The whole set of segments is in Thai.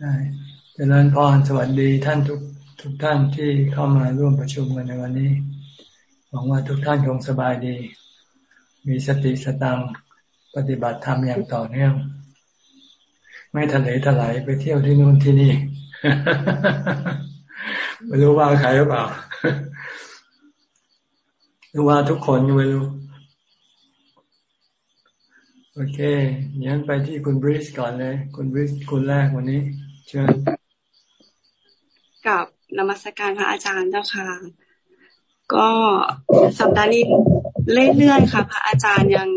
ใช่เจริญพรสวัสดีท่านทุกทุกท่านที่เข้ามาร่วมประชุมกันในวันนี้ หวังว่าทุกท่านคงสบายดี มีสติสตังปฏิบัติธรรมอย่างต่อเนื่อง ไม่ทะเลทลายไปเที่ยวที่นู่นที่นี่ ไม่รู้ว่าใครหรือเปล่าหรือว่าทุกคนไม่รู้ โอเคงั้นไปที่คุณบริสก่อนเลย คุณบริสคุณแรกวันนี้ เชิญกับนมัสการพระอาจารย์เจ้าค่ะ ก็สัปดาห์นี้เรื่อยๆค่ะ พระอาจารย์ยัง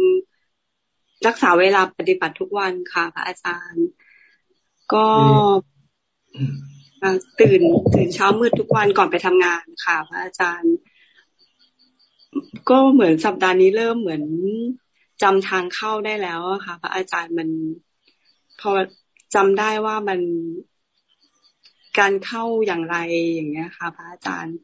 รักษาเวลาปฏิบัติทุกวันค่ะ พระอาจารย์ ก็ตื่นตื่นเช้ามืดทุกวันก่อนไปทำงานค่ะ พระอาจารย์ ก็เหมือนสัปดาห์นี้เริ่มเหมือนจำทางเข้าได้แล้วค่ะ พระอาจารย์มันพอ จำได้ว่ามันการเข้าอย่างไรอย่างเงี้ยค่ะพระอาจารย์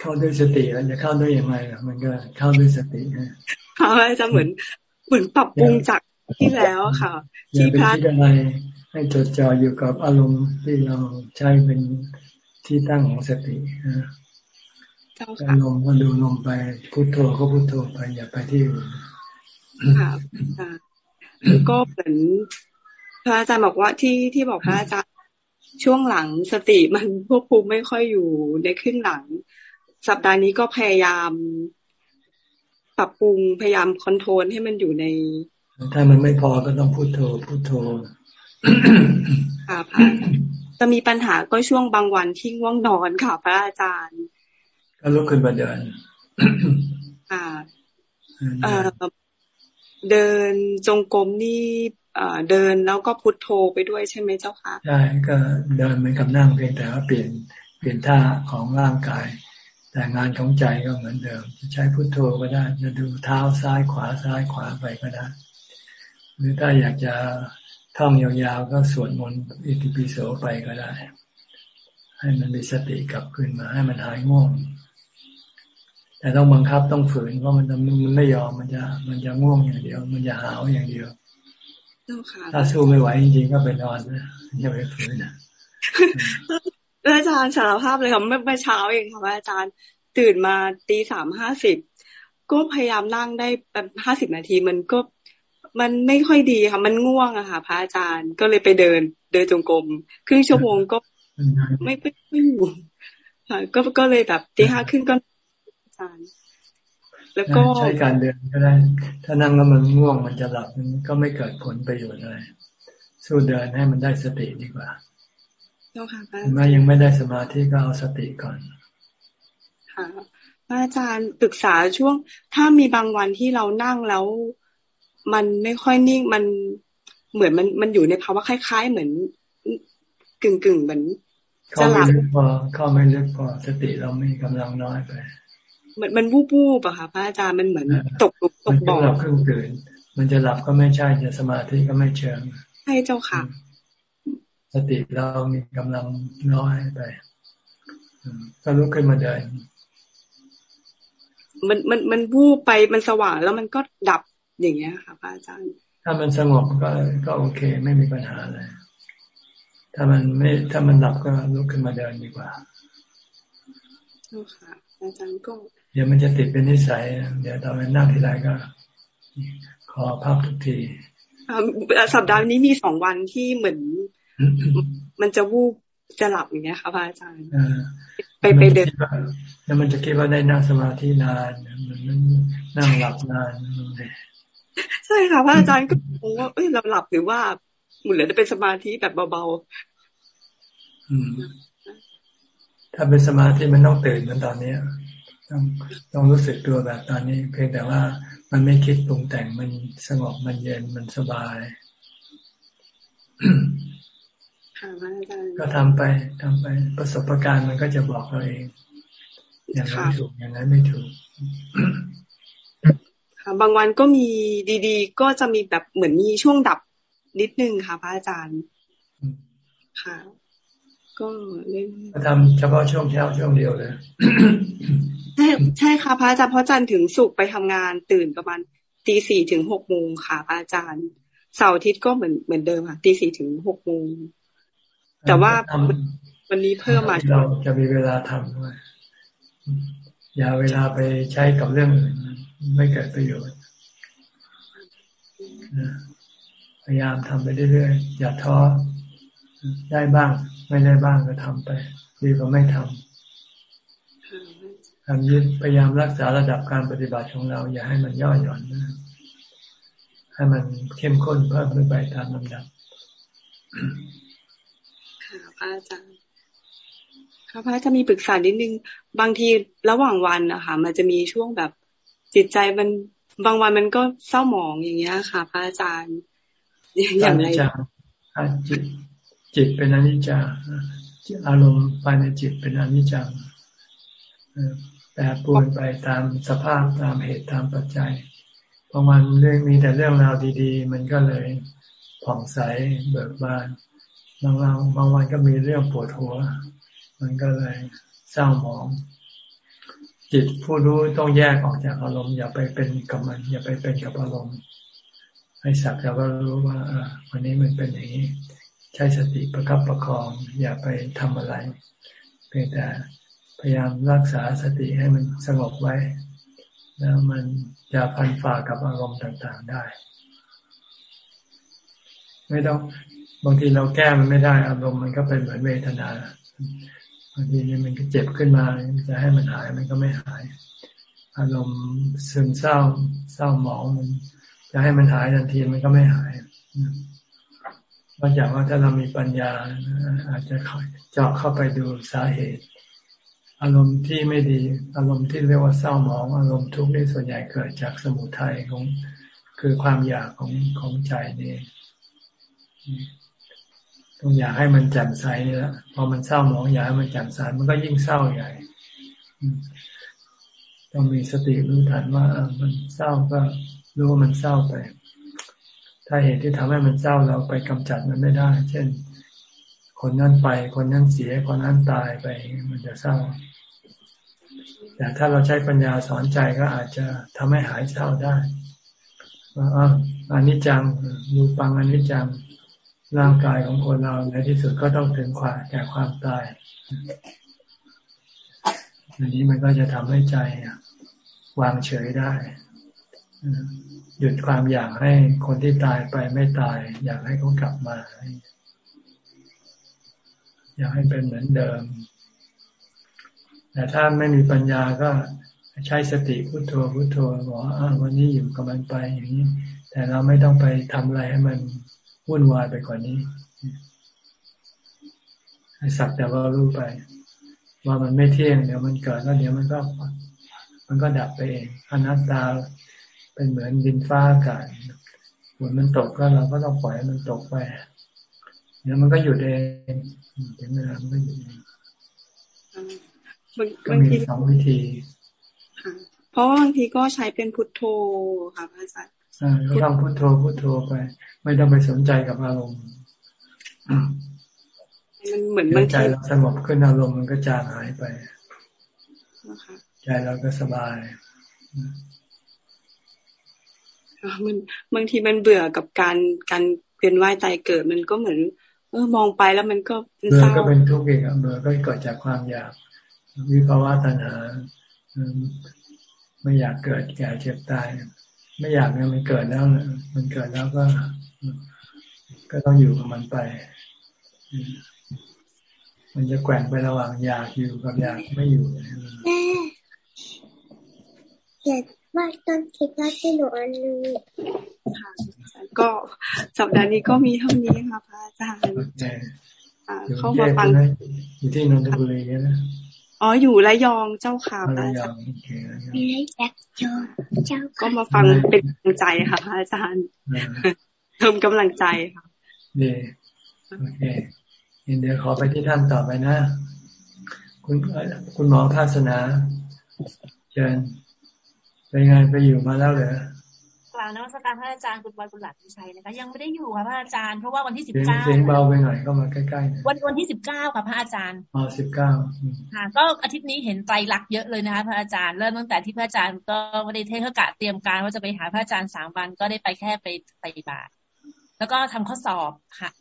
เข้าด้วยสติแล้วจะเข้าด้วยยังไงล่ะมันก็เข้าด้วยสตินะพระอาจารย์เหมือนเหมือนปรับปรุงจากที่แล้วค่ะที่พระอะไรให้จดจ่ออยู่กับอารมณ์ที่เราใช้เป็นที่ตั้งของสตินะลมก็ดูลมไปพุโทโธก็พุโทโธไปอย่าไปที่อื่นค่ะ ก็เหมือนพระอาจารย์บอกว่าที่ที่บอกพระอาจารย์ช่วงหลังสติมันควบคุมไม่ค่อยอยู่ในครึ่งหลัง สัปดาห์นี้ก็พยายามปรับปรุงพยายามคอนโทรลให้มันอยู่ใน ถ้ามันไม่พอก็ต้องพุโทโธพุโทโธค่ะพระจะมีปัญหาก็ช่วงบางวันที่ง่วงนอนค่ะพระอาจารย์ ก็ลุกขึ้นมาเดินอ่า เดินจงกรมนี่เดินแล้วก็พุทโธไปด้วยใช่ไหมเจ้าคะใช่ก็เดินเหมือนกับนั่งเพียงแต่ว่าเปลี่ยนเปลี่ยนท่าของร่างกาย แต่งานของใจก็เหมือนเดิม ใช้พุทโธก็ได้จะดูเท้าซ้ายขวาซ้ายขวาไปก็ได้ หรือถ้าอยากจะท่องยาวๆก็สวดมนต์อิติปิโสไปก็ได้ ให้มันมีสติกลับคืนมาให้มันหายง่วง แต่ต้องบังคับต้องฝืนเพราะมันมันไม่ยอมมันจะ มันจะง่วงอย่างเดียว มันจะหาวอย่างเดียวถ้าสู้ไม่ไหวจริงๆก็ไปนอนนะอย่าไปฝืนนะอาจารย์สารภาพเลยค่ะเมื่อเช้าเองค่ะอาจารย์ตื่นมาตีสามห้าสิบก็พยายามนั่งได้แบบห้าสิบนาทีมันก็มันไม่ค่อยดีค่ะ มันง่วงอะค่ะ พระอาจารย์ก็เลยไปเดิน เดินจงกรมครึ่งชั่วโมงก็ไม่ไม่ไม่อยู่ค่ะก็ก็เลยแบบตีห้าขึ้นก็อา จารย์ แล้วก็ใช้การเดินก็ได้ ถ้านั่งแล้วมันง่วงมันจะหลับมันก็ไม่เกิดผลประโยชน์อะไรสู้เดินให้มันได้สติดีกว่าเจ้าค่ะแม้ยังไม่ได้สมาธิก็เอาสติก่อน ค่ะอาจารย์ปรึกษาช่วง ถ้ามีบางวันที่เรานั่งแล้ว มันไม่ค่อยนิ่งมันเหมือนมันมันอยู่ในภาวะคล้าย ๆ เหมือนกึ่งกึ่งเหมือนจะหลับพอเข้าไม่ลึกพอสติเราไม่กำลังน้อยไปเห มือนมันวูบวูบอะค่ะพระอาจารย์มันเหมือนตกตกบ่อมันจะหลับครึ่งตื่นมันจะหลับก็ไม่ใช่จะสมาธิก็ไม่เชิงใช่เจ้าค่ะ สติเรามีกำลังน้อยไปก็ลุกขึ้นมาเดินมันมันมันวูบไปมันสว่างแล้วมันก็ดับอย่างเงี้ยค่ะพระอาจารย์ ถ้ามันสงบก็ก็โอเค ไม่มีปัญหาเลยถ้ามันไม่ ถ้ามันดับก็ลุกขึ้นมาเดินดีกว่าเจ้าค่ะอาจารย์ก็ เดี๋ยวมันจะติดเป็นนิสัย เดี๋ยวตอนนั่งทีไรก็ขอภาพทุกทีสัปดาห์นี้มีสองวันที่เหมือน มันจะวูบจะหลับอย่างเงี้ยค่ะพระอาจารย์ไปไปเดินแล้วมันจะคิดว่าได้นั่งสมาธินานมันนั่งหลับนานใช่ค่ะพระอาจารย์ก็งงว่าเอ้ยเราหลับหรือว่าเหมือนจะเป็นสมาธิแบบเบาๆถ้าเป็นสมาธิมันต้องตื่นเหมือนตอนนี้ ต้องต้องรู้สึกตัวแบบตอนนี้ เพียงแต่ว่ามันไม่คิดปรุงแต่งมันสงบมันเย็นมันสบายก็ทำไปทำไป ประสบการณ์มันก็จะบอกเราเอง อย่างนั้นถูกอย่างนั้นไม่ถูกค่ะบางวันก็มีดีๆ ก็จะมีแบบเหมือนมีช่วงดับนิดนึงค่ะพระอาจารย์ค่ะ ก็เล่นทำเฉพาะช่วงเช้าช่วงเดียวเลย ช่ใช่ค่ะพระอาจารย์เพราะจันถึงสุกไปทำงานตื่นประมาณตีสี่ถึงหกโมงค่ะพระอาจารย์เสาร์อาทิตย์ก็เหมือนเหมือนเดิมค่ะตีสี่ถึงหกโมงแต่ว่าวันนี้เพิ่มมาเราจะมีเวลาทำด้วยอย่าเวลาไปใช้กับเรื่องอื่นไม่เกิดประโยชน์พยายามทำไปเรื่อยๆอย่าท้อได้บ้าง ไม่ได้บ้างก็ทำไป ดีกว่าไม่ทำ ทำยึดพยายามรักษาระดับการปฏิบัติของเรา อย่าให้มันย่อหย่อนนะให้มันเข้มข้นเพิ่มขึ้นไปตามลำดับค่ะอาจารย์ค่ะพระจะมีปรึกษานิดนึง บางทีระหว่างวันนะคะมันจะมีช่วงแบบจิตใจมันบางวันมันก็เศร้าหมองอย่างเงี้ยค่ะ พระอาจารย์อย่างไรจิตจิตเป็นอนิจจาอารมณ์ภายในจิตเป็นอนิจจัง แปรปรวนไปตามสภาพตามเหตุตามปัจจัยบางวันเรื่องมีแต่เรื่องราวดีๆ มันก็เลยผ่องใสเบิกบานบางวันบางวันก็มีเรื่องปวดหัว มันก็เลยเศร้าหมอง จิตผู้รู้ต้องแยกออกจากอารมณ์อย่าไปเป็นกับมัน อย่าไปเป็นกับอารมณ์ให้สักแต่ว่ารู้ว่าวันนี้มันเป็นอย่างนี้ ใช้สติประคับประคอง อย่าไปทำอะไร เพียงแต่ พยายามรักษาสติให้มันสงบไว้ แล้วมันจะพันฝ่ากับอารมณ์ต่างๆได้ ไม่ต้องบางทีเราแก้มันไม่ได้อารมณ์มันก็เป็นเหมือนเวทนาบางทีมันก็เจ็บขึ้นมาจะให้มันหายมันก็ไม่หาย อารมณ์ซึมเศร้า เศร้าหมองมัน จะให้มันหายทันทีมันก็ไม่หายนอกจากว่าถ้าเรามีปัญญาอาจจะเจาะเข้าไปดูสาเหตุ อารมณ์ที่ไม่ดีอารมณ์ที่เรียกว่าเศร้าหมอง อารมณ์ทุกข์นี่ส่วนใหญ่เกิดจากสมุทัยของคือความอยากของของใจนี่ต้องอยากให้มันแจ่มใสนี่แหละพอมันเศร้าหมองอยากให้มันแจ่มใสมันก็ยิ่งเศร้าใหญ่ต้องมีสติรู้ทันว่ามันเศร้าก็รู้ว่ามันเศร้าไป ถ้าเหตุที่ทำให้มันเศร้าเราไปกำจัดมันไม่ได้ เช่น คนนั้นไป คนนั้นเสีย คนนั้นตายไป มันจะเศร้า แต่ถ้าเราใช้ปัญญาสอนใจก็อาจจะทำให้หายเศร้าได้ว่าอนนี้จังดูปังอนนี้จังร่างกายของคนเราในที่สุดก็ต้องถึงความแก่ความตายอันนี้มันก็จะทำให้ใจวางเฉยได้หยุดความอยากให้คนที่ตายไปไม่ตาย อยากให้เขากลับมา อยากให้เป็นเหมือนเดิม แต่ถ้าไม่มีปัญญาก็ใช้สติพุโทโธพุโทโธบอกว่าวันนี้อยู่กับมันไปอย่างนี้ แต่เราไม่ต้องไปทำอะไรให้มันวุ่นวายไปกว่านี้ให้สักแต่ว่ารู้ไป ว่ามันไม่เที่ยงเดี๋ยวมันเกิดแล้วเดี๋ยวมันก็ มันก็ดับไปเองอนัตตาเป็นเหมือนดินฟ้าอากาศฝนมันตกก็เราก็ต้องปล่อยมันตกไปเดี๋ยวมันก็หยุดเองถึงเวลามันก็หยุดเอง ก็มีสองวิธีเพราะบางทีก็ใช้เป็นพุทโธค่ะพระอาจารย์ก็ต้องพุทโธพุทโธไป ไม่ต้องไปสนใจกับอารมณ์มันเหมือนมันใจเราสงบขึ้นอารมณ์มันก็จางหายไปใจเราก็สบายมันบางทีมันเบื่อกับการการเปลี่ยนว่ายใจเกิดมันก็เหมือน เออมองไปแล้วมันก็เบื่อก็เป็นทุกข์เองเบื่อก็เกิดจากความอยาก วิภาวะตัณหาไม่อยากเกิดแก่เจ็บตาย ไม่อยากเนี่ยมันเกิดแล้วมันเกิดแล้วก็ ก็ต้องอยู่กับมันไป มันจะแกว่งไประหว่างอยากอยู่กับอยากไม่อยู่แม่เขียนว่าต้นคิดว่าที่หนูอันนึงค่ะก็สัปดาห์นี้ก็มีเท่านี้ค่ะพระอาจารย์เข้ามาฟังอยู่ที่นนทบุรีนะ อ๋ออยู่ระยองเจ้าค่ะระยองมีแจ็คโจเจ้าก็มาฟังเป็นกำลังใจค่ะพระอาจารย์เพิ่มกำลังใจค่ะดีโอเคเดี๋ยวขอไปที่ท่านต่อไปนะ คุณคุณหมอภาสนาเชิญไปงานไปอยู่มาแล้วเหรอ กล่าวนวัตการพระอาจารย์คุณบอยคุณหลักชัยนะคะยังไม่ได้อยู่ค่ะพระอาจารย์เพราะว่าวันที่สิบเก้าเสียงเบาไปหน่อยก็มาใกล้ๆวันวันที่สิบเก้าค่ะพระอาจารย์อ๋อสิบเก้าค่ะ ก็อาทิตย์นี้เห็นไตรลักษณ์เยอะเลยนะคะพระอาจารย์เริ่มตั้งแต่ที่พระอาจารย์ก็ไม่ได้เทศกะเตรียมการว่าจะไปหาพระอาจารย์สามวันก็ได้ไปแค่ไปไปบาทแล้วก็ทำข้อสอบ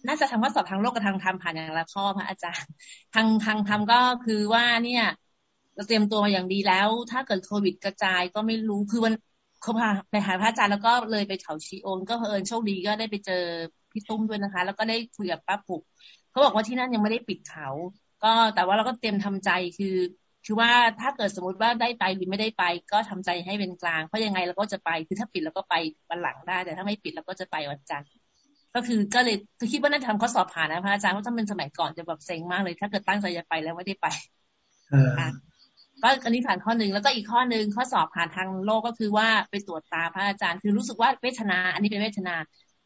น่าจะทำข้อสอบทางโลกกับทางธรรมผ่านอย่างละข้อพระอาจารย์ ทางทางธรรมก็คือว่าเนี่ยเราเตรียมตัวมาอย่างดีแล้ว ถ้าเกิดโควิดกระจายก็ไม่รู้ คือวัน เขาพาไปหาพระอาจารย์แล้วก็เลยไปเขาชีโอนก็เพอิญโชคดีก็ได้ไปเจอพี่ตุ้มด้วยนะคะ แล้วก็ได้คุยกับป้าปุกเขาบอกว่าที่นั่นยังไม่ได้ปิดเขา ก็แต่ว่าเราก็เตรียมทำใจคือคือว่าถ้าเกิดสมมติว่าได้ไปหรือไม่ได้ไป ก็ทำใจให้เป็นกลางเพราะยังไงเราก็จะไปคือถ้าปิดเราก็ไปวันหลังได้ แต่ถ้าไม่ปิดเราก็จะไปวันจันทร์ก็คือก็เลยคือคิดว่าน่าจะทำข้อสอบผ่านนะพระอาจารย์เพราะถ้าเป็นสมัยก่อนจะแบบเซ็งมากเลย ถ้าเกิดตั้งใจจะไปแล้วไม่ได้ไป ก็อันนี้ผ่านข้อหนึ่งแล้วก็อีกข้อหนึ่งข้อสอบผ่านทางโลกก็คือว่าไปตรวจตาพระอาจารย์ คือรู้สึกว่าเวทนา อันนี้เป็นเวทนา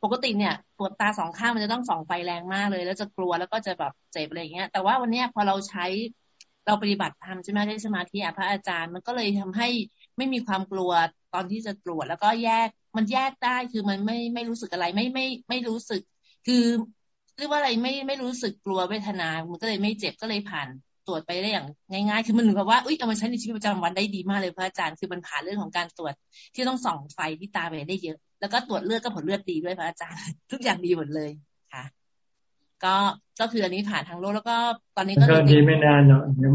ปกติเนี่ยตรวจตาสองข้างมันจะต้องส่องไฟแรงมากเลย แล้วจะกลัวแล้วก็จะแบบเจ็บอะไรอย่างเงี้ย แต่ว่าวันนี้พอเราใช้เราปฏิบัติธรรมใช่ไหมได้สมาธิพระอาจารย์ มันก็เลยทำให้ไม่มีความกลัวตอนที่จะตรวจแล้วก็แยกมันแยกได้คือมันไม่ไม่รู้สึกอะไรไม่ไม่ไม่รู้สึก คือเรียกว่าอะไรไม่ไม่รู้สึกกลัวเวทนา มันก็เลยไม่เจ็บก็เลยผ่าน ตรวจไปได้อย่างง่ายๆ คือมันเหมือนกับว่าอุ้ยเอามาใช้ในชีวิตประจำวันได้ดีมากเลยพระอาจารย์ คือมันผ่านเรื่องของการตรวจที่ต้องส่องไฟที่ตาไปได้เยอะ แล้วก็ตรวจเลือดก็ผลเลือดดีด้วยพระอาจารย์ ทุกอย่างดีหมดเลยค่ะ ก็ก็คืออันนี้ผ่านทางโลกแล้วก็ตอนนี้ก็ดีไม่นานเนาะเดี๋ยว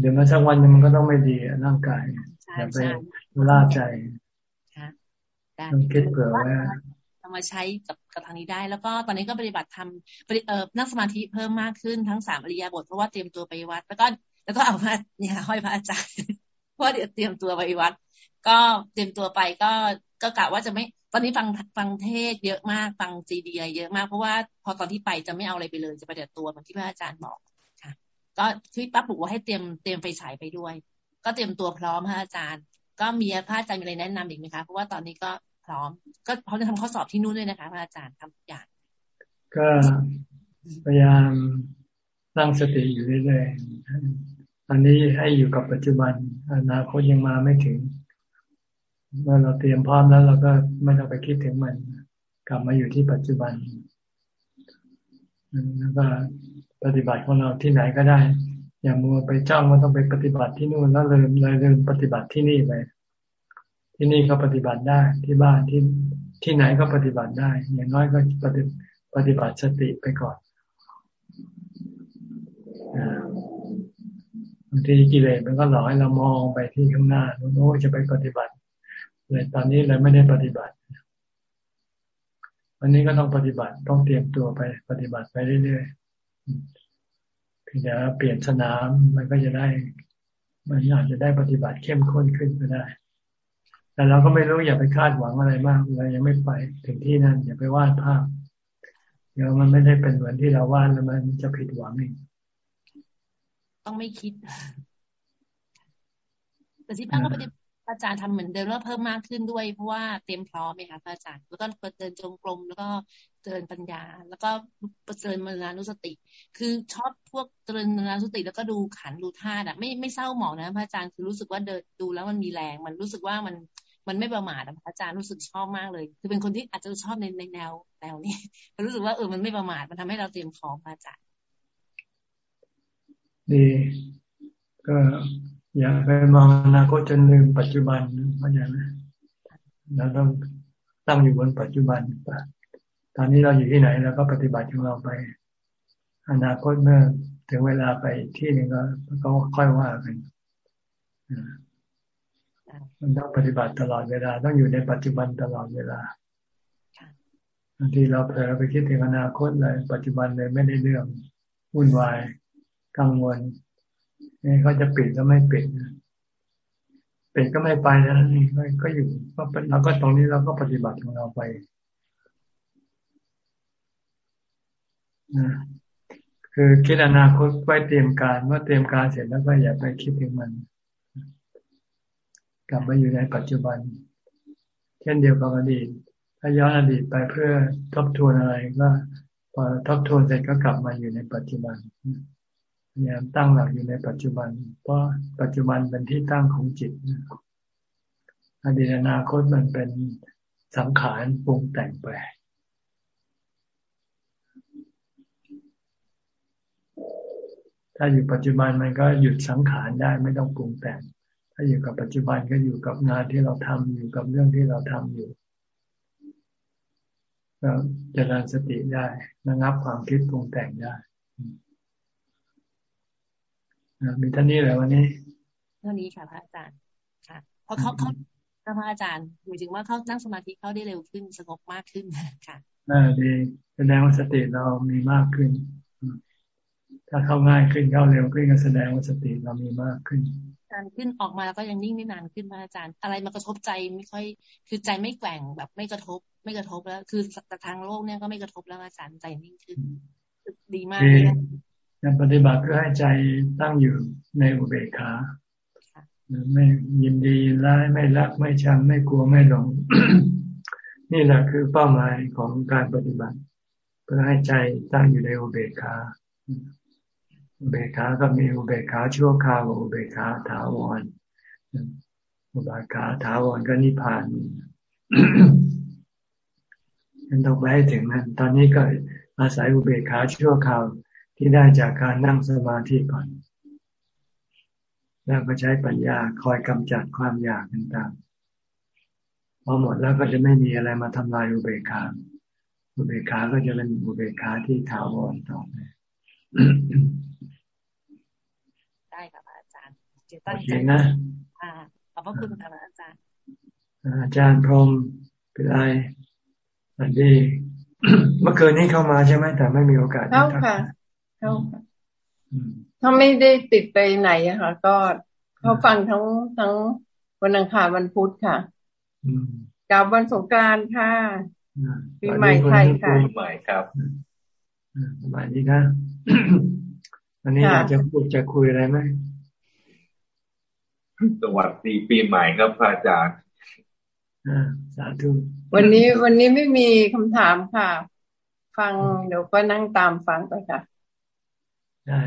เดี๋ยวมาสักวันนึงมันก็ต้องไม่ดีร่างกายอย่าไปล่าใจต้องคิดเผื่อว่าทำ มาใช้กับกับทางนี้ได้ แล้วก็ตอนนี้ก็ปฏิบัติทำเอ่อนั่งสมาธิเพิ่มมากขึ้นทั้งสามอริยบทเพราะว่าเตรียมตัวไปวัด แล้วก็แล้วก็เอาพระเนี่ยห้อยพระอาจารย์เพราะเดี๋ยวเตรียมตัวไปวัด ก็เตรียมตัวไปก็ก็กะว่าจะไม่ตอนนี้ฟังฟังเทศเยอะมากฟังจีดีเยอะมากเพราะว่าพอตอนที่ไปจะไม่เอาอะไรไปเลยจะไปแต่ตัวเหมือนที่พระอาจารย์บอกค่ะ ก็ที่ป้าบอกว่าให้เตรียมเตรียมไฟฉายไปด้วย ก็เตรียมตัวพร้อมพระอาจารย์ ก็มีพระอาจารย์มีอะไรแนะนำอีกไหมคะเพราะว่าตอนนี้ก็ ร้อม ก็เขาจะทำข้อสอบที่นู่นด้วยนะคะพระอาจารย์ทำทุกอย่าง ก็พยายามตั้งสติอยู่เรื่อยๆตอนนี้ให้อยู่กับปัจจุบันอนาคตยังมาไม่ถึง เมื่อเราเตรียมพร้อมแล้วเราก็ไม่ต้องไปคิดถึงมัน กลับมาอยู่ที่ปัจจุบันแล้วก็ปฏิบัติของเราที่ไหนก็ได้ อย่ามัวไปจ้องว่าต้องไปปฏิบัติที่นู่นแล้วเลยเลยลืมปฏิบัติที่นี่ไป ที่นี่ก็ปฏิบัติได้ที่บ้านที่ที่ไหนก็ปฏิบัติได้ อย่างน้อยก็ปฏิปฏิบัติสติไปก่อนบางทีกิเลสมันก็หลอกให้เรามองไปที่ข้างหน้าโน้จะไปปฏิบัติเลยตอนนี้เลยไม่ได้ปฏิบัติ วันนี้ก็ต้องปฏิบัติต้องเตรียมตัวไปปฏิบัติไปเรื่อยๆเพียงแต่เปลี่ยนสนามมันก็จะได้ มันอาจจะได้ปฏิบัติเข้มข้นขึ้นก็ได้ แต่เราก็ไม่รู้อย่าไปคาดหวังอะไรมากเรายังไม่ไปถึงที่นั่นอย่าไปวาดภาพ เดี๋ยวมันไม่ได้เป็นเหมือนที่เราวาดแล้วมันจะผิดหวังเองต้องไม่คิด แต่ที่ป้าก็ปฏิอาจารย์ทำเหมือนเดิมแล้วเพิ่มมากขึ้นด้วยเพราะว่าเตรียมพร้อมไหมคะอาจารย์แล้วก็เดินจงกรมแล้วก็เดินปัญญา แล้วก็เจริญมรณานุสติ คือชอบพวกเจริญมรณานุสติ แล้วก็ดูขันดูธาตุอะไม่ไม่เศร้าหมองนะพระอาจารย์คือรู้สึกว่าเดินดูแล้วมันมีแรง มันรู้สึกว่ามัน มันไม่ประมาทอาจารย์รู้สึกชอบมากเลย คือเป็นคนที่อาจจะชอบในในแนวแนวนี้รู้สึกว่าเออมันไม่ประมาทมันทำให้เราเตรียมพร้อมอาจารย์ดีก็อย่าไปมองอนาคตจนลืมปัจจุบันเข้าใจไหมเราต้องตั้งอยู่บนปัจจุบันตอนนี้เราอยู่ที่ไหนเราก็ปฏิบัติของเราไป อนาคตเมื่อถึงเวลาไปที่หนึ่งก็ก็ค่อยว่ากัน มันต้องปฏิบัติตลอดเวลา ต้องอยู่ในปัจจุบันตลอดเวลาบางทีเราเผลอไปคิดถึงอนาคตเลย ปัจจุบันเลยไม่ได้เรื่องวุ่นวายกังวลนี่เขาจะปิดก็ไม่ปิดปิดก็ไม่ไปนะนี่ก็อยู่ก็เราก็ตรงนี้เราก็ปฏิบัติของเราไปนะคือคิดอนาคตไว้เตรียมการเมื่อเตรียมการเสร็จแล้วก็อย่าไปคิดถึงมัน กลับมาอยู่ในปัจจุบัน เช่นเดียวกับอดีต ถ้าย้อนอดีตไปเพื่อทบทวนอะไรก็พอทบทวนเสร็จก็กลับมาอยู่ในปัจจุบันพยายามตั้งหลักอยู่ในปัจจุบัน เพราะปัจจุบันเป็นที่ตั้งของจิตอดีตอนาคตมันเป็นสังขารปรุงแต่งไปถ้าอยู่ปัจจุบันมันก็หยุดสังขารได้ไม่ต้องปรุงแต่งาอยู่กับปัจจุบันก็อยู่กับงานที่เราทำอยู่กับเรื่องที่เราทำอยู่ก็เจริญสติได้ระงับความคิดปรุงแต่งได้มีท่านี้แหละวันนี้เท่านี้ค่ะพระอาจารย์ค่ะเพราะเขาเขาพระอาจารย์หมายถึงว่าเขานั่งสมาธิเขาได้เร็วขึ้นสงบมากขึ้นค่ะอ่าดีแสดงว่าสติเรามีมากขึ้น ถ้าเข้าง่ายขึ้นเข้าเร็วขึ้นก็แสดงว่าสติเรามีมากขึ้น การขึ้นออกมาแล้วก็ยังนิ่งได้นานขึ้นพระอาจารย์ อะไรมากระทบใจไม่ค่อย คือใจไม่แกว่งแบบไม่กระทบ ไม่กระทบแล้ว คือทางโลกเนี่ยก็ไม่กระทบแล้วอาจารย์ใจนิ่งขึ้นดีมากเลยการปฏิบัติเพื่อให้ใจตั้งอยู่ในอุเบกขาไม่ยินดีร้ายไม่รักไม่ชังไม่กลัวไม่หลง นี่แหละคือเป้าหมายของการปฏิบัติ เพื่อให้ใจตั้งอยู่ในอุเบกขา อุเบกขาก็มีอุเบกขาชั่วคราวอุเบกขาถาวร อุเบกขาถาวรก็นิพพานนันต้องไปให้ถึงนั้น ตอนนี้ก็อาศัยอุเบกขาชั่วคราวที่ได้จากการนั่งสมาธิก่อน แล้วก็ใช้ปัญญาคอยกำจัดความอยากต่างๆพอหมดแล้วก็จะไม่มีอะไรมาทำลายอุเบกขาอุเบกขาก็จะเป็นอุเบกขาที่ถาวรต่อไปได้ค่ะอา จารย์จะตั้งใจนะขอบพระคุณค่ะอาจารย์อาจารย์พรมเป็นไรสวัสดีเมื่อคืนนี้เข้ามาใช่ไหมแต่ไม่มีโอกาสเข้าค่ะเข้าค่ะถ้าไม่ได้ติดไปไหนอะค่ะ ก็เขาฟังทั้งทั้งวันอังคารวันพุธค่ะกับวันสงกรานต์ค่ะปีใหม่ไทยค่ะปีใหม่ครับสบายดีนะอันนี้อยากจะพูดจะคุยอะไรไหม สวัสดีปีใหม่ครับพระอาจารย์สาธุวันนี้วันนี้ไม่มีคำถามค่ะ ฟังเดี๋ยวก็นั่งตามฟังไปค่ะ ได้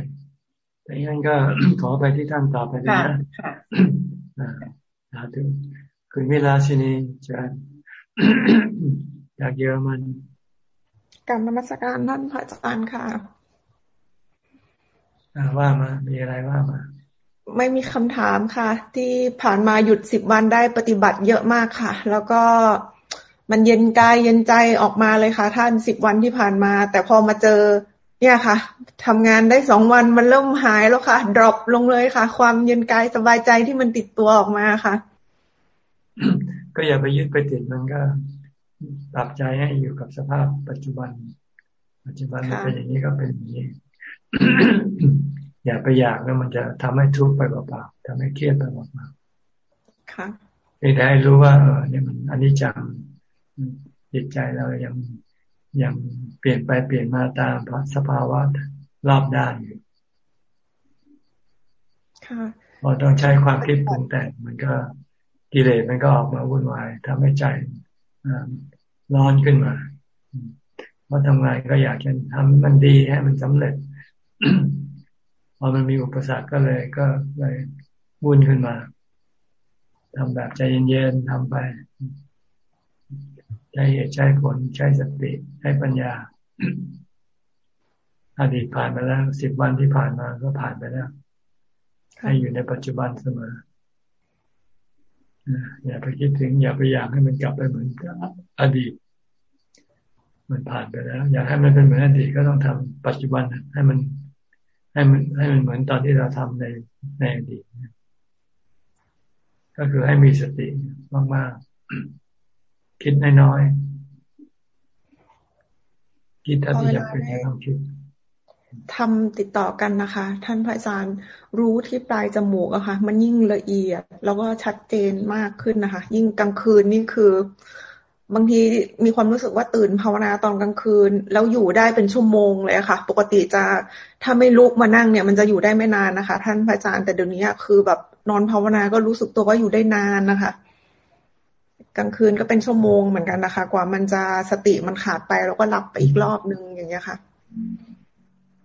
แต่งั้นก็ขอไปที่ท่านต่อไปเลยนะค่ะสาธุคุณวิลาชินีจะอยากเยอรมันกรรมนมัสการท่านพระอาจารย์ค่ะว่ามา มีอะไรว่ามา ไม่มีคำถามค่ะ ที่ผ่านมาหยุดสิบวันได้ปฏิบัติเยอะมากค่ะ แล้วก็มันเย็นกายเย็นใจออกมาเลยค่ะ ท่านสิบวันที่ผ่านมา แต่พอมาเจอ เนี่ยค่ะทำงานได้สองวันมันเริ่มหายแล้วค่ะดรอปลงเลยค่ะ ความเย็นกายสบายใจที่มันติดตัวออกมาค่ะ ก็อย่าไปยึดไปติดมันก็ปรับใจให้อยู่กับสภาพปัจจุบัน ปัจจุบันมันเป็นอย่างนี้ก็เป็นอย่างนี้ อย่าไปอยากแล้วมันจะทำให้ทุกข์ไปเปล่าๆทำให้เครียดไปหมดมาค่ะแต่ให้รู้ว่า เออเนี่ยมันอันนี้จังจิตใจเรายังยังเปลี่ยนไปเปลี่ยนมาตามสภาวะรอบด้านอยู่พอต้องใช้ความคิดปรุงแต่งมันก็กิเลสมันก็ออกมาวุ่นวายทำให้ใจร้อนขึ้นมาเพราะทำงานก็อยากจะทำมันดีให้มันสำเร็จพ อมันมีอุปสรรคก็เลยก็เลยวุ่นขึ้นมาทำแบบใจเย็นๆทำไปใช้เหตุใช้ผลใช้สติใช้ปัญญา อดีตผ่านไปแล้วสิบวันที่ผ่านมาก็ผ่านไปแล้วให้อยู่ในปัจจุบันเสมออย่าไปคิดถึง อย่าไปอยากให้มันกลับไปเหมือนอดีต มันผ่านไปแล้ว อยากให้มันเป็นเหมือนอดีตก็ต้องทำปัจจุบันให้มัน ให้มันให้มันเหมือนตอนที่เราทำในในอดีตก็คือให้มีสติมากๆคิดน้อยๆคิดเท่าที่จะเป็นให้ต้องคิดทำติดต่อกันนะคะ ท่านพระอาจารย์รู้ที่ปลายจมูกอะคะ่ะ มันยิ่งละเอียด แล้วก็ชัดเจนมากขึ้นนะคะ ยิ่งกลางคืนนี่คือ บางทีมีความรู้สึกว่าตื่นภาวนาตอนกลางคืน แล้วอยู่ได้เป็นชั่วโมงเลยค่ะ ปกติจะถ้าไม่ลุกมานั่งเนี่ย มันจะอยู่ได้ไม่นานนะคะ ท่านพระอาจารย์แต่เดี๋ยวนี้คือแบบนอนภาวนาก็รู้สึกตัวว่าอยู่ได้นานนะคะ กลางคืนก็เป็นชั่วโมงเหมือนกันนะคะ กว่ามันจะสติมันขาดไปแล้วก็หลับไปอีกรอบนึงอย่างเงี้ยค่ะ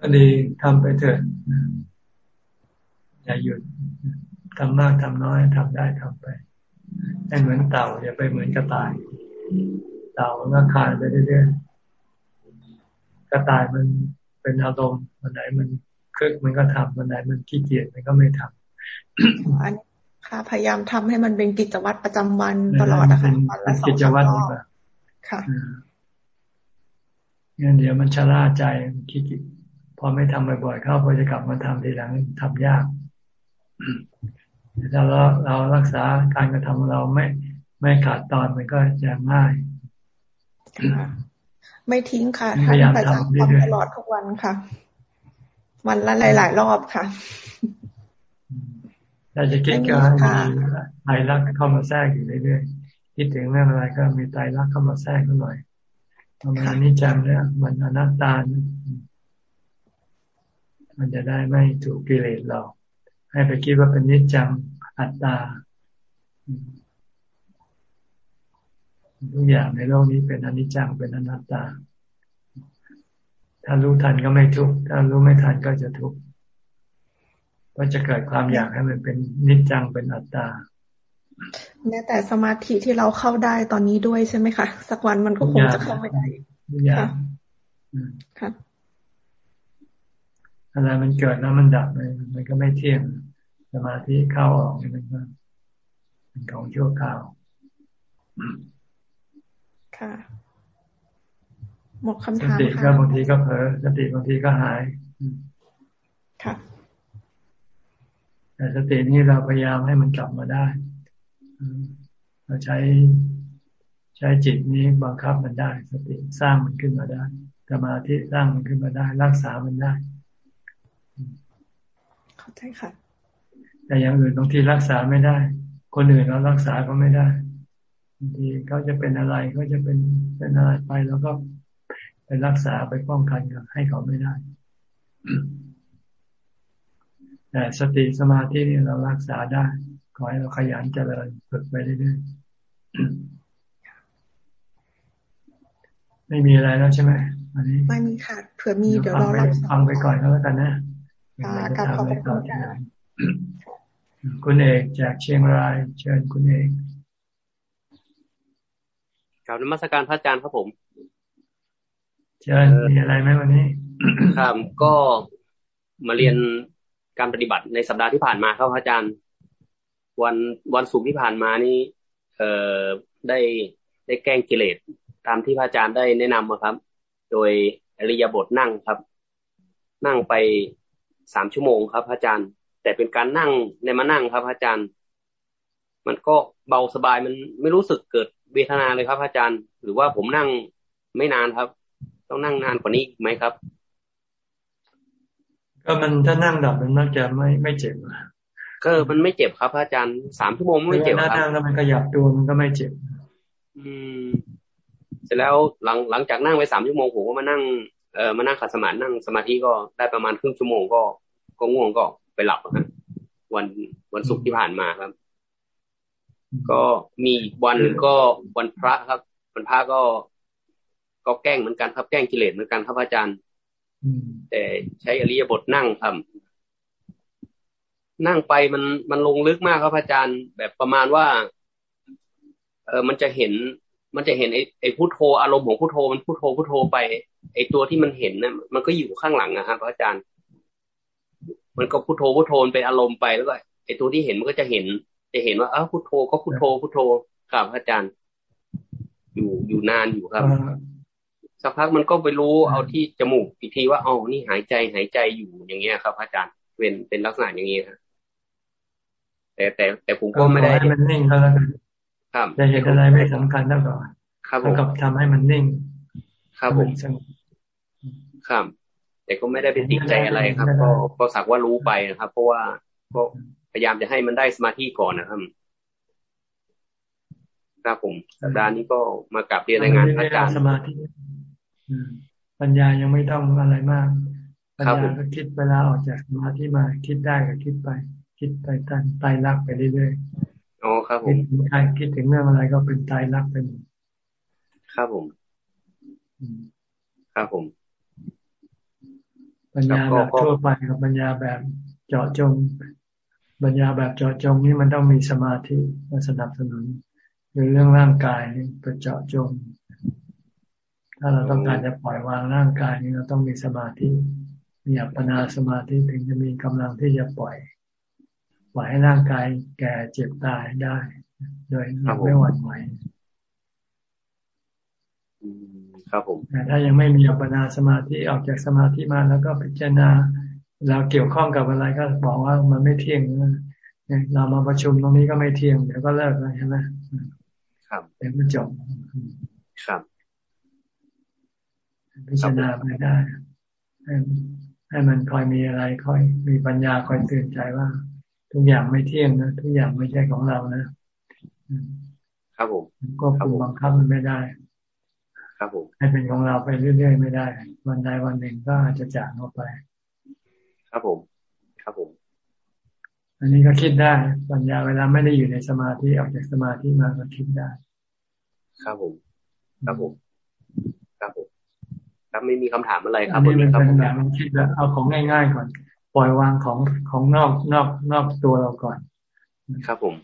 ก็ดีทำไปเถอะอย่าหยุดทำมากทำน้อยทำได้ทำไปให้เหมือนเต่าอย่าไปเหมือนกระต่าย เต่ามันก็คายไปเรื่อยๆกระต่ายมันเป็นอารมณ์วันไหนมันคึกมันก็ทำวันไหนมันขี้เกียจมันก็ไม่ทำอันค่ะ พยายามทำให้มันเป็นกิจวัตรประจำวันตลอดนะคะวันละสองสามรอบค่ะงั้นเดี๋ยวมันชะล่าใจคิดพอไม่ทำบ่อยๆเข้าพอจะกลับมาทำทีหลังทำยากถ้าเราเรารักษาการกระทำเราไม่ ไม่ขาดตอนมันก็จะง่ายไม่ทิ้งค่ะท่านไปทำตลอดทุกวันค่ะ วันละหลาย ๆ รอบค่ะเราจะคิดก็ให้มีไตรลักษณ์เข้ามาแทรกอยู่เรื่อยๆคิดถึงเรื่องอะไรก็มีไตรลักษณ์เข้ามาแทรกหน่อยประมาณนี้จำเนี่ยมันอนัตตา มันจะได้ไม่ถูกกิเลสหลอกให้ไปคิดว่าเป็นนิจจังอัตตา ทุกอย่างในโลกนี้เป็นอนิจจังเป็นอนัตตา ถ้ารู้ทันก็ไม่ทุกข์ถ้ารู้ไม่ทันก็จะทุกข์ก็จะเกิดความอยากให้มันเป็นนิจจังเป็นอัตตาแม้แต่สมาธิที่เราเข้าได้ตอนนี้ด้วยใช่ไหมคะสักวันมันก็คงจะเข้าไม่ได้ค่ะค่ะอะไรมันเกิดแล้วมันดับเลยมันก็ไม่เที่ยงสมาธิเข้าออกมันก็เป็นของชั่วคราว ค่ะ หมดคำถามสติก็บางทีก็เผลอสติบางทีก็หาย ค่ะ แต่สตินี้เราพยายามให้มันกลับมาได้ เราใช้ใช้จิตนี้บังคับมันได้ สติสร้างมันขึ้นมาได้สมาธิสร้างมันขึ้นมาได้ รักษามันได้ เข้าใจค่ะ แต่อย่างอื่นบางทีรักษาไม่ได้ คนอื่นเรารักษาก็ไม่ได้ บางทีเขาจะเป็นอะไรเขาจะเป็นเป็นอะไรไปแล้วก็ไปรักษาไปป้องกันกับให้เขาไม่ได้แต่สติสมาธินี่เรารักษาได้ ขอให้เราขยันเจริญฝึกไปเรื่อยๆไม่มีอะไรแล้วใช่ไหมอันนี้ไม่มีค่ะเผื่อมีเดี๋ยวเราฟังไปก่อนก็แล้วกันนะการขอบคุณค่ะคุณเอกจากเชียงราย เชิญคุณเอก กล่าวนมัสการพระอาจารย์ครับผมเชิญมีอะไรไหมวันนี้ครับก็มาเรียนการปฏิบัติในสัปดาห์ที่ผ่านมาครับอาจารย์ วันวันศุกร์ที่ผ่านมานี่เอ่อได้ได้แก้งกิเลสตามที่พระอาจารย์ได้แนะนำมาครับ โดยอริยบทนั่งครับ นั่งไปสามชั่วโมงครับอาจารย์ แต่เป็นการนั่งในมานั่งครับอาจารย์ มันก็เบาสบายมันไม่รู้สึกเกิด เวทนาเลยครับ อาจารย์ หรือว่าผมนั่งไม่นานครับ ต้องนั่งนานกว่านี้ไหมครับ ก็มันถ้านั่งดับมันมักจะไม่ไม่เจ็บก็มันไม่เจ็บครับอาจารย์สามชั่วโมงไม่เจ็บครับนั่งแล้วมันขยับตัวมันก็ไม่เจ็บ อืม เสร็จแล้วหลังหลังจากนั่งไปสามชั่วโมงผมก็มานั่งเอ่อมานั่งขัดสมาธินั่งสมาธิก็ได้ประมาณครึ่งชั่วโมงก็ก็ง่วงก็ไปหลับนะวันวันศุกร์ที่ผ่านมาครับ ก็มีอีกวันหนึ่งก็วันพระครับวันพระก็ก็แกล้งเหมือนกันครับแกล้งกิเลสเหมือนกันครับอาจารย์แต่ใช้อริยบทนั่งทำนั่งไปมันมันลงลึกมากครับอาจารย์ แบบประมาณว่า เออมันจะเห็น มันจะเห็นไอ้ไอ้พุทโธอารมณ์ของพุทโธมันพุทโธพุทโธไป ไอ้ตัวที่มันเห็นนะมันก็อยู่ข้างหลังนะครับอาจารย์ มันก็พุทโธพุทโธเป็นอารมณ์ไปแล้วก็ไอ้ตัวที่เห็นมันก็จะเห็น จะเห็นว่าอ้าวพุทโธก็พุทโธพุทโธครับอาจารย์ อยู่อยู่นานอยู่ครับสักพักมันก็ไปรู้เอาที่จมูกอีกทีว่าอ๋อนี่หายใจหายใจอยู่อย่างเงี้ยครับ อาจารย์เป็นเป็นลักษณะอย่างนี้ครับแต่แต่แต่ผมก็ไม่ได้ให้มันนิ่งก็แล้วกันครับจะเห็นอะไรไม่สำคัญเท่ากับครับกับทำให้มันนิ่ง ครับผมครับ แต่ก็ไม่ได้เป็นติดใจอะไรครับ ก็ก็สักว่ารู้ไปนะครับ เพราะว่าก็ พยายามจะให้มันได้สมาธิก่อนนะครับครับผมสัปดาห์นี้ก็มากลับเรียนรายงานอาจารย์สมาธิปัญญายังไม่ต้องอะไรมากปัญญาก็คิดเวลาออกจากมาที่มา คิดได้ก็คิดไป คิดไปตันตายรักไปเรื่อยๆอ๋อครับผมคิดถึงใครคิดถึงเรื่องอะไรก็เป็นตายรักเป็นครับผมครับผม ปัญญาแบบทั่วไปกับปัญญาแบบเจาะจง ปัญญาแบบเจาะจงนี่มันต้องมีสมาธิมาสนับสนุนหรือเรื่องร่างกายเป็นเจาะจง ถ้าเราต้องการจะปล่อยวางร่างกายนี้เราต้องมีสมาธิมีอัปปนาสมาธิถึงจะมีกำลังที่จะปล่อยปล่อยให้ร่างกายแก่เจ็บตายได้ โดยไม่หวั่นไหวครับผมแต่ถ้ายังไม่มีอัปปนาสมาธิออกจากสมาธิมาแล้วก็พิจารณา เราเกี่ยวข้องกับอะไรก็บอกว่ามันไม่เที่ยงเรามาประชุมตรงนี้ก็ไม่เที่ยงเดี๋ยวก็เลิกแล้วใช่ไหมครับเดี๋ยวก็จบครับพิจารณาไม่ได้ให้ให้มันคอยมีอะไรคอยมีปัญญาคอยเตือนใจว่า ทุกอย่างไม่เที่ยงนะทุกอย่างไม่ใช่ของเรานะครับผมก็คุมบังคับมันไม่ได้ ครับผมให้เป็นของเราไปเรื่อยๆไม่ได้ วันใดวันหนึ่งก็อาจจะจากออกไป ครับผม ครับผม อันนี้ก็คิดได้ปัญญาเวลาไม่ได้อยู่ในสมาธิออกจากสมาธิมาก็คิดได้ ครับผม ครับผม ครับผมครับไม่มีคำถามอะไรครับวันนี้เป็นแบบคิดแบบเอาของง่าย ๆ ก่อน ปล่อยวางของของนอกนอกนอกตัวเราก่อน ครับผม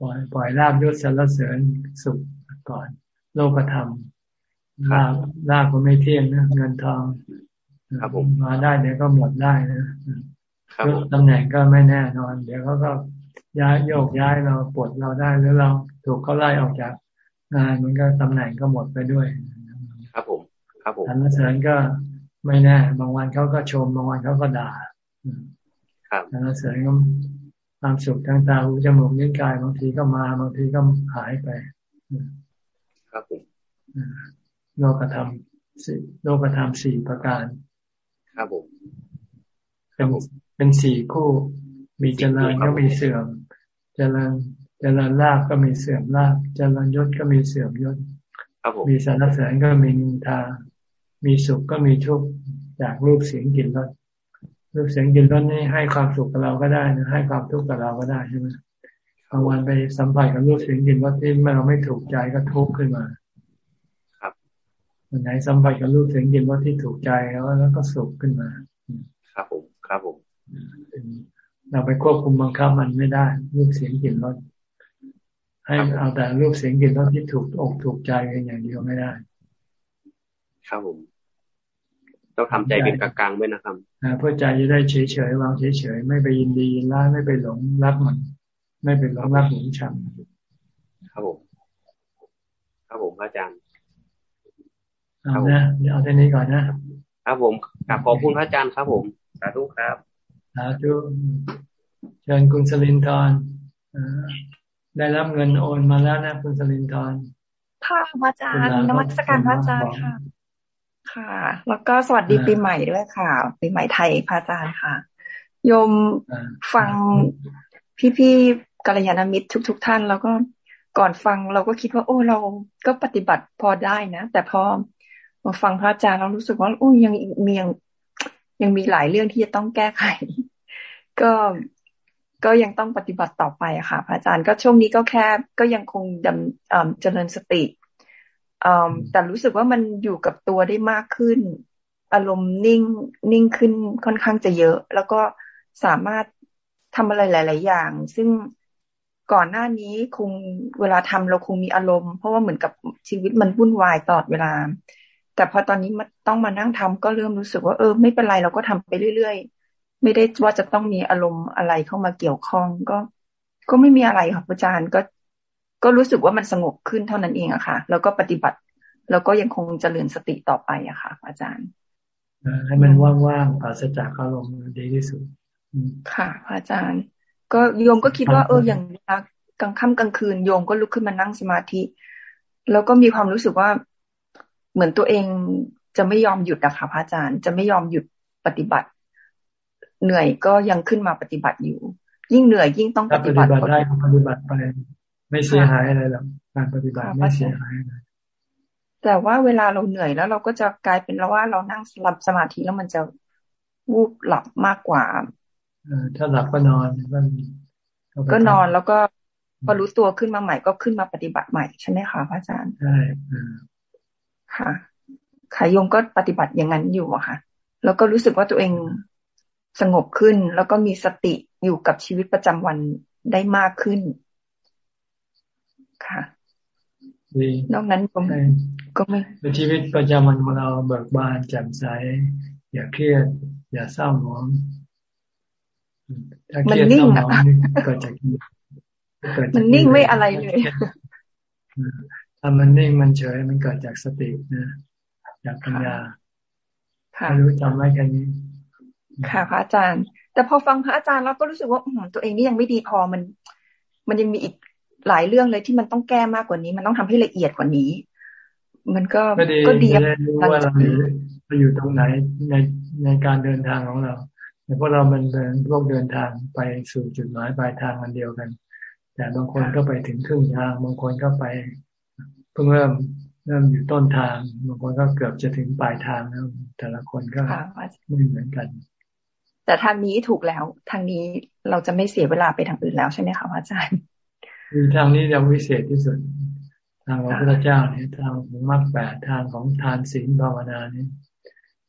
ปล่อยปล่อยลาบยศสรรเสริญสุขก่อน โลกธรรมลาบลาบก็ไม่เที่ยงนะเงินทอง ครับผมมาได้เดี๋ยวก็หมดได้นะยศตำแหน่งก็ไม่แน่นอน เดี๋ยวเขาก็ย้ายโยกย้ายเราปลดเราได้หรือเราถูกเขาไล่ออกจากงานมันก็ตำแหน่งก็หมดไปด้วย ครับผม ครับผมสรรเสริญก็ไม่แน่ บางวันเขาก็ชม บางวันเขาก็ด่าครับสรรเสริญก็ความสุขทางตาหูจมูกนิ้วกายบางทีก็มาบางทีก็หายไป ครับผมโลกธรรมสี่โลกธรรมสี่ประการ ครับผมเป็นเป็นสี่คู่ มีเจริญก็มีเสื่อม เจริญเจริญลาบก็มีเสื่อมลาบเจริญยศก็มีเสื่อมยศมีสรรเสริญก็มีนินทา มีสุขก็มีทุกข์จากรูปเสียงกลิ่นรสรูปเสียงกลิ่นรสนี่ให้ความสุขกับเราก็ได้นะให้ความทุกข์กับเราก็ได้ใช่ไหมบางวันไปสัมผัสกับรูปเสียงกลิ่นรสที่เราไม่ถูกใจก็ทุกข์ขึ้นมาครับ วันไหนสัมผัสกับรูปเสียงกลิ่นรสที่ถูกใจแล้วแล้วก็สุขขึ้นมา ครับผมครับผมเราไปควบคุมบังคับมันไม่ได้ รูปเสียงกลิ่นรสให้เอาแต่รูปเสียงกลิ่นรสที่ถูกอกถูกใจอย่างเดียวไม่ได้ ครับผมต้องทำใจเป็นกลางๆไว้นะครับเพื่อใจจะได้เฉยๆวางเฉยๆไม่ไปยินดียินร้ายไม่ไปหลงรักมัน ไม่ไปหลงรักหลงชังครับผมครับผมอาจารย์ เอานะเอาแค่นี้ก่อนนะครับผมกลับขอบคุณพระอาจารย์ครับผม สาธุครับสาธุเชิญคุณสลินทร์ได้รับเงินโอนมาแล้วนะคุณสลินทร์ค่ะพระอาจารย์นมัสการพระอาจารย์ค่ะ ค่ะ แล้วก็สวัสดีปีใหม่ด้วยค่ะ ปีใหม่ไทยพระอาจารย์ค่ะ โยมฟังพี่ๆกัลยาณมิตรทุก ๆทท่าน แล้วก็ก่อนฟังเราก็คิดว่า โอ้เราก็ปฏิบัติพอได้นะ แต่พอ มาฟังพระอาจารย์เรารู้สึกว่าโอ้ยังมียังยังมีหลายเรื่องที่จะต้องแก้ไข ก็ก็ยังต้องปฏิบัติต่อไปค่ะพระอาจารย์ก็ช่วงนี้ก็แค่ก็ยังคงดำเจริญสติแต่รู้สึกว่ามันอยู่กับตัวได้มากขึ้น อารมณ์นิ่งนิ่งขึ้นค่อนข้างจะเยอะ แล้วก็สามารถทำอะไรหลาย ๆ อย่าง ซึ่งก่อนหน้านี้คงเวลาทำเราคงมีอารมณ์ เพราะว่าเหมือนกับชีวิตมันวุ่นวายตลอดเวลา แต่พอตอนนี้มาต้องมานั่งทำก็เริ่มรู้สึกว่าเออ ไม่เป็นไรเราก็ทำไปเรื่อยไม่ได้ว่าจะต้องมีอารมณ์อะไรเข้ามาเกี่ยวข้องก็ ก็ไม่มีอะไรค่ะอาจารย์ก็ก็รู้สึกว่ามันสงบขึ้นเท่านั้นเองอะค่ะ แล้วก็ปฏิบัติแล้วก็ยังคงเจริญสติต่อไปอะค่ะ อาจารย์ให้มันว่างๆปราศจากอารมณ์ดีที่สุด ค่ะอาจารย์ ก็โยมก็คิดว่าเอออย่างกลางค่ำกลางคืนโยมก็ลุกขึ้นมานั่งสมาธิ แล้วก็มีความรู้สึกว่า เหมือนตัวเองจะไม่ยอมหยุดอะค่ะพระอาจารย์ จะไม่ยอมหยุดปฏิบัติ เหนื่อยก็ยังขึ้นมาปฏิบัติอยู่ ยิ่งเหนื่อยยิ่งต้องปฏิบัติได้ปฏิบัติไป ไม่เสียหายอะไรหรอกการปฏิบัติไม่เสียหายอะไรแต่ว่าเวลาเราเหนื่อยแล้วเราก็จะกลายเป็นแล้วว่าเรานั่งหลับสมาธิแล้วมันจะวูบหลับมากกว่าถ้าหลับก็นอนก็นอนแล้วก็พอรู้ตัวขึ้นมาใหม่ก็ขึ้นมาปฏิบัติใหม่ใช่ไหมคะพระอาจารย์ใช่ ค่ะขายงก็ปฏิบัติอย่างนั้นอยู่อะค่ะ แล้วก็รู้สึกว่าตัวเองสงบขึ้น แล้วก็มีสติอยู่กับชีวิตประจำวันได้มากขึ้น ค่ะนอกนั้นก็ไม่ก็ไม่ชีวิตประจำวันของเราเบิกบานแจ่มใส อย่าเครียด อย่าเศร้าหมองถ้าเครียดเศร้าหมองเกิดจากมันนิ่งไม่อะไรเลย ถ้ามันนิ่งมันเฉยมันเกิดจากสตินะจากปัญญาไม่รู้จำไว้แค่นี้ ค่ะพระอาจารย์ แต่พอฟังพระอาจารย์เราก็รู้สึกว่าตัวเองนี่ยังไม่ดีพอมัน มันยังมีอีกหลายเรื่องเลยที่มันต้องแก้มากกว่านี้ มันต้องทำให้ละเอียดกว่านี้ มันก็ก็ดีจะได้รู้ว่าเราเราอยู่ตรงไหนในในการเดินทางของเราเพราะเรามันเดินพวกเดินทางไปสู่จุดหมายปลายทางอันเดียวกัน แต่บางคนก็ไปถึงครึ่งทาง บางคนก็ไป เพิ่งเริ่มเริ่มอยู่ต้นทางบางคนก็เกือบจะถึงปลายทางแล้ว แต่ละคนก็ไม่เหมือนกัน แต่ทางนี้ถูกแล้วทางนี้เราจะไม่เสียเวลาไปทางอื่นแล้วใช่ไหมคะอาจารย์คือทางนี้จะวิเศษที่สุด ทางพระพุทธเจ้าเนี่ยทางของมรรคแปดทางของทานศีลภาวนาเนี่ย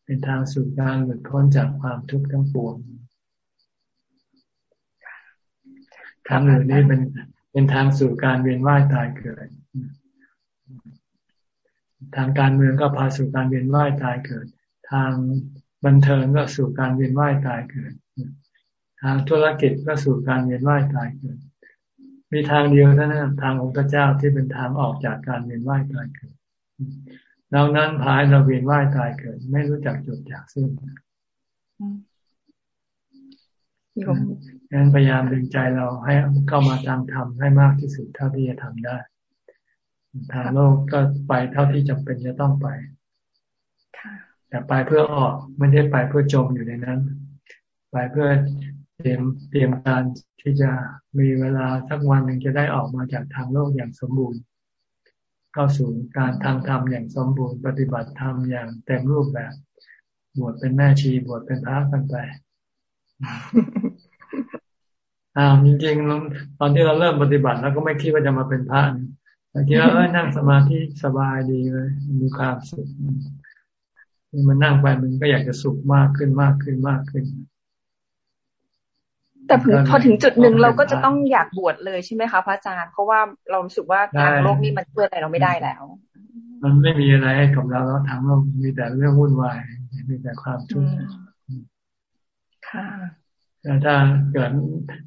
เป็นทางสู่การหลุดพ้นจากความทุกข์ทั้งปวงทางอื่นนี่เป็นเป็นทางสู่การเวียนว่ายตายเกิด ทางการเมืองก็พาสู่การเวียนว่ายตายเกิด ทางบันเทิงก็สู่การเวียนว่ายตายเกิด ทางธุรกิจก็สู่การเวียนว่ายตายเกิด มีทางเดียวเท่านั้นทางองค์พระเจ้าที่เป็นทางออกจากการเวียนว่ายตายเกิดเรานั้นพายเราเวียนว่ายตายเกิด ไม่รู้จักจบจากสิ้นงั้นพยายามดึงใจเราให้เข้ามาทางธรรมให้มากที่สุดเท่าที่จะทำได้ ทางโลกก็ไปเท่าที่จำเป็นจะต้องไปแต่ไปเพื่อออกไม่ได้ไปเพื่อจมอยู่ในนั้น ไปเพื่อเตรียมเตรียมการที่จะมีเวลาสักวันหนึ่งจะได้ออกมาจากทางโลกอย่างสมบูรณ์ เข้าสู่การทางธรรมอย่างสมบูรณ์ ปฏิบัติธรรมอย่างเต็มรูปแบบ บวชเป็นแม่ชีบวชเป็นพระกันไปอ่าจริงๆตอนที่เราเริ่มปฏิบัติเราก็ไม่คิดว่าจะมาเป็นพระ เราคิดว่าเออนั่งสมาธิสบายดีเลย มีความสุขมันนั่งไปมันก็อยากจะสุขมากขึ้นมากขึ้นมากขึ้น แต่พอถึงจุดหนึ่งเราก็จะต้องอยากบวชเลยใช่ไหมคะพระอาจารย์ เพราะว่าเราสึกว่าทางโลกนี้มันช่วยอะไรเราไม่ได้แล้ว มันไม่มีอะไรให้กับเราแล้วทางโลกมีแต่เรื่องวุ่นวายมีแต่ความทุกข์ค่ะแต่ถ้าเกิด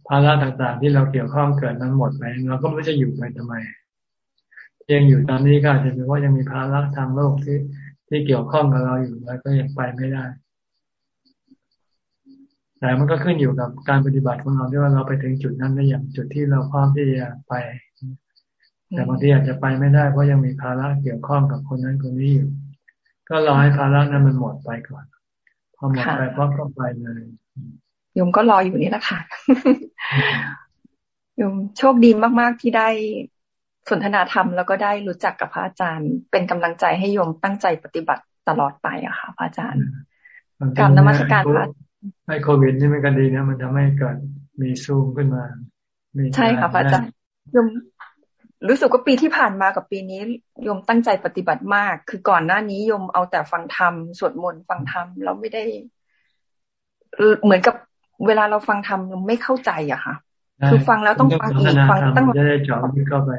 ภาระต่างๆ ที่เราเกี่ยวข้องเกิดนั้นหมดไปเราก็ไม่จะอยู่ไปทำไม ยังอยู่ตอนนี้ก็อาจจะเป็นว่ายังมีภาระทางโลกที่ที่เกี่ยวข้องกับเราอยู่แล้วก็ยังไปไม่ได้ แต่มันก็ขึ้นอยู่กับการปฏิบัติของเราด้วยว่าเราไปถึงจุดนั้นได้อย่างจุดที่เราพร้อมที่จะไป แต่บางทีอาจจะไปไม่ได้เพราะยังมีภาระเกี่ยวข้องกับคนนั้นคนนี้อยู่ ก็รอให้ภาระนั้นมันหมดไปก่อน พอหมดไปพก็ไปเลยยมก็รออยู่นี่แหละค่ะยมโชคดีมากๆที่ได้ สนทนาธรรมแล้วก็ได้รู้จักกับพระอาจารย์ เป็นกำลังใจให้โยมตั้งใจปฏิบัติตลอดไปอะค่ะพระอาจารย์การนมัสการพระให้โควิดนี่มันก็ดีนะมันทำให้เกิดมีซูมขึ้นมาใช่ค่ะพระอาจารย์โยมรู้สึกว่าปีที่ผ่านมากับปีนี้โยมตั้งใจปฏิบัติมาก คือก่อนหน้านี้โยมเอาแต่ฟังธรรมสวดมนต์ฟังธรรมแล้วไม่ได้ เหมือนกับเวลาเราฟังธรรมไม่เข้าใจอะค่ะ คือฟังแล้วต้องฟังอีกฟังต้องจะได้จอดเข้าไป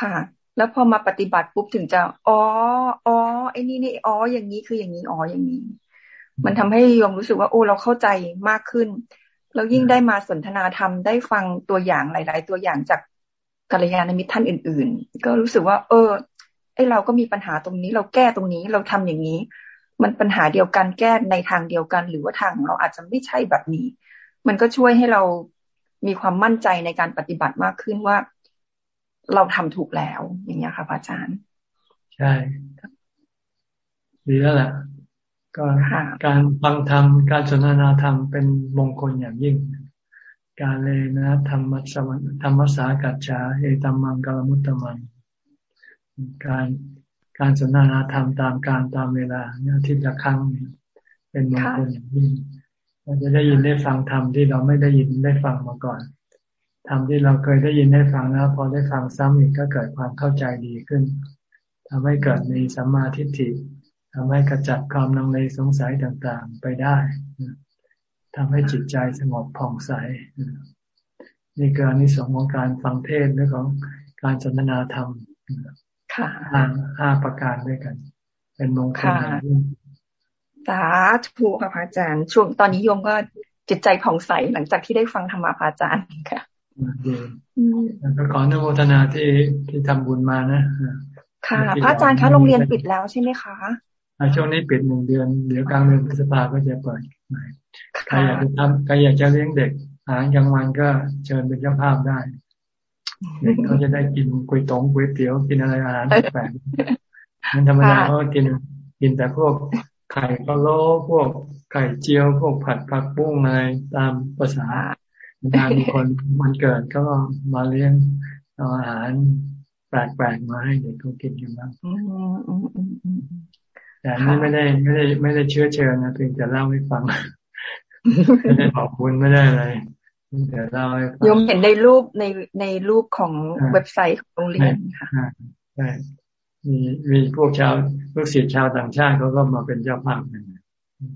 ค่ะ แล้วพอมาปฏิบัติปุ๊บถึงจะ อ๋อ อ๋อ ไอ้นี่นี่ อ๋อ อย่างนี้คืออย่างนี้ อ๋อ อย่างนี้ มันทำให้โยมรู้สึกว่า โอ้ เราเข้าใจมากขึ้นแล้วยิ่งได้มาสนทนาธรรม ได้ฟังตัวอย่างหลาย ๆ ตัวอย่างจากกัลยาณมิตรท่านอื่น ๆ ก็รู้สึกว่า เออ ไอเราก็มีปัญหาตรงนี้ เราแก้ตรงนี้ เราทำอย่างนี้ มันปัญหาเดียวกันแก้ในทางเดียวกัน หรือว่าทางเราอาจจะไม่ใช่แบบนี้ มันก็ช่วยให้เรามีความมั่นใจในการปฏิบัติมากขึ้นว่า เราทำถูกแล้ว อย่างนี้ค่ะพระอาจารย์ ใช่ ดีแล้วแหละก็การฟังธรรมการสนทนาธรรมเป็นมงคลอย่างยิ่ง การเลยนะธรรมสวธรรมสากัจฉาเอตัมมังกลมุตตมังการการสนทนาธรรมตามการตามเวลาเนี่ยที่ละครั้งเป็นมงคลอย่างยิ่งเราจะได้ยินได้ฟังธรรมที่เราไม่ได้ยินได้ฟังมาก่อน ธรรมที่เราเคยได้ยินได้ฟังแล้วพอได้ฟังซ้ำอีกก็เกิดความเข้าใจดีขึ้นทำให้เกิดมีสัมมาทิฏฐิทำให้กระจัดความลังเลสงสัยต่างๆไปได้ทำให้จิตใจสงบผ่องใสนี่คืออนิสงส์ของการฟังเทศหรือของการสนทนาธรรมค่ะห้าประการด้วยกัน เป็นมงคลสาธุค่ะพระอาจารย์ ช่วงตอนนี้โยมก็จิตใจผ่องใสหลังจากที่ได้ฟังธรรมะพระอาจารย์ค่ะ ดีแล้วก็ขอนโมทนาที่ที่ทำบุญมานะค่ะ พระอาจารย์คะโรงเรียนปิดแล้วใช่ไหมคะช่วงนี้ปิดหนึ่งเดือน เดี๋ยวกลางเดือนพฤษภาก็จะเปิดใหม่ใครอยากจะทำใครอยากจะเลี้ยงเด็กอาหารกลางวันก็เชิญเป็นเจ้าภาพได้เด็กเขาจะได้กินก๋วยตงก๋วยเตี๋ยวกินอะไรอาหารแปลกๆมันธรรมดาเขากินกินแต่พวกไข่ปลาโลพวกไข่เจียว พวกผัดผักบุ้งอะไรตามภาษา นานมีคนมันเกิดก็มาเลี้ยงเอาอาหารแปลกๆมาให้เด็กเขากินกันบ้างแต่นี่ไม่ได้ไม่ได้ไม่ได้เชื้อเชิญนะเพียงแต่เล่าให้ฟังไม่ได้ขอบคุณไม่ได้อะไรเดี๋ยวเล่าให้ฟังยมเห็นในรูปในในรูปของเว็บไซต์ของโรงเรียนค่ะใช่มีมีพวกชาวลูกศิษย์ชาวต่างชาติเขาก็มาเป็นเจ้าภาพกัน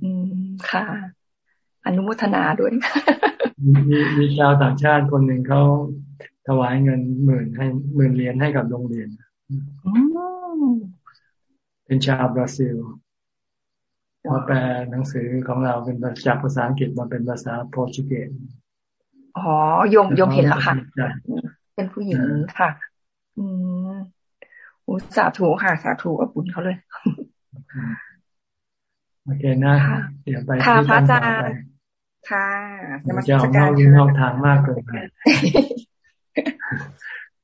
อืมค่ะ อนุโมทนาด้วย มีมีชาวต่างชาติคนหนึ่งเขาถวายเงินหมื่นให้หมื่นเหรียญให้กับโรงเรียนเป็นชาวบราซิลมาแปลหนังสือของเราเป็นจากภาษาอังกฤษมาเป็นภาษาโปรตุเกสอ๋อยมยมเห็นแล้วค่ะ เป็นผู้หญิงค่ะ อืมอุสาถูค่ะ สาถูกับบุญเขาเลย โอเคนะ เดี๋ยวไปที่พระอาจารย์ ค่ะจะออกนอกนอกทางมากเกินไป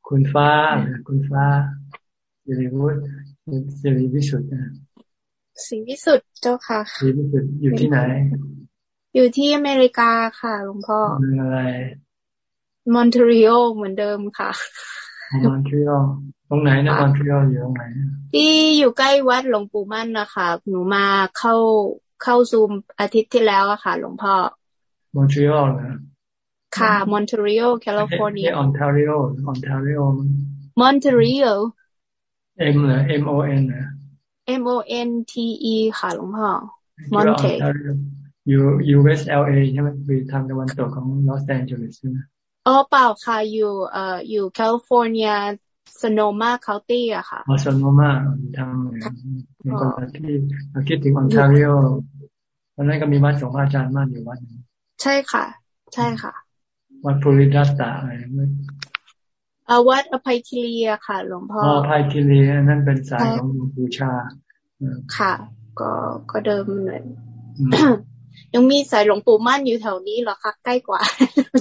คุณฟ้า คุณฟ้าสิริวุฒิสิริวิสุทธิ์นะสิริวิสุทธิ์เจ้าค่ะสิริวิสุทธิ์อยู่ที่ไหน อยู่ที่อเมริกาค่ะหลวงพ่อเมืองอะไรมอนทรีออลเหมือนเดิมค่ะมอนทรีออลตรงไหนนะมอนทรีออลอยู่ตรงไหนที่อยู่ใกล้วัดหลวงปู่มั่นนะคะหนูมาเข้าเข้าซูมอาทิตย์ที่แล้วอะค่ะ หลวงพ่อ มอนทรีออลนะค่ะมอนทรีออลแคลิฟอร์เนียออนทาริโอออนทาริโอมอนทรีออล M เหรอ M O N นะ M O N T E ค่ะหลวงพ่อมอนเทอยู่ U S L A ใช่ไหมอยู่ทางตะวันตกของลอสแอนเจลิสใช่ไหมอ๋อเปล่าค่ะอยู่เอ่ออยู่แคลิฟอร์เนียสโนมาเคานตี้อะค่ะอ๋อสโนมาทางมีคนที่เราคิดถึงออนทาริโอวันนั้นก็มีวัดสงฆ์อาจารย์มากอยู่วัดนึง ใช่ค่ะ ใช่ค่ะ วัดภูริดัตตาอะไรอาวัดอภัยคิเลียค่ะ หลวงพ่ออภัยคิเลียนั่นเป็นสายของบูชา ค่ะ ก็ก็เดิมเหมือนยังมีสายหลวงปู่มั่นอยู่แถวนี้หรอคะใกล้กว่า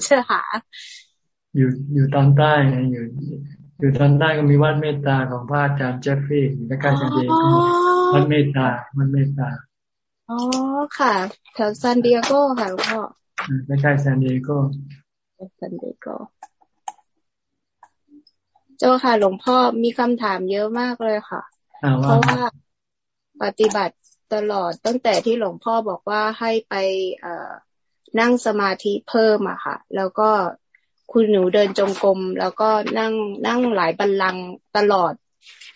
จะหา อยู่อยู่ตอนใต้อยู่อยู่ตอนใต้ก็มีวัดเมตตาของพระอาจารย์เจฟฟี่อยู่ใกล้ๆกันเองวัดเมตตาวัดเมตตาอ๋อค่ะ แถวซานดิเอโกค่ะหลวงพ่อ ใกล้ๆซานดิเอโกซานดิเอโกเจ้าค่ะ หลวงพ่อมีคำถามเยอะมากเลยค่ะ เพราะว่าปฏิบัติตลอดตั้งแต่ที่หลวงพ่อบอกว่าให้ไปเอ่อนั่งสมาธิเพิ่มอะค่ะ แล้วก็คุณหนูเดินจงกรมแล้วก็นั่งนั่งหลายบัลลังตลอด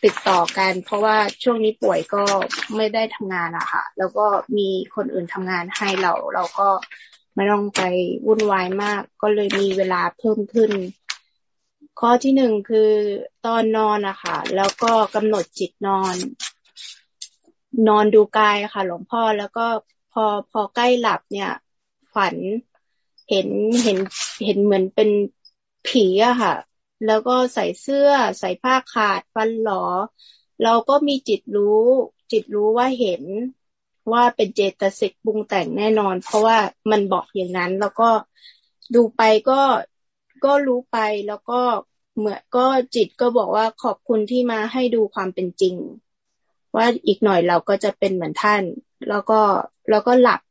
ติดต่อกัน เพราะว่าช่วงนี้ป่วยก็ไม่ได้ทำงานอะค่ะ แล้วก็มีคนอื่นทำงานให้เรา เราก็ ไม่ต้องไปวุ่นวายมาก ก็เลยมีเวลาเพิ่มขึ้น ข้อที่หนึ่งคือตอนนอนอะค่ะ แล้วก็กำหนดจิตนอน นอนดูกายค่ะ หลวงพ่อแล้วก็พอพอใกล้หลับเนี่ย ฝันเห็นเห็นเห็นเหมือนเป็นผีอะค่ะ แล้วก็ใส่เสื้อใส่ผ้าขาดฟันหลอ เราก็มีจิตรู้ จิตรู้ว่าเห็น ว่าเป็นเจตสิกปรุงแต่งแน่นอน เพราะว่ามันบอกอย่างนั้น แล้วก็ดูไปก็ก็รู้ไปแล้วก็เหมือนก็จิตก็บอกว่าขอบคุณที่มาให้ดูความเป็นจริง ว่าอีกหน่อยเราก็จะเป็นเหมือนท่าน แล้วก็แล้วก็หลับ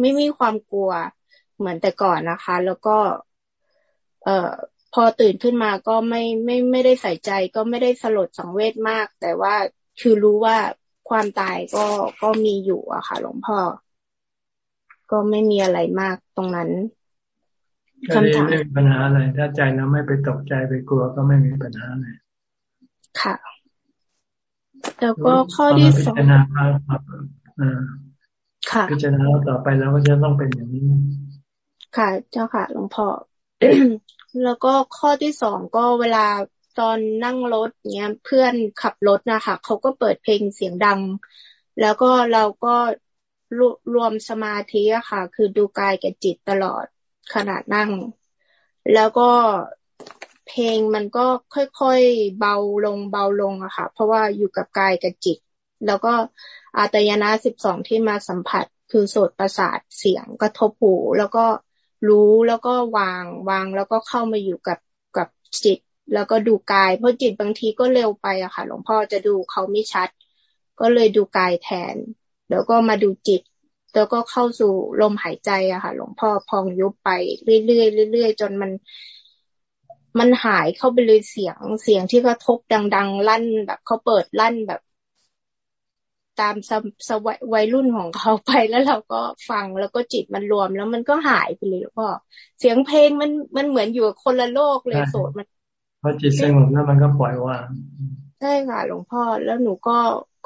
ไม่มีความกลัวเหมือนแต่ก่อนนะคะ แล้วก็ เอ่อพอตื่นขึ้นมาก็ไม่ไม่ไม่ได้ใส่ใจ ก็ไม่ได้สลดสังเวชมาก แต่ว่าคือรู้ว่า ความตายก็ก็มีอยู่อะค่ะ หลวงพ่อ ก็ไม่มีอะไรมากตรงนั้นคำถามไม่มีปัญหาอะไร ถ้าใจเราไม่ไปตกใจไปกลัวก็ไม่มีปัญหาเลยค่ะ แล้วก็ข้อที่สองค่ะพิจารณาต่อไปแล้วก็จะต้องเป็นอย่างนี้ ค่ะ เจ้าค่ะหลวงพ่อแล้วก็ข้อที่สองก็เวลา ตอนนั่งรถเนี้ยเพื่อนขับรถนะคะเขาก็เปิดเพลงเสียงดัง แล้วก็เราก็รวมสมาธิอะค่ะ คือดูกายกับจิตตลอดขณะนั่ง แล้วก็เพลงมันก็ค่อยๆเบาลงเบาลงอะค่ะ เพราะว่าอยู่กับกายกับจิต แล้วก็อาตยนะสิบสองที่มาสัมผัสคือโสตประสาทเสียงกระทบหูแล้วก็รู้แล้วก็วางวางแล้วก็เข้ามาอยู่กับกับจิต แล้วก็ดูกาย เพราะจิตบางทีก็เร็วไปอะค่ะ หลวงพ่อจะดูเขาไม่ชัด ก็เลยดูกายแทน แล้วก็มาดูจิต แล้วก็เข้าสู่ลมหายใจอะค่ะ หลวงพ่อพองยุบไปเรื่อยๆเรื่อยๆจนมัน มันหายเข้าไปเลยเสียงเสียงที่เขาทบดัง ๆ ลั่นแบบเขาเปิดลั่นแบบตามสสวัยรุ่นของเขาไปแล้วเราก็ฟังแล้วก็จิตมันรวมแล้วมันก็หายไปเลยแล้วก็เสียงเพลงมันมันเหมือนอยู่คนละโลกเลยโสดมัน พอจิตสงบแล้วมันก็ปล่อยวางใช่ค่ะหลวงพ่อแล้วหนูก็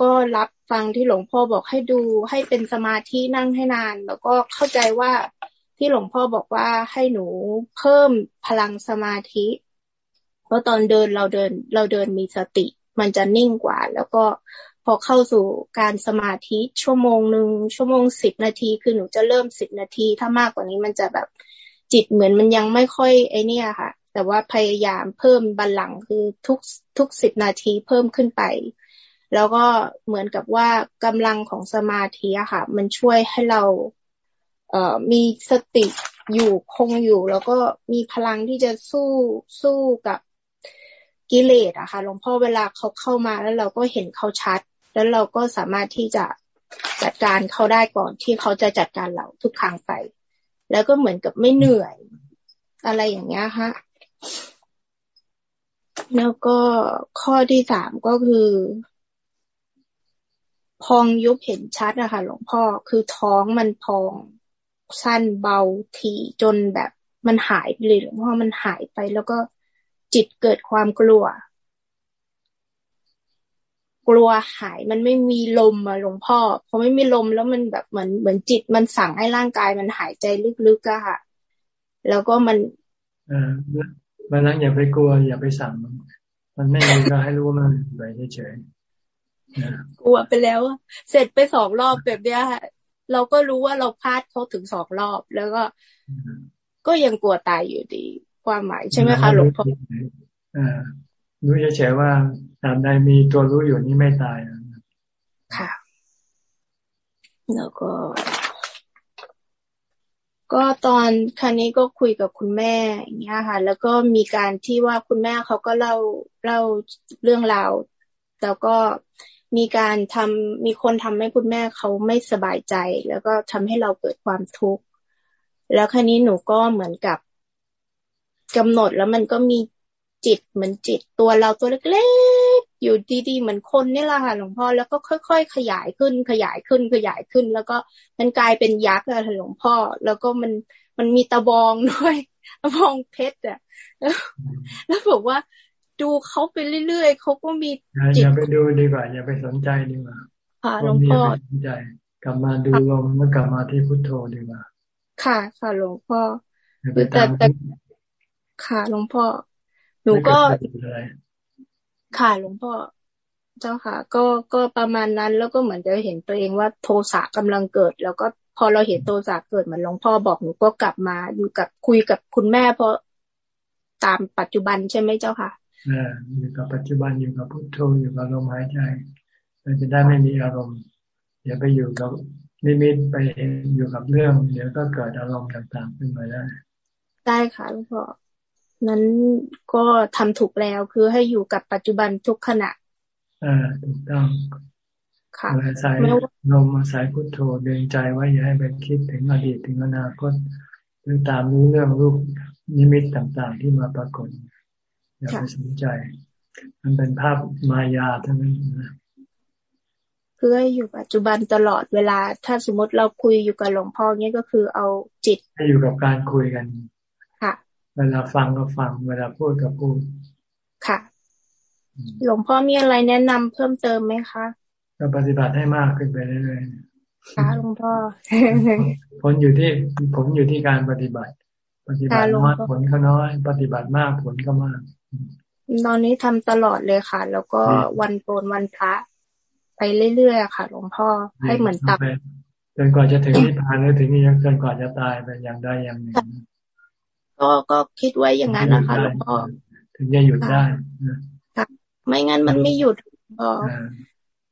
ก็รับฟังที่หลวงพ่อบอกให้ดู ให้เป็นสมาธินั่งให้นาน แล้วก็เข้าใจว่าที่หลวงพ่อบอกว่าให้หนูเพิ่มพลังสมาธิ เพราะตอนเดินเราเดิน เราเดินมีสติ มันจะนิ่งกว่า แล้วก็พอเข้าสู่การสมาธิชั่วโมงหนึ่งชั่วโมงสิบนาที คือหนูจะเริ่มสิบนาที ถ้ามากกว่านี้มันจะแบบจิตเหมือนมันยังไม่ค่อยไอเนี้ยค่ะ แต่ว่าพยายามเพิ่มบัลลังก์คือทุกทุกสิบนาทีเพิ่มขึ้นไป แล้วก็เหมือนกับว่ากำลังของสมาธิอะค่ะ มันช่วยให้เราเอ่อมีสติอยู่คงอยู่ แล้วก็มีพลังที่จะสู้สู้กับกิเลสอะค่ะหลวงพ่อเวลาเขาเข้ามาแล้วเราก็เห็นเขาชัด แล้วเราก็สามารถที่จะจัดการเขาได้ก่อนที่เขาจะจัดการเราทุกครั้งไป แล้วก็เหมือนกับไม่เหนื่อย อะไรอย่างเงี้ยฮะ แล้วก็ข้อที่สามก็คือ พองยุบเห็นชัดอะค่ะ หลวงพ่อคือท้องมันพองสั้นเบาทีจนแบบมันหายไปเลยหลวงพ่อมันหายไป แล้วก็จิตเกิดความกลัว กลัวหายมันไม่มีลมอะหลวงพ่อพอไม่มีลมแล้วมันแบบเหมือนเหมือนจิตมันสั่งให้ร่างกายมันหายใจลึกๆอะค่ะ แล้วก็มัน มันนั้นอย่าไปกลัว อย่าไปสั่งมันมันไม่มีก็ให้รู้ว่ามันไปเฉยๆกลัวไปแล้ว เสร็จไปสองรอบแบบเนี้ยเราก็รู้ว่าเราพลาดเขาถึงสองรอบ แล้วก็ ก็ยังกลัวตายอยู่ดี ความหมายใช่ไหมคะหลวงพ่ออ่ารู้เฉยๆว่าตามใดมีตัวรู้อยู่นี่ไม่ตายค่ะ แล้วก็ ก็ตอนครั้นี้ก็คุยกับคุณแม่อย่างเงี้ยค่ะ แล้วก็มีการที่ว่าคุณแม่เขาก็เล่าเล่าเรื่องราวแล้วก็มีการทำมีคนทำให้คุณแม่เขาไม่สบายใจ แล้วก็ทำให้เราเกิดความทุกข์แล้วครั้นี้หนูก็เหมือนกับกำหนดแล้วมันก็มีจิตเหมือนจิตตัวเราตัวเล็ก อยู่ดีๆเหมือนคนนี่แหละค่ะหลวงพ่อแล้วก็ค่อย ๆ ขยายขึ้นขยายขึ้นขยายขึ้น แล้วก็มันกลายเป็นยักษ์อะหลวงพ่อ แล้วก็มันมันมีตะบองด้วยตะบองเพชรอะแล้วแล้วบอกว่าดูเขาไปเรื่อยๆเขาก็มีจิตอย่าไปดูดีกว่า อย่าไปสนใจดีกว่าค่ะหลวงพ่อสนใจ กลับมาดูลมแล้วกลับมาที่พุทโธดีกว่าค่ะค่ะหลวงพ่อแต่แต่ค่ะหลวงพ่อหนูก็ ค่ะหลวงพ่อเจ้าค่ะ ก็ก็ประมาณนั้นแล้วก็เหมือนจะเห็นตัวเองว่าโทสะกำลังเกิด แล้วก็พอเราเห็นโทสะเกิดเหมือนหลวงพ่อบอกหนูก็กลับมาอยู่กับคุยกับคุณแม่เพราะตามปัจจุบันใช่ไหมเจ้าค่ะอ่าอยู่กับปัจจุบันอยู่กับพุทโธอยู่กับลมหายใจเราจะได้ไม่มีอารมณ์อย่าไปอยู่กับนิมิตไปอยู่กับเรื่องเดี๋ยวก็เกิดอารมณ์ต่างๆขึ้นมาได้ ได้ค่ะหลวงพ่อ นั้นก็ทำถูกแล้วคือให้อยู่กับปัจจุบันทุกขณะ อ่าถูกต้องค่ะอาศัยลมอาศัยพุทโธเดินใจไว้อย่าให้ไปคิดถึงอดีตถึงอนาคตหรือตามรู้เรื่องรูปนิมิตต่างๆ ที่มาปรากฏอย่าไปสนใจ มันเป็นภาพมายาทั้งนั้นนะเพื่ออยู่ปัจจุบันตลอดเวลา ถ้าสมมติเราคุยอยู่กับหลวงพ่อเนี้ยก็คือเอาจิตให้อยู่กับการคุยกันค่ะ เวลาฟังก็ฟัง เวลาพูดก็พูด ค่ะ หลวงพ่อมีอะไรแนะนำเพิ่มเติมไหมคะก็ปฏิบัติให้มากขึ้นไปเรื่อยๆค่ะหลวงพ่อผลอยู่ที่ผลอยู่ที่การปฏิบัติ ปฏิบัติน้อยผลก็น้อย ปฏิบัติมากผลก็มาก ตอนนี้ทำตลอดเลยค่ะ แล้วก็วันโกนวันพระไปเรื่อยๆค่ะหลวงพ่อให้เหมือนตับจนกว่าจะถึงนิพพานหรือถึงนี้จนกว่าจะตายไปอย่างใดอย่างหนึ่ง ก็ก็คิดไว้อย่างนั้นนะคะหลวงพ่อถึงจะหยุดได้ค่ะไม่งั้นมันไม่หยุดก็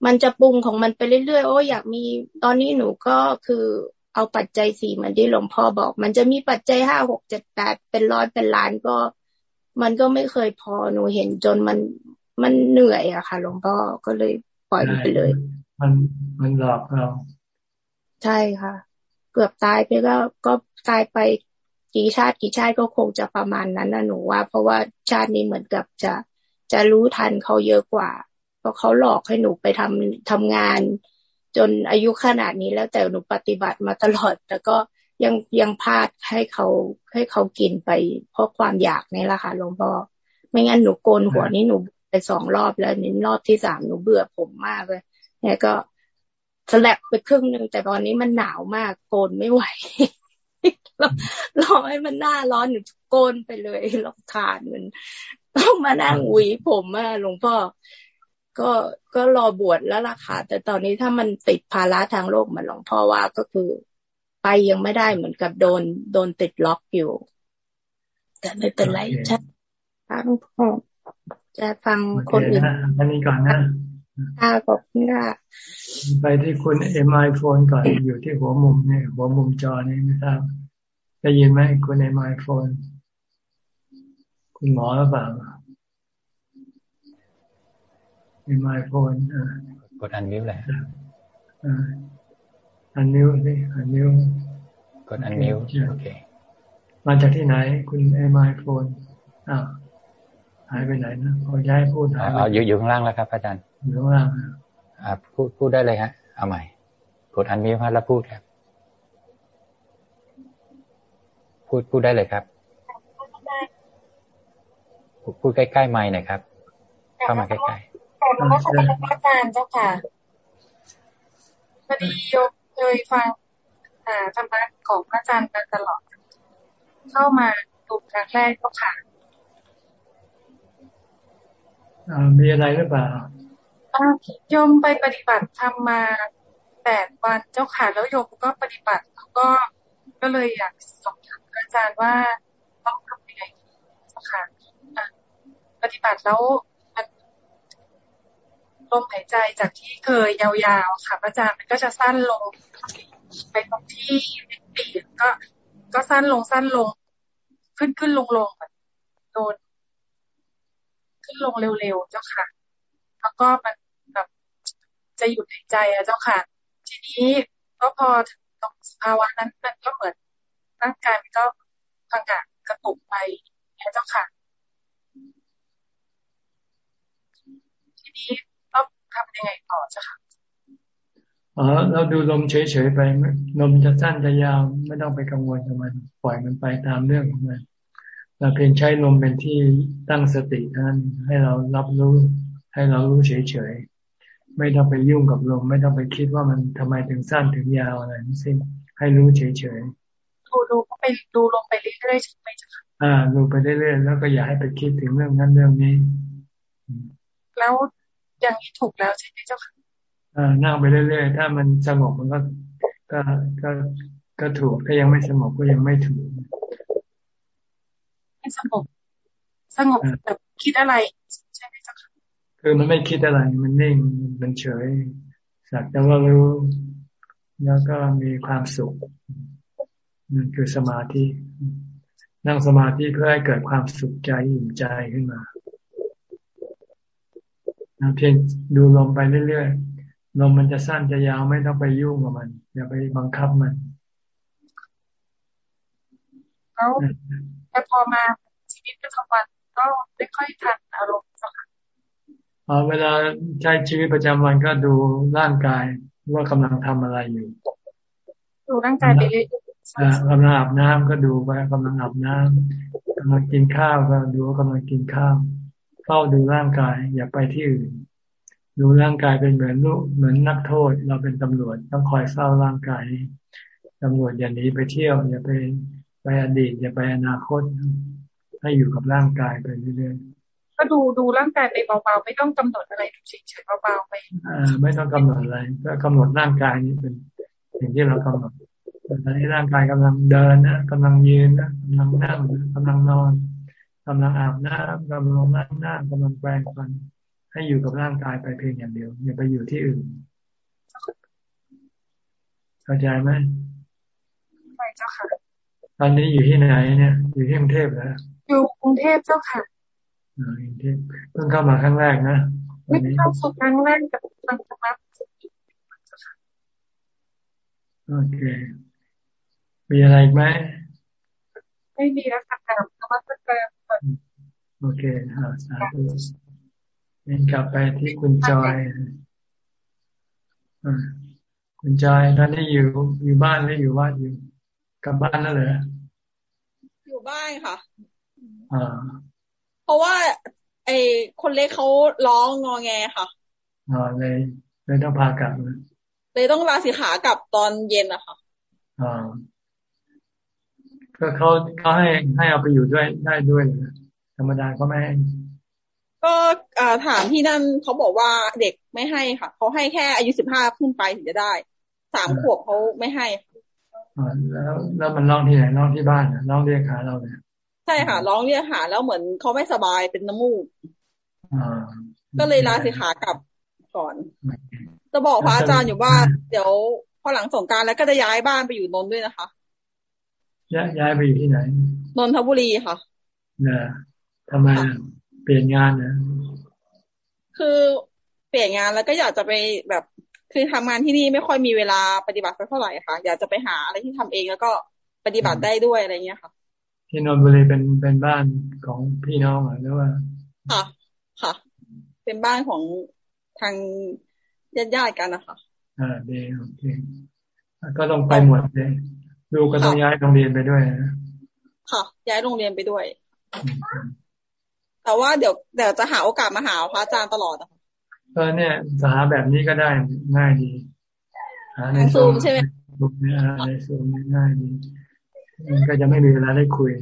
มันจะปรุงของมันไปเรื่อยๆ โอ้อยากมีตอนนี้หนูก็คือเอาปัจจัยสี่มันที่หลวงพ่อบอก มันจะมีปัจจัยห้าหกเจ็ดแปดเป็นร้อยเป็นล้านก็ มันก็ไม่เคยพอหนูเห็นจนมันมันเหนื่อยอะค่ะหลวงพ่อก็เลยปล่อยมันไปเลย มันมันหลอกเรา ใช่ค่ะ เกือบตายไปก็ก็ตายไป กี่ชาติกี่ชาติก็คงจะประมาณนั้นนะหนูว่า เพราะว่าชาตินี้เหมือนกับจะจะรู้ทันเขาเยอะกว่า เพราะเขาหลอกให้หนูไปทำทำงาน จนอายุขนาดนี้แล้วแต่หนูปฏิบัติมาตลอด แต่ก็ยังยังพลาดให้เขาให้เขากินไป เพราะความอยากนี่แหละค่ะหลวงพ่อไม่งั้นหนูโกนหัวนี่หนูไปสองรอบแล้วนี่รอบที่สามหนูเบื่อผมมากเลยเนี่ยก็สลับไปครึ่งหนึ่งแต่ตอนนี้มันหนาวมากโกนไม่ไหว รอให้มันหน้าร้อนหนูโกนไปเลยลำคาญมันต้องมานั่งหวีผมอะหลวงพ่อก็ก็รอบวชแล้วล่ะค่ะ แต่ตอนนี้ถ้ามันติดภาระทางโลกมันหลวงพ่อว่าก็คือ ไปยังไม่ได้เหมือนกับโดนโดนติดล็อกอยู่ แต่ไม่เป็นไรใช่ฟังพ่อจะฟังคนอื่นอันนี้ก่อนนะ ค่ะขอบคุณค่ะไปที่คุณเอ็มไอโฟนก่อนอยู่ที่หัวมุมเนี่ยหัวมุมจอนี่ไม่ทราบได้ยินไหมคุณเอ็มไอโฟนคุณหมอหรือเปล่าเอ็มไอโฟนกดอันนิ้วแหละอันนิ้วสิอันนิ้วกดอันนิ้วโอเคมาจากที่ไหน คุณเอ็มไอโฟนอ้าวหายไปไหนนะขอย้ายพูดอ๋ออยู่อยู่ข้างล่างแล้วครับอาจารย์ อยู่ข้างล่างอ่าพูดพูดได้เลยฮะ เอาใหม่ กดอันนี้พัดแล้วพูดครับ พูดพูดได้เลยครับพูดใกล้ๆไม้หน่อยครับ เข้ามาใกล้ๆแต่ก็ขอบคุณอาจารย์เจ้าค่ะพอดีโยมเคยฟังอ่าธรรมะของพระอาจารย์มาตลอด เข้ามาดูครั้งแรกก็ค่ะมีอะไรหรือเปล่า โยมไปปฏิบัติทำมาแปดวันเจ้าค่ะแล้วโยมก็ปฏิบัติแล้วก็ก็เลยอยากสอบถามอาจารย์ว่าต้องทำยังไงเจ้าค่ะปฏิบัติแล้วมันลมหายใจจากที่เคยยาวๆค่ะอาจารย์มันก็จะสั้นลงไปตรงที่ปีก็ ก็สั้นลงสั้นลง ขึ้นขึ้นลงลงโดนขึ้นลงเร็วๆเจ้าค่ะ แล้วก็มัน จะหยุดหายใจอะเจ้าค่ะ ทีนี้ก็พอถึงตรงภาวะนั้นมันก็เหมือนร่างกายมันก็พังกะกระตุกไปนะเจ้าค่ะ ทีนี้ต้องทำยังไงต่อเจ้าค่ะอ๋อเราดูลมเฉยๆไปลมจะสั้นจะยาวไม่ต้องไปกังวลกับมัน ปล่อยมันไปตามเรื่องของมันเราเพียงใช้ลมเป็นที่ตั้งสตินั้นให้เรารับรู้ให้เรารู้เฉยๆ ไม่ต้องไปยุ่งกับลม ไม่ต้องไปคิดว่ามันทำไมถึงสั้นถึงยาวอะไรทั้งสิ้นให้รู้เฉยๆดูดูไปดูลงไปเรื่อยๆใช่ไหมจ๊ะอ่าดูไปเรื่อยๆแล้วก็อย่าให้ไปคิดถึงเรื่องนั้นเรื่องนี้ แล้วอย่างนี้ถูกแล้วใช่ไหมเจ้าค่ะอ่านั่งไปเรื่อยๆถ้ามันสงบมันก็ก็ก็ก็ถูกถ้ายังไม่สงบก็ยังไม่ถูกให้สงบสงบแบบคิดอะไรใช่ไหมจ๊ะ คือมันไม่คิดอะไร มันนิ่ง มันเฉย สักแต่ว่ารู้ แล้วก็มีความสุขนั่นคือสมาธิ นั่งสมาธิเพื่อให้เกิดความสุขใจอิ่มใจขึ้นมาเพียงดูลมไปเรื่อยๆ ลมมันจะสั้นจะยาวไม่ต้องไปยุ่งกับมัน อย่าไปบังคับมันแล้วแต่พอมาชีวิตประจำวันก็ไม่ค่อยทันอารมณ์ เวลาใช้ชีวิตประจำวันก็ดูร่างกายว่ากำลังทำอะไรอยู่ ดูร่างกายไปเรื่อยๆกำลังอาบน้ำก็ดูไปกำลังอาบน้ำกำลังกินข้าวก็ดูว่ากำลังกินข้าวเฝ้าดูร่างกาย อย่าไปที่อื่น ดูร่างกายเป็นเหมือนลูกเหมือนนักโทษ เราเป็นตำรวจต้องคอยเฝ้าร่างกายตำรวจอย่าหนีไปเที่ยวอย่าไปไปอดีต อย่าไปอนาคต ให้อยู่กับร่างกายไปเรื่อยๆ ก็ดูดูร่างกายไปเบาๆ ไม่ต้องกำหนดอะไรเฉยๆเบาๆไปอ่าไม่ต้องกำหนดอะไร ก็กำหนดร่างกายนี้เป็นสิ่งที่เรากำหนดตอนนี้ร่างกายกำลังเดินนะกำลังยืนนะกำลังนั่งกำลังนอนกำลังอาบน้ำกำลังล้างหน้ากำลังแปรงฟัน ให้อยู่กับร่างกายไปเพียงอย่างเดียว อย่าไปอยู่ที่อื่น เข้าใจไหมใช่เจ้าค่ะ ตอนนี้อยู่ที่ไหนเนี่ย อยู่ที่กรุงเทพเหรออยู่กรุงเทพเจ้าค่ะ อ่ากรุงเทพเพิ่งเข้ามาครั้งแรกนะไม่เข้าสู่ครั้งแรกกับทางสมาโอเค มีอะไรอีกไหม ไม่มีแล้วค่ะกับธรรมะการโอเคอ่าสาธุเน้นกลับไปที่คุณจอยอ่าคุณจอยตอนนี้อยู่อยู่บ้านหรืออยู่วัดอยู่ กลับบ้านแล้วเหรออยู่บ้านค่ะ อ่า เพราะว่า ไอ้คนเล็กเขาร้องงอแงค่ะอ่าเลยเลยต้องพากลับเลยต้องลาสิขากลับตอนเย็นอะค่ะอ่าก็เขาเขาให้ให้เอาไปอยู่ด้วยได้ด้วยเลยธรรมดาก็ไม่ให้ก็ถามที่นั่นเขาบอกว่าเด็กไม่ให้ค่ะเขาให้แค่อายุสิบห้าขึ้นไปถึงจะได้สามขวบเขาไม่ให้แล้วแล้วมันร้องที่ไหนร้องที่บ้านร้องเรียกหาเราเนี่ย ใช่ค่ะ ร้องเรียกหาแล้วเหมือนเขาไม่สบายเป็นน้ำมูกก็เลยลาสิขากลับก่อน จะบอกพระอาจารย์อยู่ว่า เดี๋ยวพอหลังสงการแล้วก็จะย้ายบ้านไปอยู่นนท์ด้วยนะคะ ย้ายย้ายไปอยู่ที่ไหน นนทบุรีค่ะนะทำไมเปลี่ยนงานนะคือเปลี่ยนงานแล้วก็อยากจะไปแบบ คือทำงานที่นี่ไม่ค่อยมีเวลาปฏิบัติเท่าไหร่ค่ะ อยากจะไปหาอะไรที่ทำเองแล้วก็ปฏิบัติได้ด้วยอะไรเงี้ยค่ะ ที่นนทบุรีเป็นเป็นบ้านของพี่น้องหรือว่า ค่ะ ค่ะ เป็นบ้านของทางญาติญาติกันนะคะอ่าดีโอเคก็ต้องไปหมดเลยลูกก็ต้องย้ายโรงเรียนไปด้วยนะค่ะ ย้ายโรงเรียนไปด้วย แต่ว่าเดี๋ยวเดี๋ยวจะหาโอกาสมาหาพระอาจารย์ตลอดอะเออเนี่ยจะหาแบบนี้ก็ได้ง่ายดีหาในซูมใช่ไหมซูมเนี่ยในซูมง่ายดี มันก็จะไม่มีเวลาได้คุย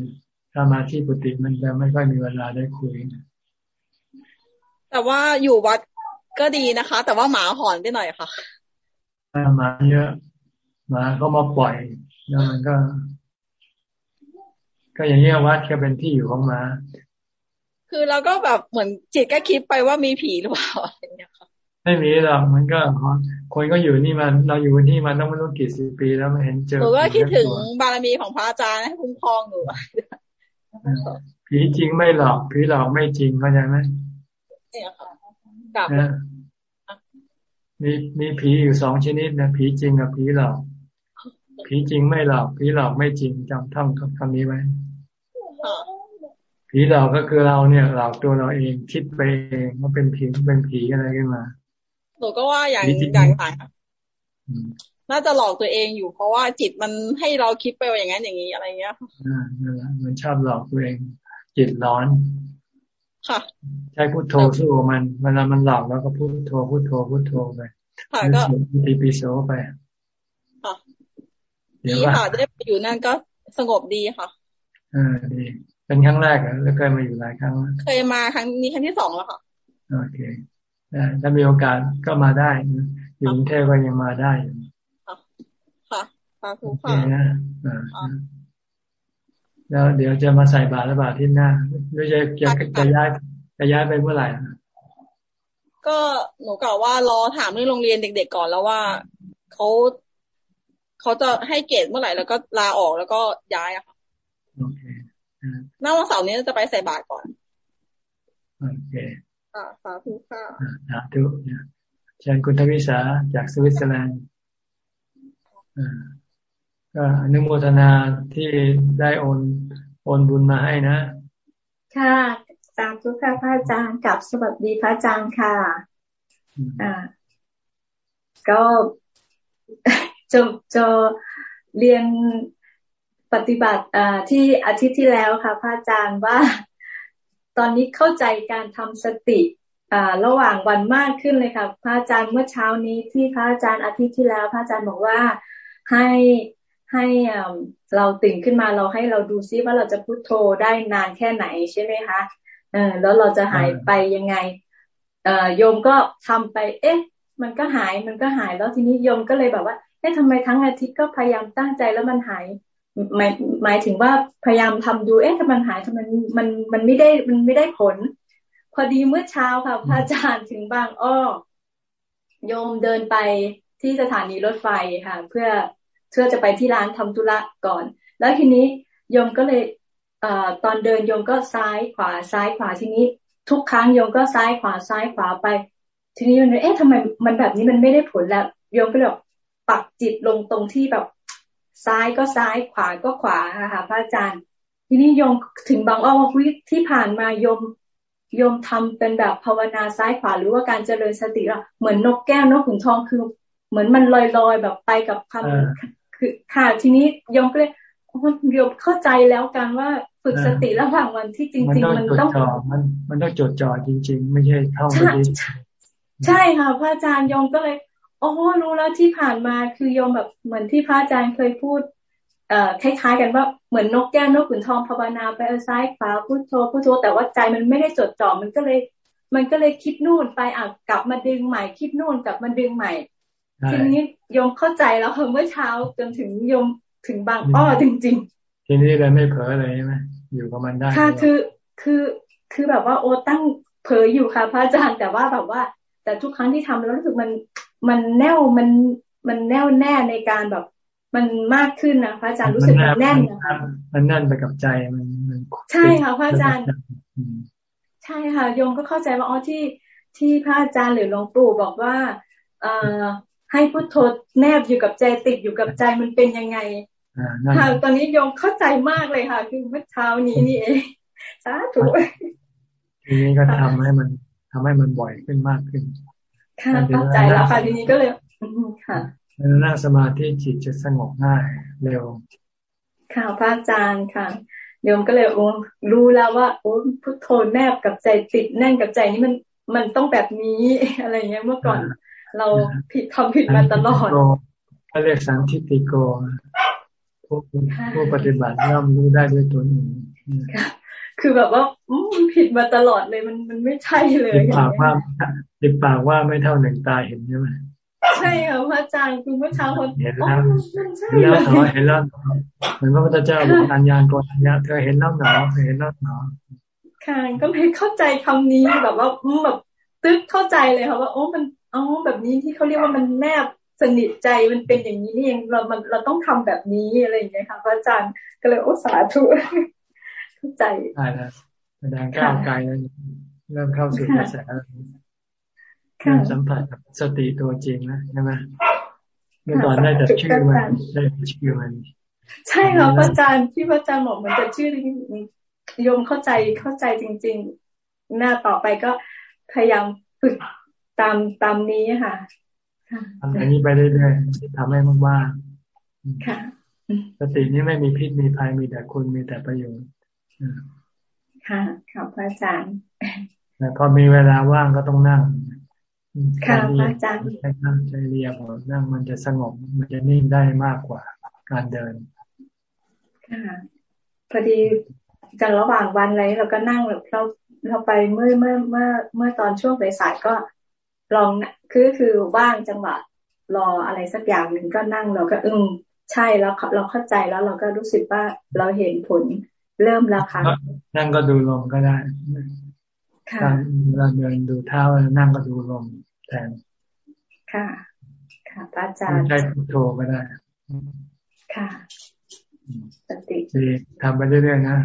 ถ้ามาที่ปุติมันจะไม่ค่อยมีเวลาได้คุย แต่ว่าอยู่วัดก็ดีนะคะ แต่ว่าหมาหอนไปหน่อยค่ะหมาเยอะหมาก็มาปล่อยแล้วมันก็ ก็อย่างเงี้ยวัดก็เป็นที่อยู่ของมา คือเราก็แบบเหมือนจิตก็คิดไปว่ามีผีหรือเปล่าอย่างเงี้ยค่ะ ไม่มีหรอกมันก็คนก็อยู่นี่มันเราอยู่ที่มันต้องไม่รู้กี่สิบปีแล้วไม่เห็นเจอหนูก็คิดถึงบารมีของพระอาจารย์ให้คุ้มครองหนูผีจริงไม่หลอกผีหลอกไม่จริงเข้าใจไหมกับมีมีผีอยู่สองชนิดนะผีจริงกับผีหลอก ผีจริงไม่หลอกผีหลอกไม่จริงจำท่องคำนี้ไว้ผีหลอกก็คือเราเนี่ยหลอกตัวเราเองคิดไปเองว่าเป็นผีเป็นผีอะไรขึ้นมา หนูก็ว่าอย่างอย่างไรน่าจะหลอกตัวเองอยู่เพราะว่าจิตมันให้เราคิดไปอย่างนั้นอย่างนี้อะไรเงี้ยอ่านั่นแหละมันชอบหลอกตัวเอง จิตร้อน ค่ะ ใช้พุทโธสู้มันเวลามันหลอกแล้วก็พุทโธพุทโธพุทโธไปค่ะก็ปีปีโซไปดีค่ะได้ไปอยู่นั่นก็สงบดีค่ะอ่าดีเป็นครั้งแรกเหรอแล้วเคยมาอยู่หลายครั้ง เคยมาครั้งนี้ครั้งที่สองแล้วค่ะโอเค ถ้ามีโอกาสก็มาได้อยู่กรุงเทพก็ยังมาได้ค่ะสาธุค่ะนะแล้วเดี๋ยวจะมาใส่บาตรแล้วบาตรที่หน้าหรือจะจะจะย้ายจะย้ายไปเมื่อไหร่ก็หนูกล่าวว่ารอถามเรื่องโรงเรียนเด็กๆก่อนแล้วว่าเขาเขาจะให้เกตเมื่อไหร่แล้วก็ลาออกแล้วก็ย้ายอะค่ะโอเคหน้าวันเสาร์นี้จะไปใส่บาตรก่อนโอเค ค่ะสาธุค่ะสาธุเชิญคุณทวิสาจากสวิตเซอร์แลนด์ก็อนุโมทนาที่ได้โอนโอนบุญมาให้นะ ค่ะสาธุค่ะพระอาจารย์กับสวัสดีพระอาจารย์ค่ะ อ่า ก็จะจะเรียนปฏิบัติที่อาทิตย์ที่แล้วค่ะ พระอาจารย์ว่า ตอนนี้เข้าใจการทำสติระหว่างวันมากขึ้นเลยค่ะพระอาจารย์เมื่อเช้านี้ที่พระอาจารย์อาทิตย์ที่แล้ว พระอาจารย์บอกว่าให้ให้เราตื่นขึ้นมาเราให้เราดูซิว่าเราจะพุโทโธได้นานแค่ไหนใช่ไหมคะเออแล้วเราจะหายไปยังไงเออโยมก็ทำไป เอ๊ะ มันก็หายมันก็หายแล้วทีนี้โยมก็เลยแบบว่าเอ๊ะทำไมทั้งอาทิตย์ก็พยายามตั้งใจแล้วมันหาย หมายหมายถึงว่าพยายามทำดูเอ๊ะถ้ามันหายทำไมมันมันไม่ได้มันไม่ได้ผล พอดีเมื่อเช้าค่ะพระอาจารย์ถึงบางอ้อโยมเดินไปที่สถานีรถไฟค่ะ เพื่อเพื่อจะไปที่ร้านทำธุระก่อน แล้วทีนี้โยมก็เลยเอ่อตอนเดินโยมก็ซ้ายขวาซ้ายขวาทีนี้ ทุกครั้งโยมก็ซ้ายขวาซ้ายขวาไป ทีนี้โยมเอ๊ะทำไมมันแบบนี้มันไม่ได้ผลแล้วโยมก็เลยปักจิตลงตรงที่แบบ ซ้ายก็ซ้ายขวาก็ขวาค่ะพระอาจารย์ ทีนี้โยมถึงบางอ้อว่าที่ผ่านมาโยมโยมทำเป็นแบบภาวนาซ้ายขวาหรือว่าการเจริญสติเราเหมือนนกแก้วนกขุนทองคือ เหมือนมันลอยๆแบบไปกับคำคือค่ะทีนี้โยมก็เลยโยมเข้าใจแล้วกันว่าฝึกสติระหว่างวันที่จริง ๆ มันต้องมันมันต้องจดจ่อจริง ๆ ไม่ใช่ท่องไปใช่ค่ะพระอาจารย์โยมก็เลย โอ้รู้แล้วที่ผ่านมาคือโยมแบบเหมือนที่พระอาจารย์เคยพูด เอ่อคล้าย ๆ กันว่าเหมือนนกแก้วนกขุนทองภาวนาไปเออซ้ายขวาพุทโธพุทโธแต่ว่าใจมันไม่ได้จดจ่อมันก็เลย มันก็เลยคิดนู่นไปอะกลับมาดึงใหม่ คิดนู่นกลับมาดึงใหม่ทีนี้โยมเข้าใจแล้วค่ะเมื่อเช้าจนถึงโยมถึงบางอ้อจริง ๆ ทีนี้เลยไม่เผลอเลยใช่ไหมอยู่กับมันได้ค่ะคือคือคือแบบว่าโอตั้งเผลออยู่ค่ะ พระอาจารย์แต่ว่าแบบว่า แต่ทุกครั้งที่ทำแล้วรู้สึกมัน มันแน่วมันมันแน่วแน่ในการแบบ มันมากขึ้นนะพระอาจารย์รู้สึกมันแน่นนะมันแน่นไปกับใจมันมันใช่ค่ะพระอาจารย์ใช่ค่ะโยมก็เข้าใจว่าอ๋อที่ที่พระอาจารย์หรือหลวงปู่บอกว่า เอ่อให้พุทโธแนบอยู่กับใจติดอยู่กับใจมันเป็นยังไงค่ะตอนนี้โยมเข้าใจมากเลยค่ะคือเมื่อเช้านี้นี่เองสาธุทีนี้ก็ทำให้มันทำให้มันบ่อยขึ้นมากขึ้น ค่ะเข้าใจแล้วค่ะทีนี้ก็เลยค่ะนั่งสมาธิจิตจะสงบง่ายเร็วค่ะพระอาจารย์ค่ะโยมก็เลยโอ้รู้แล้วว่า โอ้พุทโธแนบกับใจติดแน่นกับใจนี่มันมันต้องแบบนี้อะไรเงี้ยเมื่อก่อน เราผิดทำผิดมาตลอดเขาเรียกสันทิติโกผู้ผู้ปฏิบัติย่อมรู้ได้ด้วยตัวเอง คือแบบว่ามันผิดมาตลอดเลยมันมันไม่ใช่เลยติดปากว่าติดปากว่าไม่เท่าหนึ่งตาเห็นใช่ไหมใช่ค่ะพระอาจารย์คือเมื่อเช้าคนเห็นแล้วเห็นแล้วหนอเห็นแล้วเหมือนพระพุทธเจ้าบอกอัญญาณโกอัญญาเธอเห็นแล้วหนอเห็นแล้วหนอค่ะก็เลยเข้าใจคำนี้แบบว่าแบบตึ๊กเข้าใจเลยค่ะว่าโอ้มันอ๋อแบบนี้ที่เขาเรียกว่ามันแนบสนิทใจมันเป็นอย่างนี้นี่เองเรามันเราต้องทำแบบนี้อะไรอย่างเงี้ยค่ะพระอาจารย์ก็เลยโอ้สาธุ เข้าใจใช่แล้วแสดงก้าวไกลแล้วเริ่มเข้าสู่กระแสเริ่มสัมผัสกับสติตัวจริงนะใช่ไหมเมื่อก่อนได้แต่ชื่อมันได้ชื่อมัน ใช่ค่ะพระอาจารย์ที่พระอาจารย์บอกเหมือนจะชื่อโยมเข้าใจเข้าใจจริง ๆ หน้าต่อไปก็พยายามฝึกตามตามนี้ค่ะทำอย่างนี้ไปเรื่อยๆทำให้มากๆสตินี้ไม่มีพิษมีภัยมีแต่คุณมีแต่ประโยชน์ ค่ะขอบพระอาจารย์แต่พอมีเวลาว่างก็ต้องนั่งค่ะพระอาจารย์ใช้นั่งใจเรียบนั่งมันจะสงบมันจะนิ่งได้มากกว่าการเดิน ค่ะ พอดีกันระหว่างวันอะไรเราก็นั่งแบบเราเราไปเมื่อเมื่อเมื่อเมื่อตอนช่วงสายก็ลองคือคือว่างจังหวะรออะไรสักอย่างหนึ่งก็นั่งเราก็อึ้งใช่แล้วเราเข้าใจแล้วเราก็รู้สึกว่าเราเห็นผล เริ่มแล้วค่ะนั่งก็ดูลมก็ได้ค่ะเราเดินดูเท้านั่งก็ดูลมแทนค่ะ ค่ะพระอาจารย์ใช้พุทโธก็ได้ ค่ะสติดีทำไปเรื่อยๆนะ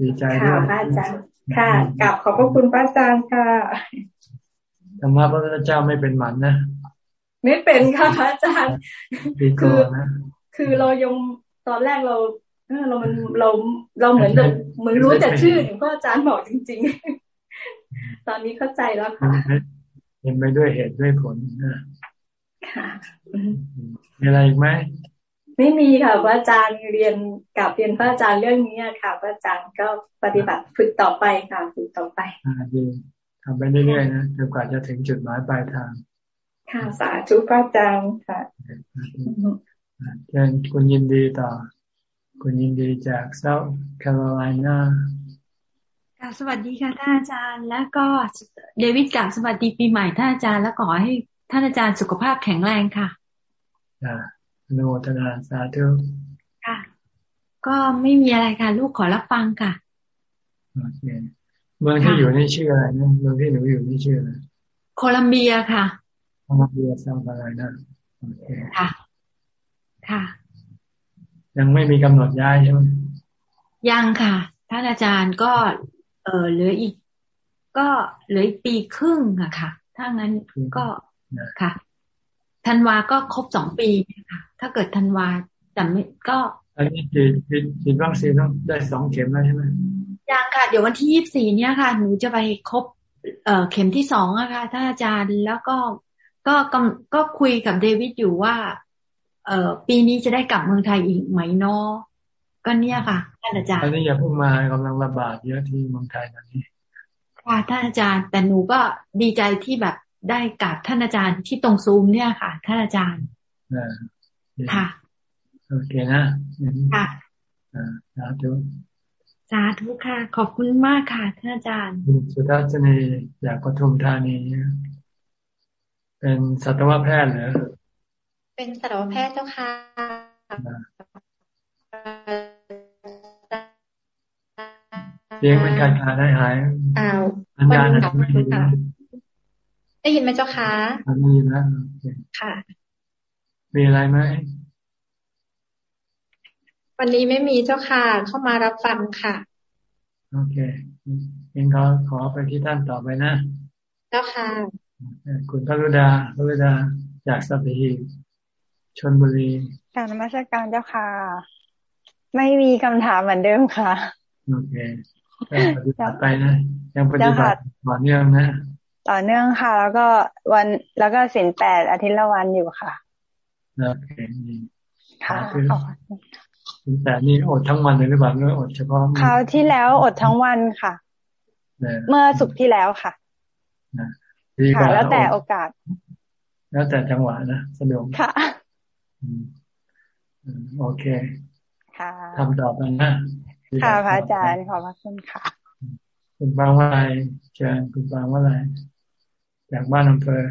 ดีใจด้วยค่ะพระอาจารย์ค่ะกลับขอบพระคุณพระอาจารย์ค่ะธรรมะพระพุทธเจ้าไม่เป็นหมันนะไม่เป็นค่ะพระอาจารย์คือคือเรายังตอนแรกเรา เรามันเราเราเหมือนแบบเหมือนรู้แต่ชื่อหนูก็อาจารย์บอกจริง ๆ ตอนนี้เข้าใจแล้วค่ะเห็นไปด้วยเหตุด้วยผลนะค่ะมีอะไรอีกไหมไม่มีค่ะพระอาจารย์เรียนกับเรียนพระอาจารย์เรื่องนี้ค่ะพระอาจารย์ก็ปฏิบัติฝึกต่อไปค่ะฝึกต่อไปอ่าดีทำไปเรื่อยๆนะจนกว่าจะถึงจุดหมายปลายทาง ค่ะสาธุพระอาจารย์ค่ะเชิญคุณยินดีต่อ คุณยินดีจากเซาท์แคโรไลนาค่ะสวัสดีค่ะท่านอาจารย์ แล้วก็เดวิดกับสวัสดีปีใหม่ท่านอาจารย์แล้วขอให้ท่านอาจารย์สุขภาพแข็งแรงค่ะอ่าโนทนาสาธุค่ะ ก็ไม่มีอะไรค่ะ ลูกขอรับฟังค่ะโอเคเมืองที่อยู่นี่ชื่ออะไรนะเมืองที่หนูอยู่นี่ชื่ออะไรโคลัมเบียค่ะโคลัมเบียซาวอะไรนะโอเคค่ะ ค่ะ ยังไม่มีกำหนดย้ายใช่ไหมยังค่ะท่านอาจารย์ก็เออเหลืออีก ก็เหลืออีกปีครึ่งอะค่ะ ถ้างั้นก็ค่ะธันวาก็ครบสองปีค่ะ ถ้าเกิดธันวาแต่ไม่ก็อันนี้ฉีดฉีดวัคซีนต้องได้สองเข็มแล้วใช่ไหมยังค่ะ เดี๋ยววันที่ยี่สิบสี่เนี่ยค่ะ หนูจะไปครบเอ่อเข็มที่สองอะค่ะท่านอาจารย์แล้วก็ก็ก็คุยกับเดวิดอยู่ว่า เอ่อปีนี้จะได้กลับเมืองไทยอีกไหมเนาะก็เนี่ยค่ะท่านอาจารย์อันนี้อย่าเพิ่งมากำลังระบาดเยอะที่เมืองไทยตอนนี้ค่ะท่านอาจารย์ แต่หนูก็ดีใจที่แบบได้กับท่านอาจารย์ที่ตรงซูมเนี่ยค่ะ ท่านอาจารย์ค่ะโอเคนะค่ะสาธุสาธุค่ะ ขอบคุณมากค่ะ ท่านอาจารย์สุทัศนีอยากปทุมธานีเป็นสัตวแพทย์เหรอ เป็นสัตวแพทย์เจ้าค่ะเสียงมันการขาดได้หายอ้าวอัญญาณไม่ดีได้ยินไหมเจ้าคะได้ยินนะค่ะ มีอะไรไหมวันนี้ไม่มีเจ้าค่ะ เข้ามารับฟังค่ะ โอเคเองขอขอไปที่ท่านต่อไปนะ เจ้าค่ะ คุณพรุดาพรุดาจากสัตหีบ ชนบุรีการนมัสการเจ้าค่ะ ไม่มีคำถามเหมือนเดิมค่ะ โอเคปฏิบัติไปนะ ยังปฏิบัติต่อเนื่องนะ ต่อเนื่องค่ะ แล้วก็วันแล้วก็สินแปดอาทิตย์ละวันอยู่ค่ะ โอเคค่ะแต่นี่อดทั้งวันเลยหรือเปล่าเมื่ออดเฉพาะคราวที่แล้วอดทั้งวันค่ะ เมื่อสุกที่แล้วค่ะค่ะ แล้วแต่โอกาส แล้วแต่จังหวะนะสะดวกค่ะ โอเคค่ะทำต่อไปนะค่ะพระอาจารย์ขอบพระคุณค่ะ คุณบางว่าอะไรเชิญคุณบางว่าอะไรจากบ้านอำเภอ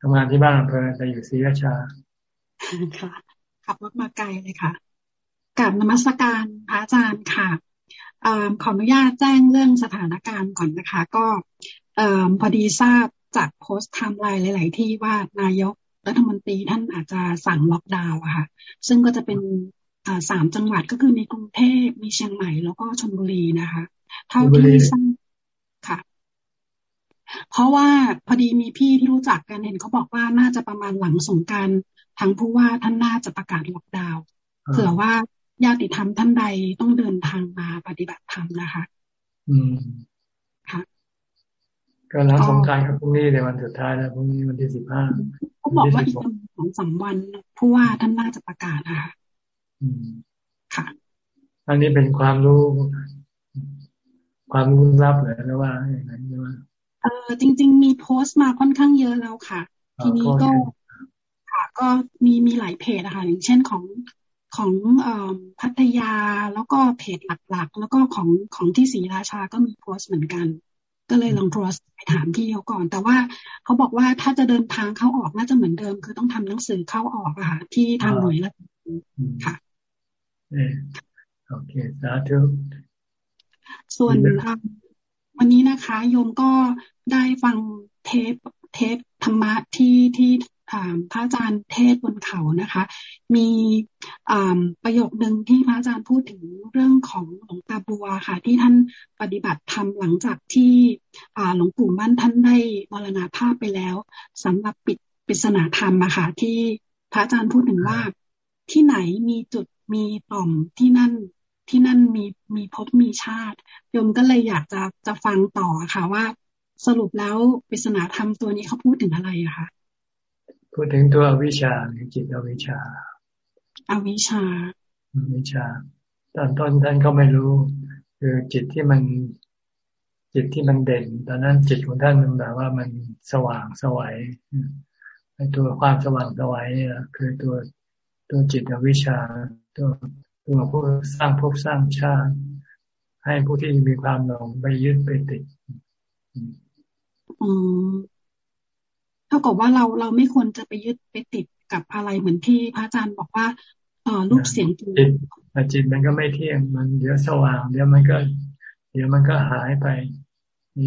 ทำงานที่บ้านอำเภอแต่อยู่ศรีราชาค่ะขับรถมาไกลเลยค่ะกราบนมัสการพระอาจารย์ค่ะขออนุญาตแจ้งเรื่องสถานการณ์ก่อนนะคะ ก็พอดีทราบจากโพสต์ไทม์ไลน์หลาย ๆ ที่ว่านายก รัฐมนตรีท่านอาจจะสั่งล็อกดาวน์ค่ะ ซึ่งก็จะเป็นสามจังหวัดก็คือมีกรุงเทพมีเชียงใหม่แล้วก็ชลบุรีนะคะ เท่าที่ทราบค่ะ เพราะว่าพอดีมีพี่ที่รู้จักกันเห็นเขาบอกว่าน่าจะประมาณหลังสงการทั้งผู้ว่าท่านน่าจะประกาศล็อกดาวน์เผื่อว่าญาติธรรมท่านใดต้องเดินทางมาปฏิบัติธรรมนะคะ อืมค่ะ ก็แล้วสงการครับพรุ่งนี้ในวันสุดท้ายแล้วพรุ่งนี้วันที่สิบห้าเขาบอกว่าอีกสองสามวันผู้ว่าท่านน่าจะประกาศนะคะค่ะอันนี้เป็นความรู้ ความรู้ลับเหรอหรือว่าอย่างไรหรือว่าเออจริง ๆ มีโพสต์มาค่อนข้างเยอะแล้วค่ะ ทีนี้ก็ค่ะ ก็มีมีหลายเพจอะค่ะอย่างเช่นของของอพัทยาแล้วก็เพจหลักๆ แล้วก็ของของที่ศรีราชาก็มีโพสต์เหมือนกัน ก็เลยลองโทรไปถามพี่เขาก่อน แต่ว่าเขาบอกว่าถ้าจะเดินทางเข้าออกน่าจะเหมือนเดิม คือต้องทำหนังสือเข้าออกอะค่ะที่ทางหน่วยละค่ะโอเคสาธุส่วนวันนี้นะคะโยมก็ได้ฟังเทปเทปธรรมะที่ที่ พระอาจารย์เทศบนเขานะคะ มีประโยคหนึ่งที่พระอาจารย์พูดถึงเรื่องของหลวงตาบัวค่ะ ที่ท่านปฏิบัติธรรมหลังจากที่หลวงปู่มั่นท่านได้มรณาภาพไปแล้วสำหรับปิดปริศนาธรรมอะค่ะ ที่พระอาจารย์พูดถึงว่าที่ไหนมีจุดมีต่อมที่นั่นที่นั่นมีมีภพมีชาติโยมก็เลยอยากจะจะฟังต่อค่ะว่าสรุปแล้วปริศนาธรรมตัวนี้เขาพูดถึงอะไรอะคะ พูดถึงตัววิชาจิตอวิชาอวิชาวิชาตอนต้นท่านก็ไม่รู้ คือจิตที่มันจิตที่มันเด่น ตอนนั้นจิตของท่านมันแบบว่ามันสว่างสวัยไอ้ตัวความสว่างสวัยเนี่ยคือตัวตัวจิตวิชา ตัวตัวผู้สร้างภพสร้างชาติ ให้ผู้ที่มีความหลงไปยึดไปติดอืมเท่ากับว่าเราเราไม่ควรจะไปยึดไปติดกับอะไรเหมือนที่พระอาจารย์บอกว่าเออรูปเสียงจิตจิตมันก็ไม่เที่ยงมันเดี๋ยวสว่าง เดี๋ยวมันก็ เดี๋ยวมันก็หายไป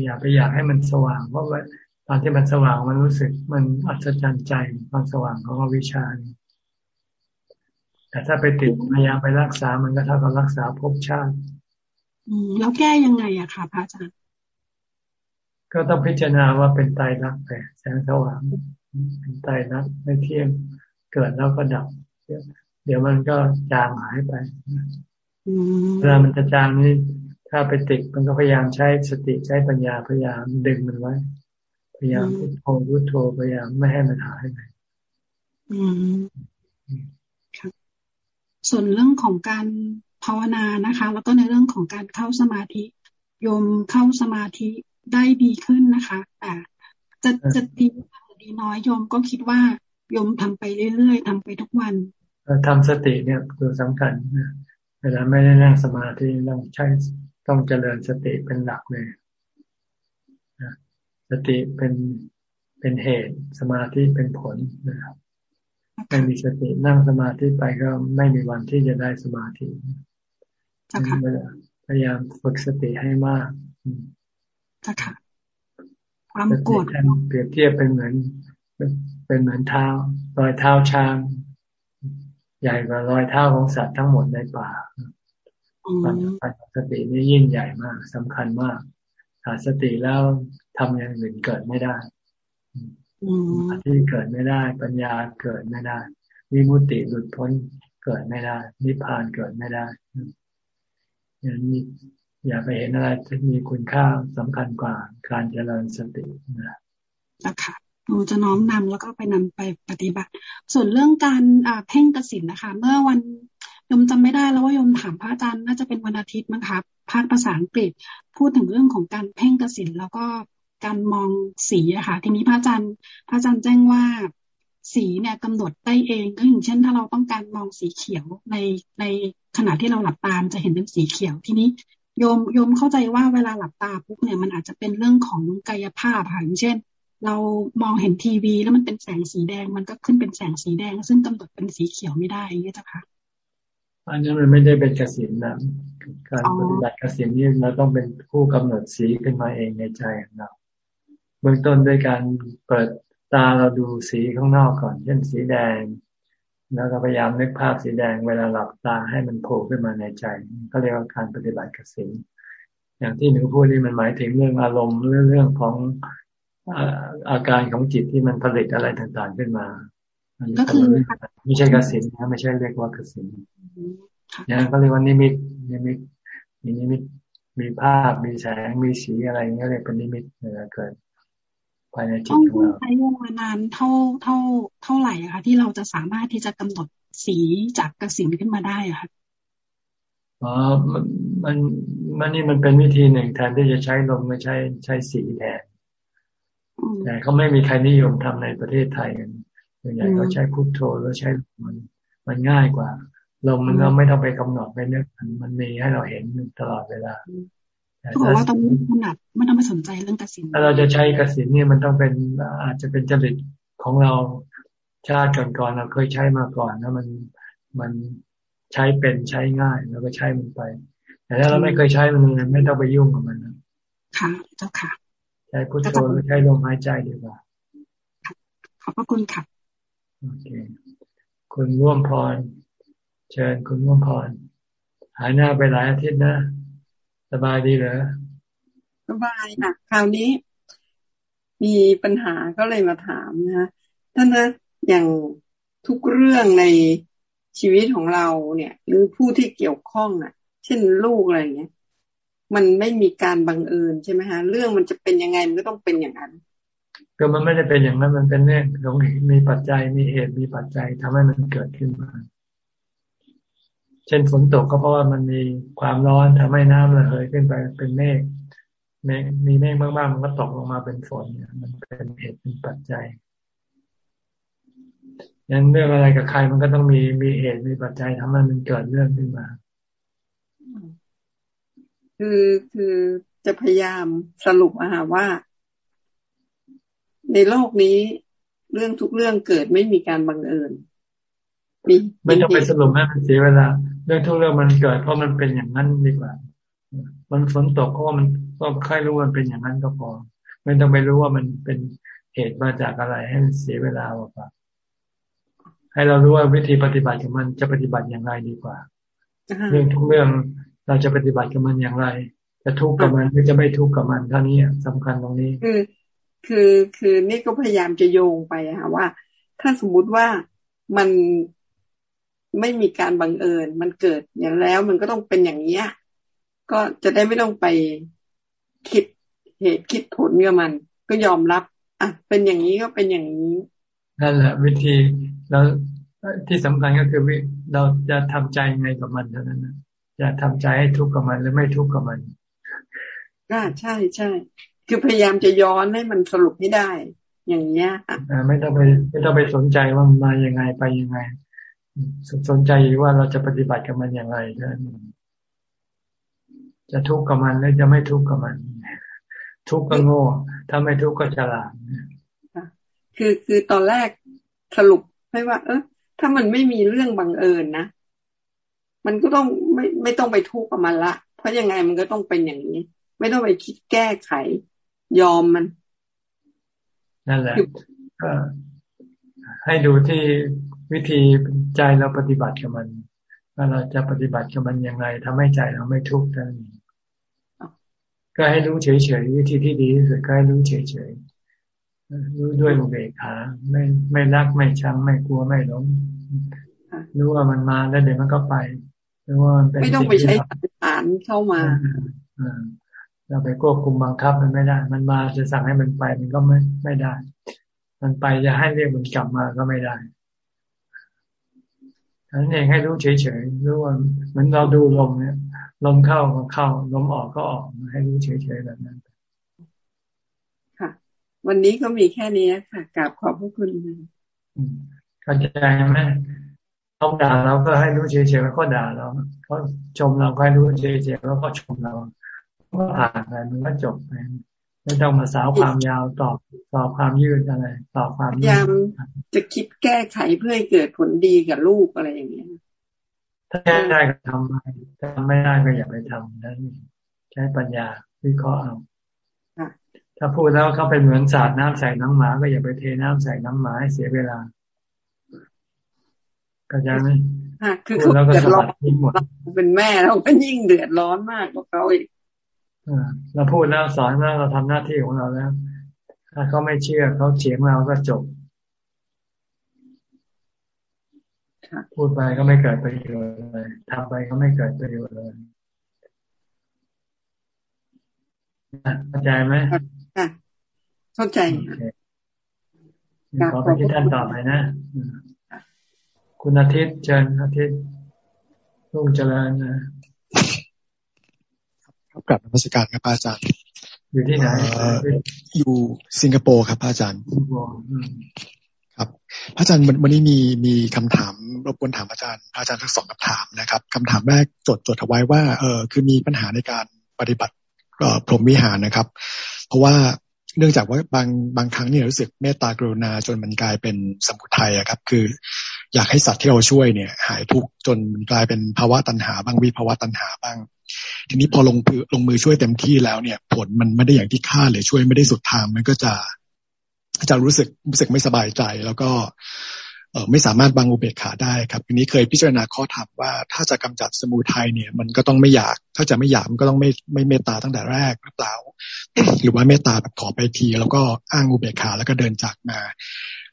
อย่าไปอยากให้มันสว่างเพราะว่าตอนที่มันสว่างมันรู้สึกมันอัศจรรย์ใจความสว่างของวิชาแต่ถ้าไปติดพยายามไปรักษามันก็เท่ากับรักษาภพชาติ อืมแล้วแก้ยังไงอะคะพระอาจารย์ ก็ต้องพิจารณาว่าเป็นตายรักไปแสงสว่างเป็นตายรักไม่เที่ยงเกิดแล้วก็ดับ เดี๋ยวมันก็จางหายไปเวลามันจะจางนี่ถ้าไปติดมันก็พยายามใช้สติใช้ปัญญาพยายามดึงมันไว้ พยายามพุทโธพุทโธพยายามไม่ให้มันหายไปอืมครับส่วนเรื่องของการภาวนานะคะ แล้วก็ในเรื่องของการเข้าสมาธิโยมเข้าสมาธิ ได้ดีขึ้นนะคะแต่จะจะดีดีน้อยโยมก็คิดว่าโยมทำไปเรื่อยๆทำไปทุกวันทำสติเนี่ยคือสำคัญเวลาไม่ได้นั่งสมาธิต้องใช้ต้องเจริญสติเป็นหลักเลยสติเป็นเป็นเหตุสมาธิเป็นผลนะครับไม่มีสตินั่งสมาธิไปก็ไม่มีวันที่จะได้สมาธิพยายามฝึกสติให้มาก ค่ะ ความโกรธเปรียบเทียบเป็นเหมือน เป็นเหมือนเท้ารอยเท้าช้าง ใหญ่กว่ารอยเท้าของสัตว์ทั้งหมดในป่าความสตินี่ยิ่งใหญ่มากสำคัญมากขาดสติแล้วทำอย่างอื่นเกิดไม่ได้ที่เกิดไม่ได้ ปัญญาเกิดไม่ได้วิมุตติหลุดพ้นเกิดไม่ได้ นิพพานเกิดไม่ได้อย่างนี้ อย่าไปเห็นอะไรที่มีคุณค่าสำคัญกว่าการเจริญสตินะนะคะหนูจะน้อมนำแล้วก็ไปนำไปปฏิบัติ ส่วนเรื่องการเพ่งกสินนะคะ เมื่อวันยมจำไม่ได้แล้วว่ายมถามพระอาจารย์น่าจะเป็นวันอาทิตย์มั้งคะภาคภาษาอังกฤษ พูดถึงเรื่องของการเพ่งกสินแล้วก็การมองสีอะค่ะทีนี้พระอาจารย์พระอาจารย์แจ้งว่าสีเนี่ยกำหนดได้เองก็อย่างเช่น ถ้าเราต้องการมองสีเขียวในในขณะที่เราหลับตามจะเห็นเป็นสีเขียว ทีนี้ โยมโยมเข้าใจว่าเวลาหลับตาปุ๊บเนี่ยมันอาจจะเป็นเรื่องของกายภาพค่ะอย่างเช่น เรามองเห็นทีวีแล้วมันเป็นแสงสีแดง มันก็ขึ้นเป็นแสงสีแดง ซึ่งกำหนดเป็นสีเขียวไม่ได้อย่างนี้จ้ะค่ะอันนี้มันไม่ได้เป็นกสินนะการปฏิบัติกสินนี่เราต้องเป็นผู้กำหนดสีขึ้นมาเองในใจของเราเบื้องต้นด้วยการเปิดตาเราดูสีข้างนอกก่อน เช่นสีแดง แล้วก็พยายามนึกภาพสีแดงเวลาหลับตาให้มันโผล่ขึ้นมาในใจก็เรียกว่าการปฏิบัติกสินอย่างที่หนูพูดนี่มันหมายถึงเรื่องอารมณ์เรื่องเรื่องของอาการของจิตที่มันผลิตอะไรต่างๆขึ้นมาก็คือไม่ใช่กสินนะไม่ใช่เรียกว่ากสินอย่างนั้นก็เรียกว่านิมิตนิมิตมีนิมิตมีภาพมีแสงมีสีอะไรเงี้ยเรียกเป็นนิมิตเกิด ภายในจิตของเราใช้เวลานานเท่าเท่าเท่าไหร่คะที่เราจะสามารถที่จะกำหนดสีจากกสินขึ้นมาได้อะค่ะอ๋อมันมันมันนี่มันเป็นวิธีหนึ่งแทนที่จะใช้ลมไม่ใช้ใช้สีแทนแต่เขาไม่มีใครนิยมทำในประเทศไทยกันส่วนใหญ่เขาใช้พุทโธแล้วใช้มันมันง่ายกว่าลมมันเราไม่ต้องไปกำหนดไปนึกมันมันมีให้เราเห็นตลอดเวลา เขาบอกว่าตอนนี้ถนัดไม่ต้องไปสนใจเรื่องกสินถ้าเราจะใช้กสินเนี่ยมันต้องเป็นอาจจะเป็นจริตของเราชาติก่อนๆเราเคยใช้มาก่อนแล้วมันมันใช้เป็นใช้ง่ายเราก็ใช้มันไป แต่ถ้าเราไม่เคยใช้มันไม่ต้องไปยุ่งกับมันนะค่ะเจ้าค่ะใช้พุทโธหรือใช้ลมหายใจดีกว่าขอบพระคุณค่ะโอเคคุณร่วมพร เชิญคุณร่วมพร หายหน้าไปหลายอาทิตย์นะ สบายดีเหรอสบายนะคราวนี้ มีปัญหาก็เลยมาถามนะท่านนะอย่างทุกเรื่องในชีวิตของเราเนี่ย หรือผู้ที่เกี่ยวข้องอะ เช่นลูกอะไรเงี้ยมันไม่มีการบังเอิญใช่ไหมฮะเรื่องมันจะเป็นยังไงมันก็ต้องเป็นอย่างนั้นก็มันไม่ได้เป็นอย่างนั้นมันเป็นเรื่องของมีปัจจัยมีเหตุมีปัจจัยทำให้มันเกิดขึ้นมา เช่นฝนตกก็เพราะว่ามันมีความร้อนทำให้น้ำระเหยขึ้นไปเป็นเมฆเมฆมีเมฆมากๆมันก็ตกลงมาเป็นฝนเนี่ยมันเป็นเหตุเป็นปัจจัยยังเรื่องอะไรกับใครมันก็ต้องมีมีเหตุมีปัจจัยทำให้มันเกิดเรื่องขึ้นมา คือคือจะพยายามสรุปอะค่ะว่า ในโลกนี้เรื่องทุกเรื่องเกิดไม่มีการบังเอิญมีไม่ต้องไปสรุปให้มันเสียเวลา เรื่องทุกเรื่องมันเกิดเพราะมันเป็นอย่างนั้นดีกว่า มันฝนตกเพราะว่ามันก็แค่รู้ว่ามันเป็นอย่างนั้นก็พอ ไม่ต้องไปรู้ว่ามันเป็นเหตุมาจากอะไรให้เสียเวลาเปล่าให้เรารู้ว่าวิธีปฏิบัติของมันจะปฏิบัติอย่างไรดีกว่า เรื่องทุกเรื่องเราจะปฏิบัติกับมันอย่างไร จะทุกข์กับมันหรือจะไม่ทุกข์กับมันเท่านี้สำคัญตรงนี้ คือคือคือนี่ก็พยายามจะโยงไปอะว่า ถ้าสมมุติว่ามัน ไม่มีการบังเอิญ มันเกิดอย่างแล้วมันก็ต้องเป็นอย่างเนี้ย ก็จะได้ไม่ต้องไปคิดเหตุคิดผลกับมัน ก็ยอมรับอะเป็นอย่างนี้ก็เป็นอย่างนี้ นั่นแหละ วิธีแล้วที่สำคัญก็คือวิเราจะทำใจยังไงกับมันเท่านั้นนะจะทำใจให้ทุกข์กับมันหรือไม่ทุกข์กับมันอ่าใช่ใช่คือพยายามจะย้อนให้มันสรุปให้ได้ อย่างเงี้ยอะไม่ต้องไปไม่ต้องไปสนใจว่ามันมายังไงไปยังไง สนใจว่าเราจะปฏิบัติกับมันอย่างไรเท่านั้นจะทุกข์กับมันหรือจะไม่ทุกข์กับมัน ทุกข์ก็โง่ ถ้าไม่ทุกข์ก็ฉลาดคือคือตอนแรกสรุปให้ว่า เออถ้ามันไม่มีเรื่องบังเอิญนะมันก็ต้องไม่ไม่ต้องไปทุกข์กับมันละ เพราะยังไงมันก็ต้องเป็นอย่างนี้ ไม่ต้องไปคิดแก้ไข ยอมมัน นั่นแหละก็ให้ดูที่ วิธีใจเราปฏิบัติกับมันว่าเราจะปฏิบัติกับมันยังไงทำให้ใจเราไม่ทุกข์กันก็ให้รู้เฉยๆวิธีที่ดีที่สุดก็ให้รู้เฉยๆรู้ด้วยอุเบกขาไม่ไม่รักไม่ชังไม่กลัวไม่หลงรู้ว่ามันมาแล้วเดี๋ยวมันก็ไปรู้ว่ามันเป็นไม่ต้องไปใช้สารเข้ามาเราไปควบคุมบังคับมันไม่ได้ มันมาจะสั่งให้มันไปมันก็ไม่ไม่ได้ มันไปจะให้เรียกมันกลับมาก็ไม่ได้ นั้นเองให้รู้เฉยๆรู้ว่าเหมือนเราดูลมเนี่ย ลมเข้าก็เข้า ลมออกก็ออก ให้รู้เฉยๆแบบนั้น ค่ะ วันนี้ก็มีแค่นี้ค่ะกราบขอบพระคุณเข้าใจไหมเขาด่าเราก็ให้รู้เฉยๆแล้วก็ด่าเราเขาชมเราก็ให้รู้เฉยๆแล้วก็ชมเราก็ผ่านไปมันก็จบไป ไม่ต้องมาสาวความยาวตอบตอบความยืดอะไรตอบความพยายามจะคิดแก้ไขเพื่อให้เกิดผลดีกับลูกอะไรอย่างเงี้ยถ้าแก้ได้ก็ทำไปถ้าไม่ได้ก็อย่าไปทำนั่นใช้ปัญญาวิเคราะห์เอาถ้าพูดแล้วเขาเป็นเหมือนสาดน้ำใส่น้องหมาก็อย่าไปเทน้ำใส่น้องหมาให้เสียเวลาก็จะไม่คือเขาเดือดร้อนเป็นแม่เราก็ยิ่งเดือดร้อนมากกว่าเขาอีก เราพูดแล้วสอนแล้วเราทำหน้าที่ของเราแล้ว ถ้าเขาไม่เชื่อเขาเฉียงเราก็จบพูดไปก็ไม่เกิดประโยชน์เลยทำไปก็ไม่เกิดประโยชน์เลยเข้าใจไหมเข้าใจขอไปที่ท่านต่อไปนะ คุณอาทิตย์เชิญอาทิตย์รุ่งเจริญนะ กลับนมัสการครับอาจารย์ อยู่ที่ไหนอยู่สิงคโปร์ครับอาจารย์ครับพระอาจารย์วันนี้มีมีคำถามรบกวนถามอาจารย์อาจารย์ทั้งสองคำถามนะครับคำถามแรกจดจดเอาไว้ว่าเออคือมีปัญหาในการปฏิบัติพรหมวิหารนะครับ เพราะว่าเนื่องจากว่าบางบางครั้งเนี่ยรู้สึกเมตตากรุณาจนมันกลายเป็นสมุทัยอะครับ คือ อยากให้สัตว์ที่เราช่วยเนี่ย หายทุกข์จนกลายเป็นภาวะตัณหาบ้างวิภาวะตัณหาบ้าง ทีนี้พอลงลงมือช่วยเต็มที่แล้วเนี่ย ผลมันไม่ได้อย่างที่คาดเลยช่วยไม่ได้สุดทางมันก็จะจะรู้สึกรู้สึกไม่สบายใจ แล้วก็เออไม่สามารถบังอุเบกขาได้ครับทีนี้เคยพิจารณาข้อธรรมว่าถ้าจะกำจัดสมุทัยเนี่ย มันก็ต้องไม่อยาก ถ้าจะไม่อยากมันก็ต้องไม่ไม่เมตตาตั้งแต่แรกหรือเปล่า หรือว่าเมตตาแบบขอไปที แล้วก็อ้างอุเบกขาแล้วก็เดินจากมา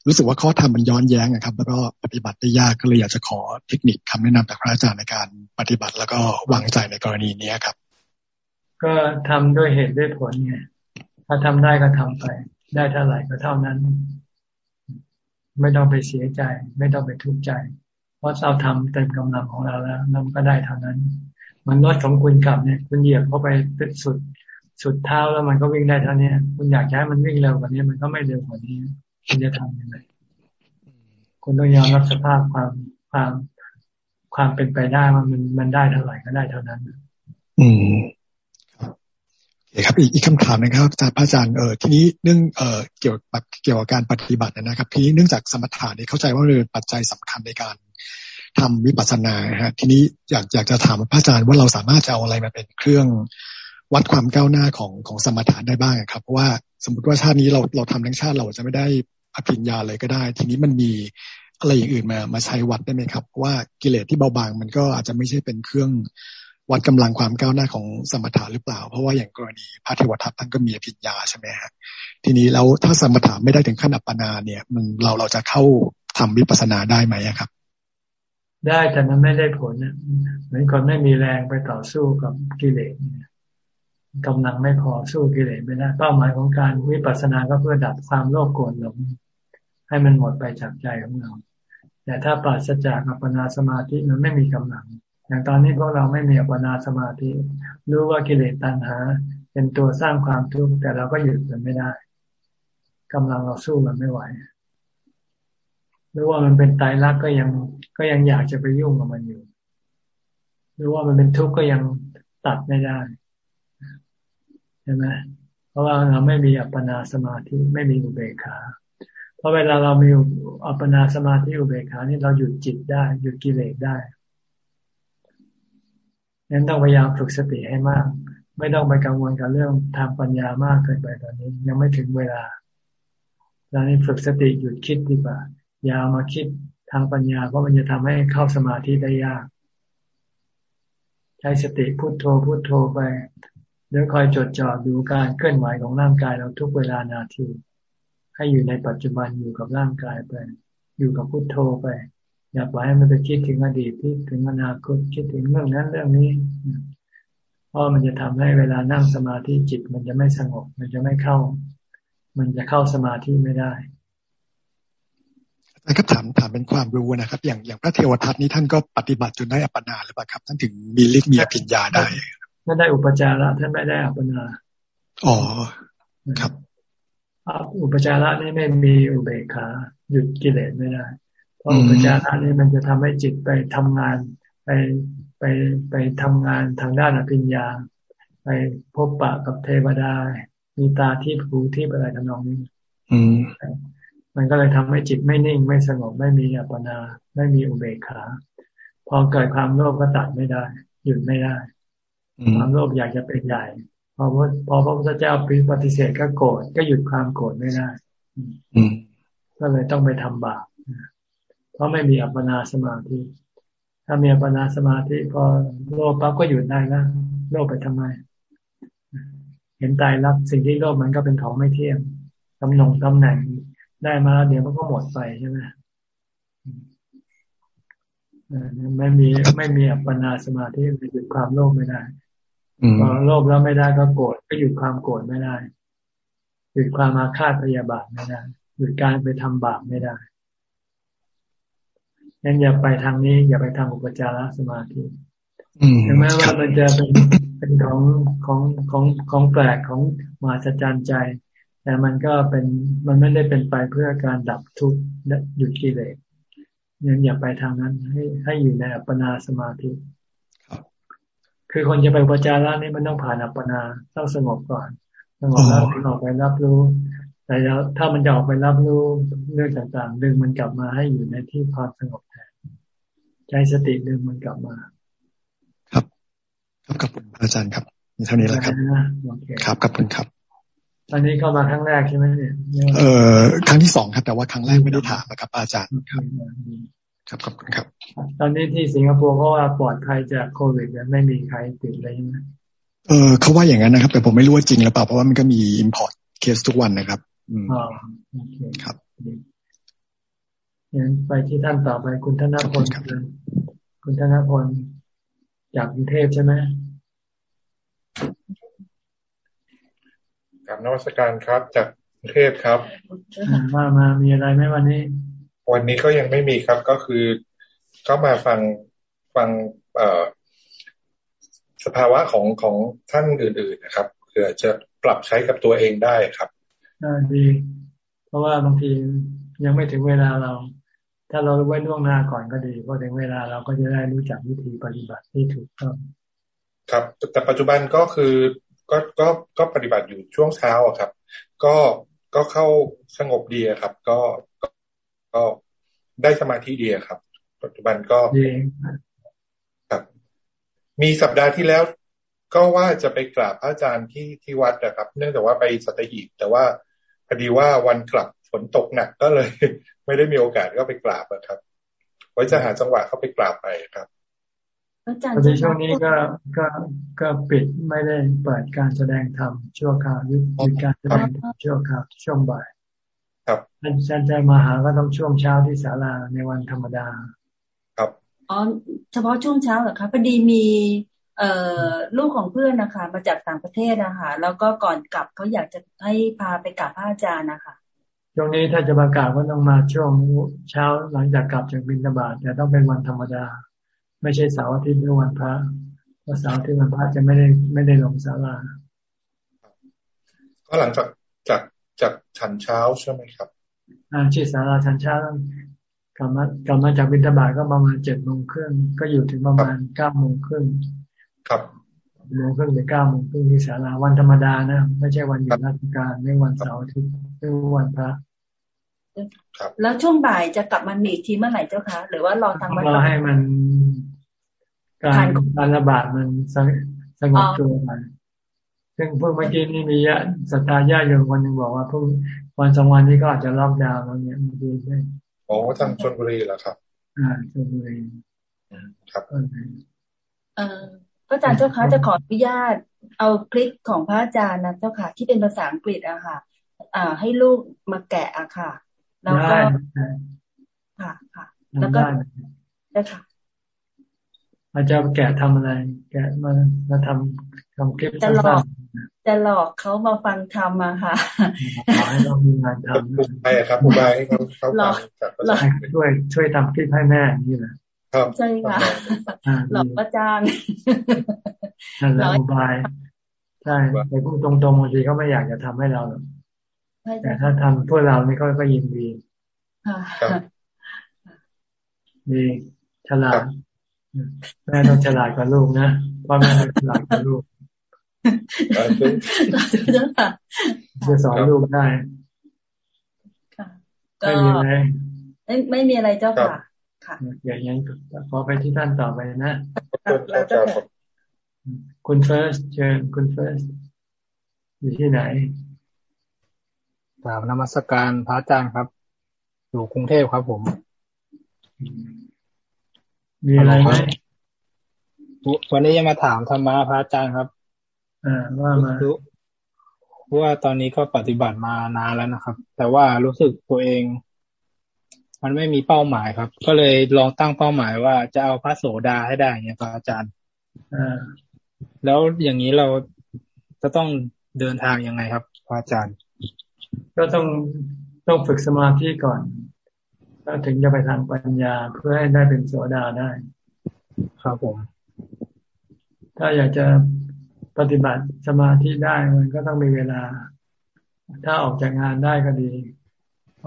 รู้สึกว่าข้อธรรมมันย้อนแย้งนะครับ แล้วก็ปฏิบัติได้ยากก็เลยอยากจะขอเทคนิคคำแนะนำจากพระอาจารย์ในการปฏิบัติแล้วก็วางใจในกรณีนี้ครับ ก็ทำด้วยเหตุด้วยผลไงถ้าทำได้ก็ทำไป ได้เท่าไหร่ก็เท่านั้น ไม่ต้องไปเสียใจ ไม่ต้องไปทุกข์ใจ เพราะเราทำเต็มกำลังของเราแล้วเราก็ได้เท่านั้น มันรถของคุณกลับเนี่ย คุณเหยียบเข้าไปสุดสุดเท้าแล้วมันก็วิ่งได้เท่านี้คุณอยากให้มันวิ่งเร็วกว่านี้ มันก็ไม่เร็วกว่านี้ คุณจะทำยังไงคุณต้องยอมรับสภาพความความความเป็นไปได้มันมันมันได้เท่าไหร่ก็ได้เท่านั้น อืมครับอีกอีกคำถามนะครับอาจารย์พระอาจารย์เออทีนี้เรื่องเออเกี่ยวกับเกี่ยวกับการปฏิบัตินะครับ ทีนี้เนื่องจากสมถะนี่เข้าใจว่าเป็นปัจจัยสำคัญในการทำวิปัสสนาฮะทีนี้อยากอยากจะถามพระอาจารย์ว่าเราสามารถจะเอาอะไรมาเป็นเครื่องวัดความก้าวหน้าของของสมถะได้บ้างครับเพราะว่าสมมติว่าชาตินี้เราเราทำทั้งชาติเราจะไม่ได้ อภิญญาเลยก็ได้ ทีนี้มันมีอะไรอย่างอื่นมามาใช้วัดได้ไหมครับ ว่ากิเลสที่เบาบางมันก็อาจจะไม่ใช่เป็นเครื่องวัดกำลังความก้าวหน้าของสมถะหรือเปล่า เพราะว่าอย่างกรณีพระเทวทัตท่านก็มีอภิญญาใช่ไหมฮะทีนี้แล้วถ้าสมถะไม่ได้ถึงขั้นอัปปนาเนี่ย มันเราเราจะเข้าทำวิปัสสนาได้ไหมครับ ได้แต่มันไม่ได้ผลเหมือนคนไม่มีแรงไปต่อสู้กับกิเลสกำลังไม่พอสู้กิเลสไม่ได้เป้าหมายของการวิปัสสนาก็เพื่อดับความโลภโกรธหลง ให้มันหมดไปจากใจของเรา แต่ถ้าปราศจากอัปปนาสมาธิมันไม่มีกำลัง อย่างตอนนี้พวกเราไม่มีอัปปนาสมาธิ รู้ว่ากิเลสตัณหา เป็นตัวสร้างความทุกข์แต่เราก็หยุดมันไม่ได้กำลังเราสู้มันไม่ไหวรู้ว่ามันเป็นตายรักก็ยังก็ยังอยากจะไปยุ่งกับมันอยู่รู้ว่ามันเป็นทุกข์ก็ยังตัดไม่ได้ใช่ไหมเพราะว่าเราไม่มีอัปปนาสมาธิไม่มีอุเบกขา ราะเวลาเรามีอัปปนาสมาธิอุเบกขานี่เราหยุดจิตได้ หยุดกิเลสได้นั้นต้องพยายามฝึกสติให้มาก ไม่ต้องไปกังวลกับเรื่องทางปัญญามากเกินไปตอนนี้ ยังไม่ถึงเวลาตอนนี้ฝึกสติหยุดคิดดีกว่า อย่ามาคิดทางปัญญาเพราะมันจะทำให้เข้าสมาธิได้ยาก ใช้สติพุโทโธพุโทโธไปเดี๋ยวคอยจดจ่อดูการเคลื่อนไหวของร่างกายเราทุกเวลานาที ให้อยู่ในปัจจุบันอยู่กับร่างกายไป อยู่กับพุโทโธไป อย่าปล่อยให้มันไปคิดถึงอดีตที่ถึงอนาคตคิดถึงเรื่องนั้นเรื่องนี้เพราะมันจะทำให้เวลานั่งสมาธิจิต มันจะไม่สงบมันจะไม่เข้า มันจะเข้าสมาธิไม่ได้นะครับถามถามเป็นความรู้นะครับ อย่างอย่างพระเทวทัตนี้ท่านก็ปฏิบัติจนได้อัปปนาหรือเปล่าครับ ท่านถึงมีฤทธิ์มีอภิญญาได้ท่านได้อุปจาระท่านไม่ได้อัปปนาอ๋อครับ อุปจาระนี่ไม่มีอุเบกขาหยุดกิเลสไม่ได้ เพราะอุปจาระนี่มันจะทำให้จิตไปทำงาน ไปไปไปทำงานทางด้านอภิญญา ไปพบปะกับเทวดา มีตาที่ผูที่อะไรทำนองนี้มันก็เลยทำให้จิตไม่นิ่งไม่สงบไม่มีอัปปนา ไม่มีอุเบกขา พอเกิดความโลภก็ตัดไม่ได้ หยุดไม่ได้ ความโลภอยากจะเป็นใหญ่ พอพอพระพุทธเจ้าปฏิเสธก็โกรธก็หยุดความโกรธไม่ได้ก็เลยต้องไปทำบาปเพราะไม่มีอัปปนาสมาธิ ถ้ามีอัปปนาสมาธิพอโลภปั๊บก็หยุดได้นะโลภไปทำไม เห็นตายรับสิ่งที่โลภมันก็เป็นของไม่เที่ยงตำแหน่งตำแหน่งได้มาแล้วเดี๋ยวมันก็หมดไปใช่ไหมไม่มีไม่มีอัปปนาสมาธิหยุดความโลภไม่ได้ พอโลภแล้วไม่ได้ก็โกรธก็หยุดความโกรธไม่ได้หยุดความอาฆาตพยาบาทไม่ได้หยุดการไปทำบาปไม่ได้งั้นอย่าไปทางนี้อย่าไปทางอุปจารสมาธิถึงแม้ว่ามันจะเป็นเป็นของของของของแปลกของมาจจารใจ แต่มันก็เป็นมันไม่ได้เป็นไปเพื่อการดับทุกข์หยุดกิเลสยังอย่าไปทางนั้นให้ให้อยู่ในอัปปนาสมาธิ คือคนจะไปปจาระนี่มันต้องผ่านอัปปนาต้องสงบก่อนสงบแล้วถึงออกไปรับรู้ แต่แล้วถ้ามันจะออกไปรับรู้เรื่องต่างๆ ดึงมันกลับมาให้อยู่ในที่ความสงบแทนใช้สติดึงมันกลับมา ครับครับขอบคุณอาจารย์ครับมีเท่านี้แล้วครับครับขอบคุณครับตอนนี้เข้ามาครั้งแรกใช่ไหมเนี่ยเอ่อครั้งที่สองครับ แต่ว่าครั้งแรกไม่ได้ถามนะครับ อาจารย์ครับ ครับขอบคุณครับ ตอนนี้ที่สิงคโปร์เพราะว่าปลอดภัยจากโควิดไม่มีใครติดเลยนะเออเขาว่าอย่างนั้นนะครับ แต่ผมไม่รู้ว่าจริงหรือเปล่าเพราะว่ามันก็มี import case ทุกวันนะครับอ๋อโอเคครับงั้นไปที่ท่านต่อไปคุณธนพลคุณธนพลจากกรุงเทพใช่ไหมกราบนมัสการครับจากกรุงเทพครับมามามีอะไรไหมวันนี้ วันนี้ก็ยังไม่มีครับก็คือเข้ามาฟังฟังเอ่อสภาวะของของท่านอื่น ๆนะครับเพื่อจะปรับใช้กับตัวเองได้ครับอ่าดี เพราะว่าบางทียังไม่ถึงเวลาเรา ถ้าเราไว้ล่วงหน้าก่อนก็ดีพอถึงเวลาเราก็จะได้รู้จักวิธีปฏิบัติที่ถูกต้องครับ แต่ปัจจุบันก็คือก็ก็ก็ปฏิบัติอยู่ช่วงเช้าครับ ก็ก็เข้าสงบดีครับ ก็ ก็ได้สมาธิดีครับ ปัจจุบันก็ครับ มีสัปดาห์ที่แล้ว ก็ว่าจะไปกราบพระอาจารย์ที่ที่วัดนะครับ เนื่องจากว่าไปสัตหีบแต่ว่าพอดีว่าวันกลับฝนตกหนักก็เลย ไม่ได้มีโอกาสก็ไปกราบนะครับไว้จะหาจังหวะเข้าไปกราบไปครับอาจารย์ในช่วงนี้ก็ก็ก็ปิดไม่ได้เปิดการแสดงธรรมชั่วคราวยุติการแสดงธรรมชั่วคราวช่วงบ่าย ครับท่านอาจารย์มาหาก็ต้องช่วงเช้าที่ศาลาในวันธรรมดา ครับอ๋อเฉพาะช่วงเช้าเหรอคะพอดีมี เอ่อลูกของเพื่อนนะคะ มาจากต่างประเทศนะคะแล้วก็ก่อนกลับเขาอยากจะให้พาไปกราบพระอาจารย์นะคะช่วงนี้ถ้าจะประกาศก็ต้องมาช่วงเช้าหลังจากกลับจากบินธบาตแต่ต้องเป็นวันธรรมดา ไม่ใช่เสาร์อาทิตย์หรือวันพระเพราะเสาร์อาทิตย์วันพระจะไม่ได้ไม่ได้ลงศาลาก็หลังจากจากจาก ฉันเช้าใช่ไหมครับอ่าที่ศาลาฉันเช้ากลับมากลับมาจากบินธบาตก็ประมาณเจ็ดโมงครึ่งก็อยู่ถึงประมาณเก้าโมงครึ่งครับโมงครึ่งถึงเก้าโมงครึ่งที่ศาลาวันธรรมดานะ ไม่ใช่วันหยุดราชการไม่วันเสาร์อาทิตย์ไม่วันพระแล้วช่วงบ่ายจะกลับมาหนีทีเมื่อไหร่เจ้าคะหรือว่ารอทางวัดรอให้มัน การการระบาดมันสงบตัวไป ซึ่งเพิ่งเมื่อกี้นี่มีสตาญาโยมคนหนึ่งบอกว่าเพิ่งวันสองวันนี้ก็อาจจะล็อกดาวน์แล้วเนี่ยมันดีใช่โอ้ทางชนบุรีเหรอครับ อ่าชนบุรีครับเออพระอาจารย์เจ้าคะจะขออนุญาต เอาคลิปของพระอาจารย์นะเจ้าค่ะ ที่เป็นภาษาอังกฤษอะค่ะ อ่า ให้ลูกมาแกะอะค่ะ แล้วก็ค่ะค่ะ แล้วก็ได้ค่ะอาจารย์แกะทำอะไร แกะมามาทำทำคลิปจะหลอก จะหลอกเขามาฟังธรรมอะค่ะขอให้เรามีงานทำไปครับผู้บายให้เขาเขาฟังจากช่วยช่วยทำคลิปให้แม่นี่แหละใช่ค่ะหลอกประจานนั่นแหละอุบายใช่ไปพูดตรงๆบางทีเขาไม่อยากจะทำให้เราแต่ถ้าทำเพื่อเรานี่เขาก็ยินดีดีฉลาดแม่ต้องฉลาดกว่าลูกนะพ่อแม่ต้องฉลาดกว่าลูก จะสอนลูกได้ไม่มีอะไรไม่มีอะไรเจ้าค่ะค่ะอย่างนั้นขอไปที่ท่านต่อไปนะคุณเฟิร์สเชิญคุณเฟิร์สอยู่ที่ไหนกราบนมัสการพระอาจารย์ครับ อยู่กรุงเทพครับผม มีอะไรไหมวันนี้จะมาถามธรรมะพระอาจารย์ครับอ่า ว่ามาเพราะว่าตอนนี้ก็ปฏิบัติมานานแล้วนะครับ แต่ว่ารู้สึกตัวเอง มันไม่มีเป้าหมายครับ ก็เลยลองตั้งเป้าหมายว่าจะเอาพระโสดาให้ได้เนี่ยครับอาจารย์แล้วอย่างนี้เราจะต้องเดินทางยังไงครับพระอาจารย์ ก็ต้องต้องฝึกสมาธิก่อนก็ถึงจะไปทางปัญญาเพื่อให้ได้เป็นโสดาได้ ครับผม ถ้าอยากจะ ปฏิบัติสมาธิได้มันก็ต้องมีเวลา ถ้าออกจากงานได้ก็ดี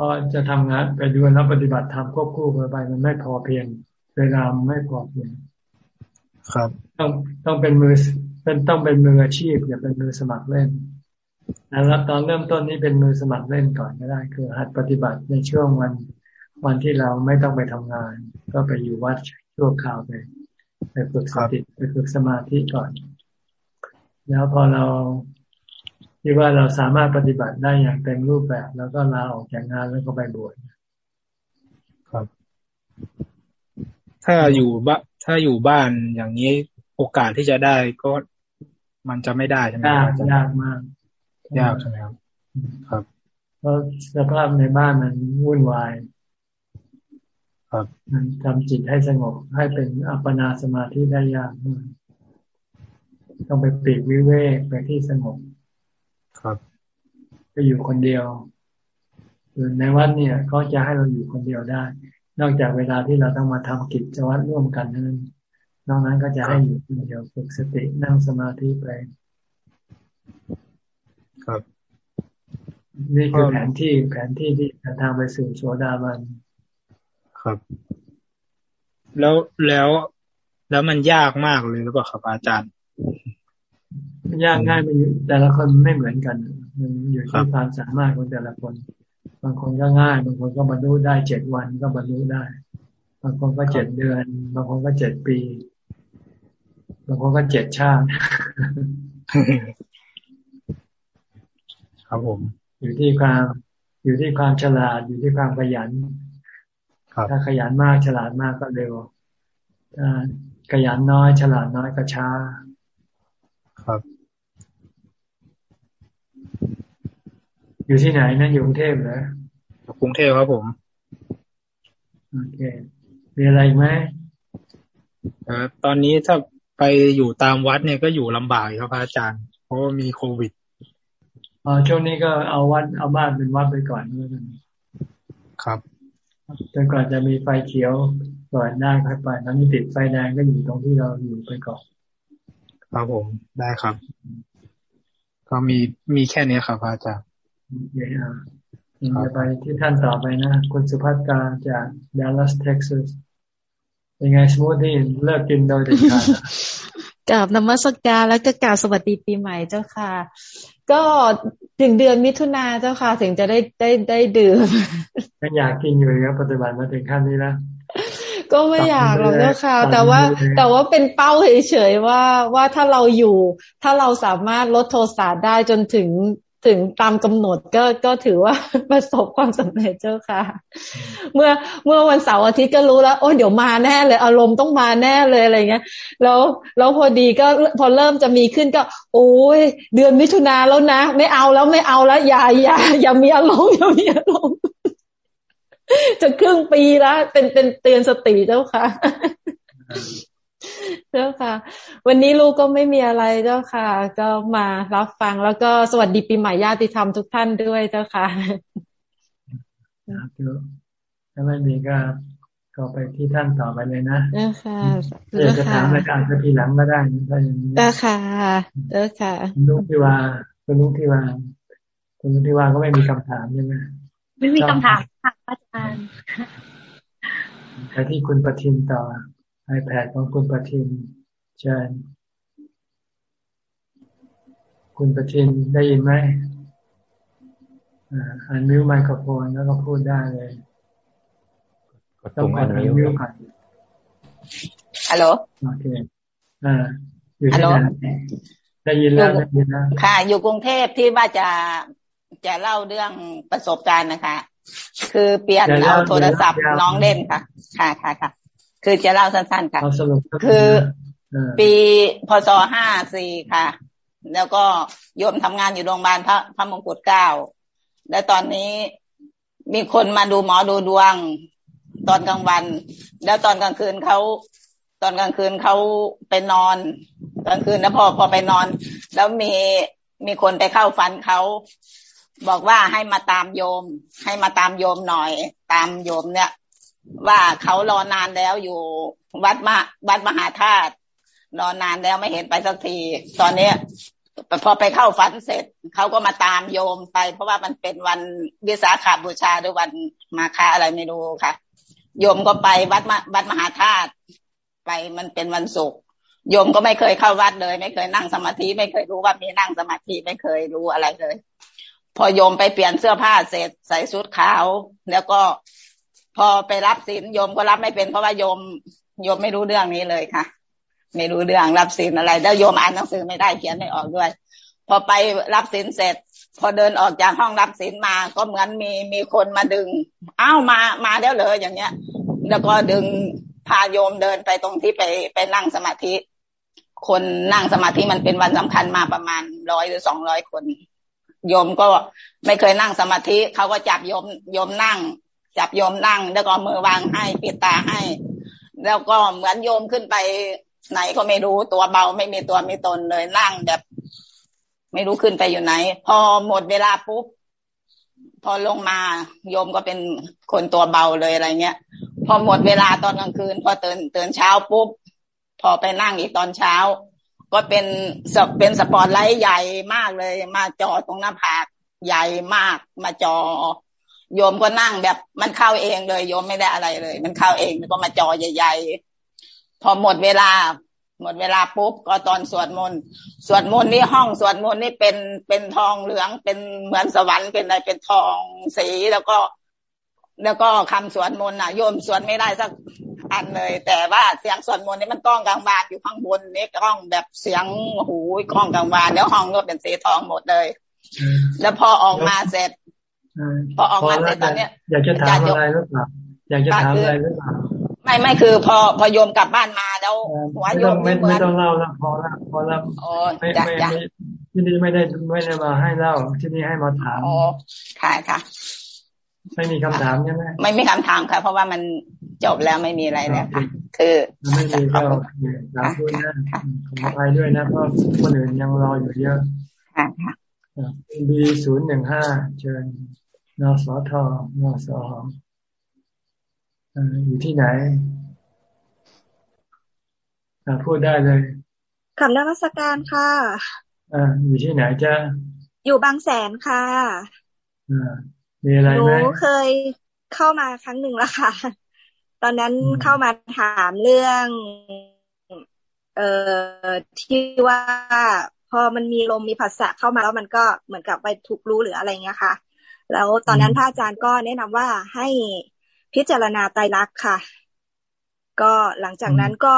พราะจะทำงานไปดูแล้วปฏิบัติทำควบคู่กันไปมันไม่พอเพียง เวลาไม่พอเพียง ครับ ต้องต้องเป็นมือเป็นต้องเป็นมืออาชีพอย่าเป็นมือสมัครเล่นแล้วตอนเริ่มต้นนี้เป็นมือสมัครเล่นก่อนก็ได้ คือหัดปฏิบัติในช่วงวันวันที่เราไม่ต้องไปทำงาน ก็ไปอยู่วัดชั่วคราวไปไปฝึกสติไปฝึกสมาธิก่อน แล้วพอเราที่ว่าเราสามารถปฏิบัติได้อย่างเต็มรูปแบบ แล้วก็ลาออกจากงานแล้วก็ไปบวชครับ ถ้าอยู่บ้านถ้าอยู่บ้านอย่างนี้โอกาสที่จะได้ก็มันจะไม่ได้ใช่ไหมยากยากมากยากใช่ไหมครับครับเพราะสภาพในบ้านมันวุ่นวายครับมันทำจิตให้สงบให้เป็นอัปปนาสมาธิได้ยากมาก ต้องไปปีกวิเวกไปที่สงบครับก็อยู่คนเดียวรือในวัดเนี่ยเขาจะให้เราอยู่คนเดียวได้ นอกจากเวลาที่เราต้องมาทำกิจวัตรร่วมกันนั้น นอกนั้นก็จะให้อยู่คนเดียวฝึกสตินั่งสมาธิไปครับนี่คือแผนที่แผนที่ที่จะทางไปสู่โสดาบันครับ แล้วแล้วแล้วมันยากมากเลยหรือเปล่าครับอาจารย์ ยากง่ายมันแต่ละคนไม่เหมือนกัน มันอยู่ที่ความสามารถของแต่ละคน บางคนก็ง่าย บางคนก็บรรลุได้เจ็ดวันก็บรรลุได้ บางคนก็เจ็ดเดือน บางคนก็เจ็ดปี บางคนก็เจ็ดชาติ ครับผม อยู่ที่ความอยู่ที่ความฉลาด อยู่ที่ความขยันถ้าขยันมากฉลาดมากก็เร็วถ้าขยันน้อย ฉลาดน้อยก็ช้า ครับ อยู่ที่ไหนนะอยู่กรุงเทพเหรอกรุงเทพครับผม โอเคมีอะไรไหมอตอนนี้ถ้าไปอยู่ตามวัดเนี่ยก็อยู่ลำบากครับพระอาจารย์ เพราะว่ามีโควิดอ๋อช่วงนี้ก็เอาวัดเอาบ้านเป็นวัดไปก่อนเมื่อกันครับจนกว่าจะมีไฟเขียวก่อนได้ค่อยไปถ้ามีติดไฟแดงก็อยู่ตรงที่เราอยู่ไปก่อนครับผมได้ครับ ก็มีมีแค่นี้ครับอาจารย์โอ เคอะจะไปที่ท่านต่อไปนะ คุณสุภัตตาจากดัลลัสเท็กซัสยังไงสมูทตี้เลิกกินโดยเด็ดขาดกราบนมัสการแล้วก็กราบสวัสดีปีใหม่เจ้าค่ะ ก็ถึงเดือนมิถุนาเจ้าค่ะ ถึงจะได้ได้ได้ดื่มยังอยากกินอยู่ครับปฏิบัติมาถึงขั้นนี้แล้วก็ไม่อยากหรอกเจ้าค่ะ แต่ว่าแต่ว่าเป็นเป้าเฉยๆว่าว่าถ้าเราอยู่ ถ้าเราสามารถลดโทสะได้จนถึง ถึงตามกำหนดก็ก็ถือว่าประสบความสำเร็จเจ้าค่ะ เมื่อเมื่อวันเสาร์อาทิตย์ก็รู้แล้ว โอ้เดี๋ยวมาแน่เลย อารมณ์ต้องมาแน่เลยอะไรเงี้ย แล้วแล้วพอดีก็พอเริ่มจะมีขึ้นก็ โอ้ยเดือนมิถุนาแล้วนะ ไม่เอาแล้วไม่เอาแล้วอย่าอย่าอย่ามีอารมณ์อย่ามีอารมณ์จะครึ่งปีแล้วเป็นเป็นเตือนสติเจ้าค่ะ เจ้าค่ะ วันนี้ลูกก็ไม่มีอะไรเจ้าค่ะ ก็มารับฟังแล้วก็สวัสดีปีใหม่ญาติธรรมทุกท่านด้วยเจ้าค่ะครับถ้าไม่มีก็ก็ไปที่ท่านต่อไปเลยนะเจ้าค่ะเดี๋ยวจะถามอะไรการจะทีหลังก็ได้ถ้าอย่างนี้เจ้าค่ะเจ้าค่ะลุงที่ว่าคุณลุงที่ว่าคุณลุงที่ว่าก็ไม่มีคำถามใช่ไหมไม่มีคำถามค่ะอาจารย์ไปที่คุณประทินต่อ ไอแพดของคุณประทินเชิญคุณประทินได้ยินไหมอันมิวไมโครโฟนแล้วก็พูดได้เลยต้องกดอันมิวก่อนฮัลโหลโอเคอ่าอยู่ที่ไหนได้ยินแล้วได้ยินแล้วค่ะ อยู่กรุงเทพที่ว่าจะจะเล่าเรื่องประสบการณ์นะคะ คือเปลี่ยนเอาโทรศัพท์น้องเล่นค่ะ ค่ะค่ะค่ะ คือจะเล่าสั้นๆค่ะคือปีพศห้าสี่ค่ะ แล้วก็โยมทำงานอยู่โรงพยาบาลพระพระมงกุฎเก้าแล้วตอนนี้มีคนมาดูหมอดูดวงตอนกลางวัน แล้วตอนกลางคืนเขาตอนกลางคืนเขาไปนอนกลางคืนแล้วพอพอไปนอน แล้วมีมีคนไปเข้าฝันเขาบอกว่าให้มาตามโยม ให้มาตามโยมหน่อย ตามโยมเนี่ย ว่าเขารอนานแล้วอยู่วัดมาวัดมหาธาตุรอนานแล้วไม่เห็นไปสักที ตอนเนี้ยพอไปเข้าฝันเสร็จเขาก็มาตามโยมไป เพราะว่ามันเป็นวันวิสาขาบูชาหรือวันมาคาอะไรไม่รู้ค่ะ โยมก็ไปวัดมาวัดมหาธาตุไปมันเป็นวันศุกร์โยมก็ไม่เคยเข้าวัดเลย ไม่เคยนั่งสมาธิไม่เคยรู้ว่ามีนั่งสมาธิไม่เคยรู้อะไรเลย พอโยมไปเปลี่ยนเสื้อผ้าเสร็จใส่ชุดขาว แล้วก็ พอไปรับศีลโยมก็รับไม่เป็นเพราะว่าโยมโยมไม่รู้เรื่องนี้เลยค่ะ ไม่รู้เรื่องรับศีลอะไร แล้วโยมอ่านหนังสือไม่ได้เขียนไม่ออกด้วย พอไปรับศีลเสร็จ พอเดินออกจากห้องรับศีลมาก็เหมือนมีมีคนมาดึงอ้าวมามาแล้วเลยอย่างเงี้ย แล้วก็ดึงพาโยมเดินไปตรงที่ไปไปนั่งสมาธิ คนนั่งสมาธิมันเป็นวันสำคัญมาประมาณร้อยหรือสองร้อยคนโยมก็ไม่เคยนั่งสมาธิเขาก็จับโยมโยมนั่ง จับโยมนั่ง แล้วก็มือวางให้ปิดตาให้ แล้วก็เหมือนโยมขึ้นไปไหนก็ไม่รู้ตัวเบาไม่มีตัวมีตนเลยนั่งแบบ ไม่รู้ขึ้นไปอยู่ไหน พอหมดเวลาปุ๊บพอลงมาโยมก็เป็นคนตัวเบาเลยอะไรเงี้ย พอหมดเวลาตอนกลางคืน พอตื่นตื่นเช้าปุ๊บพอไปนั่งอีกตอนเช้า ก็เป็นเป็นสปอร์ตไลท์ใหญ่มากเลย มาจอตรงหน้าผากใหญ่มาก มาจอ โยมก็นั่งแบบมันเข้าเองเลย โยมไม่ได้อะไรเลย มันเข้าเองแล้วก็มาจอใหญ่ ๆ พอหมดเวลา หมดเวลาปุ๊บก็ตอนสวดมนต์สวดมนต์นี่ห้องสวดมนต์นี่เป็นเป็นทองเหลืองเป็นเหมือนสวรรค์เป็นอะไรเป็นทองสีแล้วก็ แล้วก็คำสวดมนต์น่ะโยมสวดไม่ได้สักอันเลย แต่ว่าเสียงสวดมนต์นี่มันกล้องกลางวานอยู่ข้างบนนี่กล้องแบบเสียงหูกล้องกลางวานแล้วห้องก็เป็นสีทองหมดเลย แล้วพอออกมาเสร็จ พอออกมาเสร็จตอนเนี้ยอยากจะถามอะไรหรือเปล่าอยากจะถามอะไรหรือเปล่าไม่ไม่คือ พอพอโยมกลับบ้านมาแล้วหัวโยมไม่ไม่ต้องเล่าแล้วพอละพอละไม่ไม่ที่นี่ไม่ได้ไม่ได้มาให้เล่าที่นี่ให้มาถามอ๋อค่ะค่ะไม่มีคำถามใช่ไหมไม่มีคำถามค่ะ เพราะว่ามันจบแล้วไม่มีอะไรแล้วค่ะ คือไม่มีก็ถามด้วยนะขออภัยด้วยนะเพราะคนอื่นยังรออยู่เยอะค่ะค่ะบีศูนย์หนึ่งห้าเชิญ นสทนสอยู่ที่ไหนพูดได้เลยขับนักสการค่ะอ่าอยู่ที่ไหนจ้าอยู่บางแสนค่ะอ่ามีอะไรไหมหนูเคยเข้ามาครั้งหนึ่งแล้วค่ะ ตอนนั้นเข้ามาถามเรื่อง เอ่อที่ว่าพอมันมีลมมีภาษาเข้ามาแล้วมันก็เหมือนกับไปถูกรู้หรืออะไรเงี้ยค่ะ แล้วตอนนั้นพระอาจารย์ก็แนะนำว่าให้พิจารณาไตรลักษณ์ค่ะ ก็หลังจากนั้นก็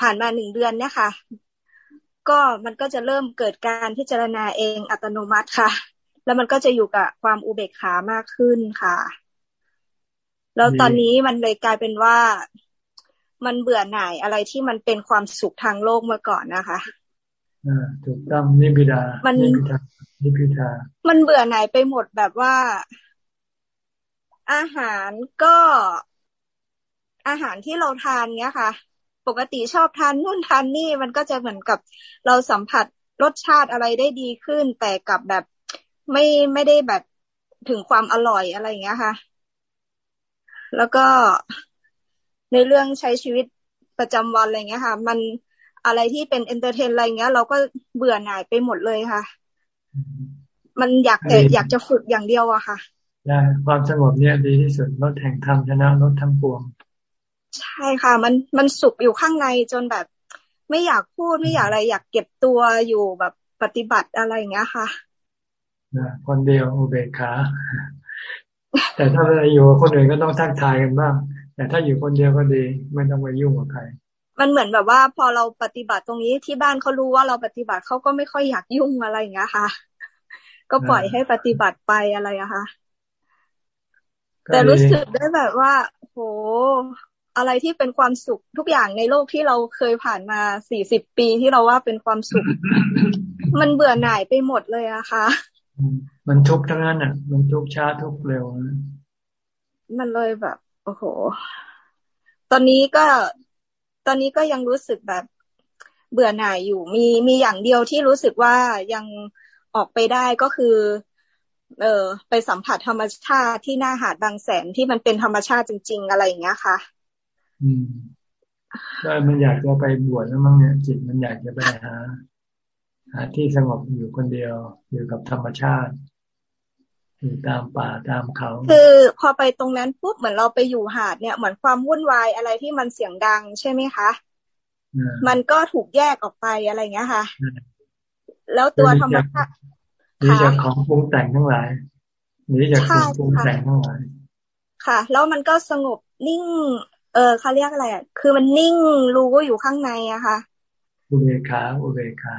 ผ่านมาหนึ่งเดือนเนี่ยค่ะ ก็มันก็จะเริ่มเกิดการพิจารณาเองอัตโนมัติค่ะ แล้วมันก็จะอยู่กับความอุเบกขามากขึ้นค่ะ แล้วตอนนี้มันเลยกลายเป็นว่ามันเบื่อหน่ายอะไรที่มันเป็นความสุขทางโลกเมื่อก่อนนะคะอ่า ถูกต้องนิบิดามันนิบิดานิพิทา มันเบื่อหน่ายไปหมดแบบว่า อาหารก็อาหารที่เราทานเนี้ยค่ะ ปกติชอบทานนู่นทานนี่มันก็จะเหมือนกับเราสัมผัสรสชาติอะไรได้ดีขึ้น แต่กับแบบไม่ไม่ได้แบบถึงความอร่อยอะไรเงี้ยค่ะ แล้วก็ในเรื่องใช้ชีวิตประจำวันอะไรเงี้ยค่ะ มัน อะไรที่เป็น entertain อะไรเงี้ย เราก็เบื่อหน่ายไปหมดเลยค่ะ มันอยากแต่อยากจะฝึกอย่างเดียวอะค่ะได้ความสงบเนี่ยดีที่สุดลดแห่งธรรมชนะลดทั้งปวง ใช่ค่ะ มันมันสุขอยู่ข้างในจนแบบ ไม่อยากพูดไม่อยากอะไร อยากเก็บตัวอยู่แบบปฏิบัติอะไรอย่างเงี้ยค่ะนะคนเดียวอุเบกขาแต่ถ้าเราอยู่กับคนอื่นก็ต้องทักทายกันบ้าง แต่ถ้าอยู่คนเดียวก็ดี ไม่ต้องไปยุ่งกับใคร มันเหมือนแบบว่า พอเราปฏิบัติตรงนี้ที่บ้านเขารู้ว่าเราปฏิบัติเขาก็ไม่ค่อยอยากยุ่งอะไรอย่างเงี้ยค่ะ ก็ปล่อยให้ปฏิบัติไปอะไรอะค่ะ แต่รู้สึกได้แบบว่า โห อะไรที่เป็นความสุขทุกอย่างในโลกที่เราเคยผ่านมาสี่สิบปีที่เราว่าเป็นความสุข มันเบื่อหน่ายไปหมดเลยอะค่ะ มันทุกข์ทั้งนั้นอะ มันทุกข์ช้าทุกข์เร็วมันเลยแบบ โอ้โห ตอนนี้ก็ ตอนนี้ก็ยังรู้สึกแบบเบื่อหน่ายอยู่ มีมีอย่างเดียวที่รู้สึกว่ายังออกไปได้ก็คือ เออไปสัมผัสธรรมชาติที่หน้าหาดบางแสนที่มันเป็นธรรมชาติจริง ๆ อะไรอย่างเงี้ยค่ะ อืมได้มันอยากจะไปบวชแล้วมั้งเนี่ยจิตมันอยากจะไปหาหาที่สงบอยู่คนเดียวอยู่กับธรรมชาติ อยู่ตามป่าตามเขา คือพอไปตรงนั้นปุ๊บเหมือนเราไปอยู่หาดเนี่ยเหมือนความวุ่นวายอะไรที่มันเสียงดังใช่ไหมคะมันก็ถูกแยกออกไปอะไรเงี้ยค่ะ แล้วตัวธรรมชาติหนีจากของปรุงแต่งทั้งหลายหนีจากของปรุงแต่งทั้งหลายค่ะ แล้วมันก็สงบนิ่ง เออเขาเรียกอะไรอะคือมันนิ่งรู้อยู่ข้างในอะค่ะอุเบกขาอุเบกขา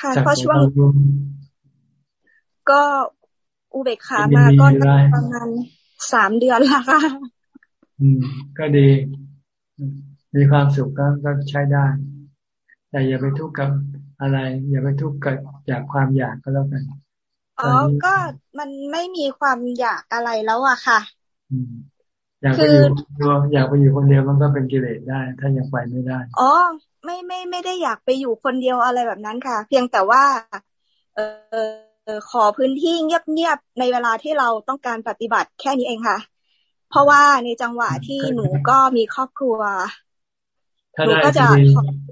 ค่ะเพราะช่วงก็ อุเบกขามาก็ประมาณสามเดือนละค่ะอืมก็ดี มีความสุขก็ก็ใช้ได้ แต่อย่าไปทุกข์กับอะไร อย่าไปทุกข์กับจากความอยากก็แล้วกันอ๋อ ก็มันไม่มีความอยากอะไรแล้วอะค่ะอยากไปอยู่อยากไปอยู่คนเดียวมันก็เป็นกิเลสได้ ถ้ายังไปไม่ได้ อ๋อ ไม่ไม่ไม่ได้อยากไปอยู่คนเดียวอะไรแบบนั้นค่ะ เพียงแต่ว่า เออ ขอพื้นที่เงียบๆในเวลาที่เราต้องการปฏิบัติแค่นี้เองค่ะ เพราะว่าในจังหวะที่หนูก็มีครอบครัวถ้าได้ก็ดี